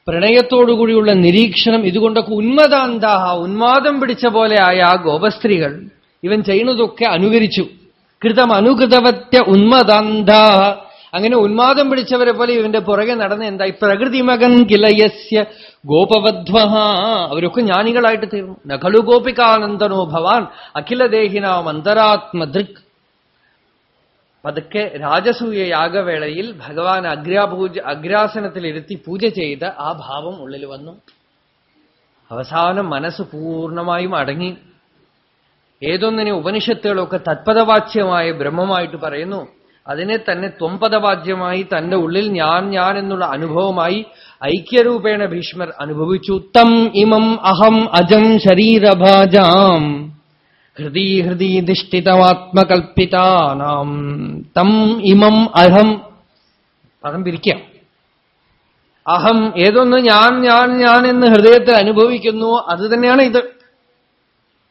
പ്രണയത്തോടുകൂടിയുള്ള നിരീക്ഷണം ഇതുകൊണ്ടൊക്കെ ഉന്മതാന്താഹ ഉന്മാദം പിടിച്ച പോലെ ആയ ആ ഗോപസ്ത്രീകൾ ഇവൻ ചെയ്യുന്നതൊക്കെ അനുകരിച്ചു. കൃതം അനുകൃതവത്യ ഉന്മതാന്താഹ അങ്ങനെ ഉന്മാദം പിടിച്ചവരെ പോലെ ഇവന്റെ പുറകെ നടന്ന എന്തായി? പ്രകൃതിമകൻ കിലയസ്യ ഗോപവധ്വ അവരൊക്കെ ജ്ഞാനികളായിട്ട് തീർന്നു. നഖലു ഗോപികാനന്ദനോ ഭവാൻ അഖിലദേഹിനാം അന്തരാത്മദൃക്. പതുക്കെ രാജസൂയ യാഗവേളയിൽ ഭഗവാൻ അഗ്രാപൂജ അഗ്രാസനത്തിലിരുത്തി പൂജ ചെയ്ത് ആ ഭാവം ഉള്ളിൽ വന്നു. അവസാനം മനസ്സ് പൂർണമായും അടങ്ങി. ഏതൊന്നിനെ ഉപനിഷത്തുകളൊക്കെ തത്പദവാച്യമായ ബ്രഹ്മമായിട്ട് പറയുന്നു അതിനെ തന്നെ ത്വംപദവാച്യമായി തന്റെ ഉള്ളിൽ ഞാൻ ഞാൻ എന്നുള്ള അനുഭവമായി ഐക്യരൂപേണ ഭീഷ്മർ അനുഭവിച്ചു. തം ഇമം അഹം അജം ശരീരഭാജാം. ഹൃദി ഹൃദി നിഷ്ഠിതമാത്മകൽപ്പിതാനാം തം ഇമം അഹം. പദം പിരിക്കാം. അഹം ഏതൊന്ന് ഞാൻ ഞാൻ ഞാൻ എന്ന് ഹൃദയത്തിൽ അനുഭവിക്കുന്നു അത് തന്നെയാണ് ഇത്.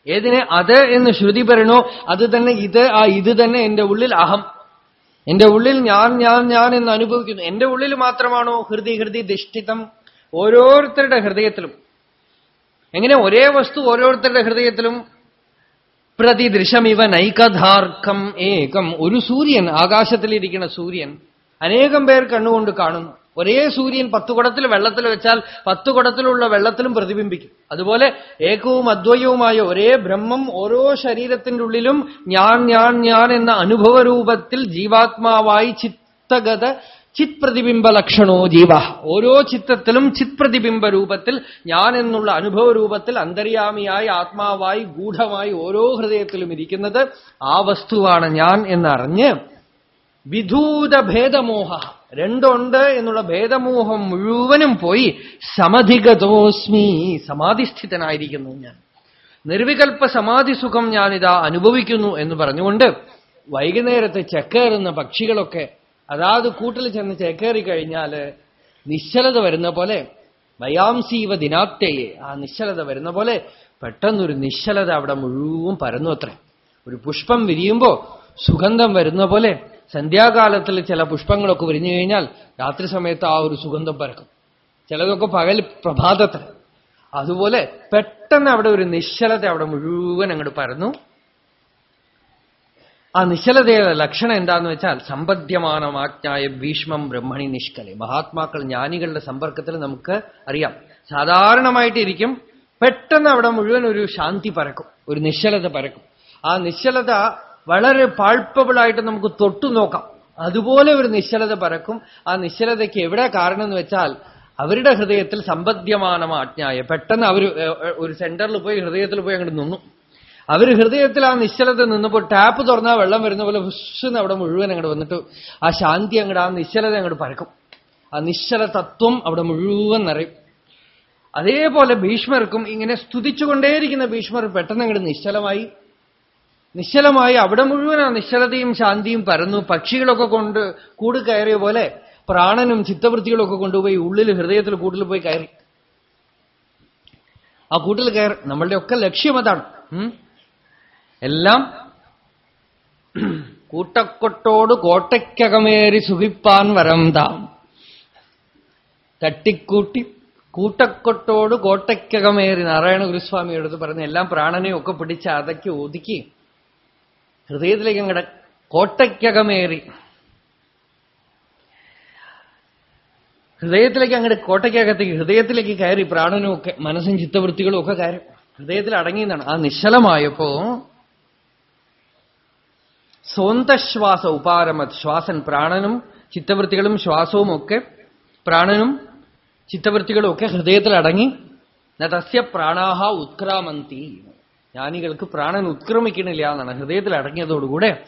ഏതിനെ അത് എന്ന് ശ്രുതി പറയണോ അത് തന്നെ ഇത് ആ ഇത് തന്നെ എന്റെ ഉള്ളിൽ അഹം. എന്റെ ഉള്ളിൽ ഞാൻ ഞാൻ ഞാൻ എന്ന് അനുഭവിക്കുന്നു. എന്റെ ഉള്ളിൽ മാത്രമാണോ ഹൃദി ഹൃദി ദിഷ്ടിതം ഓരോരുത്തരുടെ ഹൃദയത്തിലും. എങ്ങനെ ഒരേ വസ്തു ഓരോരുത്തരുടെ ഹൃദയത്തിലും പ്രതിദൃശമിവ നൈകധാർക്കം ഏകം. ഒരു സൂര്യൻ ആകാശത്തിലിരിക്കുന്ന സൂര്യൻ അനേകം പേർ കണ്ണുകൊണ്ട് കാണുന്നു ഒരേ സൂര്യൻ പത്തു കുടത്തിൽ വെള്ളത്തിൽ വെച്ചാൽ പത്തു കുടത്തിലുള്ള വെള്ളത്തിലും പ്രതിബിംബിക്കും. അതുപോലെ ഏകവും അദ്വയവുമായ ഒരേ ബ്രഹ്മം ഓരോ ശരീരത്തിന്റെ ഉള്ളിലും ഞാൻ ഞാൻ ഞാൻ എന്ന അനുഭവരൂപത്തിൽ ജീവാത്മാവായി ചിത്തഗത ചിത് പ്രതിബിംബ ലക്ഷണോ ജീവ. ഓരോ ചിത്രത്തിലും ചിത് പ്രതിബിംബ രൂപത്തിൽ ഞാൻ എന്നുള്ള അനുഭവ രൂപത്തിൽ അന്തര്യാമിയായി ആത്മാവായി ഗൂഢമായി ഓരോ ഹൃദയത്തിലും ഇരിക്കുന്നത് ആ വസ്തുവാണ് ഞാൻ എന്നറിഞ്ഞ് വിധൂത ഭേദമോഹ രണ്ടുണ്ട് എന്നുള്ള ഭേദമോഹം മുഴുവനും പോയി സമധിഗതോസ്മി സമാധിസ്ഥിതനായിരിക്കുന്നു ഞാൻ. നിർവികൽപ്പ സമാധി സുഖം ഞാനിതാ അനുഭവിക്കുന്നു എന്ന് പറഞ്ഞുകൊണ്ട് വൈകുന്നേരത്തെ ചക്കേറുന്ന പക്ഷികളൊക്കെ അതാത് കൂട്ടിൽ ചെന്ന് ചേക്കേറി കഴിഞ്ഞാൽ നിശ്ചലത വരുന്ന പോലെ വയാംസീവ ദിനാത്തേയെ ആ നിശ്ചലത വരുന്ന പോലെ പെട്ടെന്നൊരു നിശ്ചലത അവിടെ മുഴുവൻ പരന്നു അത്ര. ഒരു പുഷ്പം വിരിയുമ്പോ സുഗന്ധം വരുന്ന പോലെ സന്ധ്യാകാലത്തിൽ ചില പുഷ്പങ്ങളൊക്കെ വിരിഞ്ഞു കഴിഞ്ഞാൽ രാത്രി സമയത്ത് ആ ഒരു സുഗന്ധം പരക്കും. ചിലതൊക്കെ പകൽ പ്രഭാതത്തിൽ. അതുപോലെ പെട്ടെന്ന് അവിടെ ഒരു നിശ്ചലത അവിടെ മുഴുവൻ അങ്ങോട്ട് പരന്നു. ആ നിശ്ചലതയുടെ ലക്ഷണം എന്താന്ന് വെച്ചാൽ സമ്പദ്യമാനമാജ്ഞായ ഭീഷ്മം ബ്രഹ്മണി നിഷ്കലെ. മഹാത്മാക്കൾ ജ്ഞാനികളുടെ സമ്പർക്കത്തിൽ നമുക്ക് അറിയാം. സാധാരണമായിട്ടിരിക്കും പെട്ടെന്ന് അവിടെ മുഴുവൻ ഒരു ശാന്തി പരക്കും. ഒരു നിശ്ചലത പരക്കും. ആ നിശ്ചലത വളരെ പാൾപ്പബിളായിട്ട് നമുക്ക് തൊട്ടു നോക്കാം. അതുപോലെ ഒരു നിശ്ചലത പരക്കും. ആ നിശ്ചലതയ്ക്ക് എവിടെ കാരണം എന്ന് വെച്ചാൽ അവരുടെ ഹൃദയത്തിൽ സമ്പദ്യമാനമാജ്ഞായ പെട്ടെന്ന് അവർ ഒരു സെന്ററിൽ പോയി ഹൃദയത്തിൽ പോയി അങ്ങോട്ട് നിന്നു. അവർ ഹൃദയത്തിൽ ആ നിശ്ചലത നിന്നപ്പോൾ ടാപ്പ് തുറന്നാൽ വെള്ളം വരുന്ന പോലെ വിശ്വന്ന് അവിടെ മുഴുവൻ അങ്ങോട്ട് വന്നിട്ട് ആ ശാന്തി അങ്ങോട്ട് ആ നിശ്ചലത അങ്ങോട്ട് പരക്കും. ആ നിശ്ചല തത്വം അവിടെ മുഴുവൻ നിറയും. അതേപോലെ ഭീഷ്മർക്കും ഇങ്ങനെ സ്തുതിച്ചുകൊണ്ടേയിരിക്കുന്ന ഭീഷ്മർ പെട്ടെന്ന് അങ്ങോട്ട് നിശ്ചലമായി. നിശ്ചലമായി അവിടെ മുഴുവൻ ആ നിശ്ചലതയും ശാന്തിയും പരന്നു. പക്ഷികളൊക്കെ കൊണ്ട് കൂട് കയറിയ പോലെ പ്രാണനും ചിത്തവൃത്തികളൊക്കെ കൊണ്ടുപോയി ഉള്ളിൽ ഹൃദയത്തിൽ കൂട്ടിൽ പോയി കയറി. ആ കൂട്ടിൽ കയറി. നമ്മളുടെ ഒക്കെ ലക്ഷ്യം അതാണ്. എല്ലാം കൂട്ടക്കൊട്ടോട് കോട്ടയ്ക്കകമേറി സുഖിപ്പാൻ വരം താം. തട്ടിക്കൂട്ടി കൂട്ടക്കൊട്ടോട് കോട്ടയ്ക്കകമേറി നാരായണ ഗുരുസ്വാമി എടുത്ത് പറഞ്ഞ എല്ലാം പ്രാണനെയും ഒക്കെ പിടിച്ച് അതക്കി ഒതുക്കി ഹൃദയത്തിലേക്ക് അങ്ങടെ കോട്ടയ്ക്കകമേറി. ഹൃദയത്തിലേക്ക് അങ്ങോട്ട് കോട്ടയ്ക്കകത്തേക്ക് ഹൃദയത്തിലേക്ക് കയറി പ്രാണനും ഒക്കെ മനസ്സും ചിത്തവൃത്തികളും ഒക്കെ കയറി. ഹൃദയത്തിൽ അടങ്ങിയെന്നാണ് ആ നിശ്ചലമായപ്പോ സ്വന്തശ്വാസ ഉപാരമത് ശ്വാസൻ പ്രാണനും ചിത്തവൃത്തികളും ശ്വാസവും ഒക്കെ പ്രാണനും ചിത്തവൃത്തികളും ഒക്കെ ഹൃദയത്തിൽ അടങ്ങി തസ്യ പ്രാണാഹ ഉത്ക്രാമന്തി. ജ്ഞാനികൾക്ക് പ്രാണൻ ഉത്ക്രമിക്കണില്ല എന്നാണ് ഹൃദയത്തിൽ അടങ്ങിയതോടുകൂടെ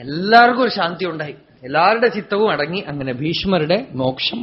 എല്ലാവർക്കും ഒരു ശാന്തി ഉണ്ടായി. എല്ലാവരുടെ ചിത്തവും അടങ്ങി അങ്ങനെ ഭീഷ്മരുടെ മോക്ഷം.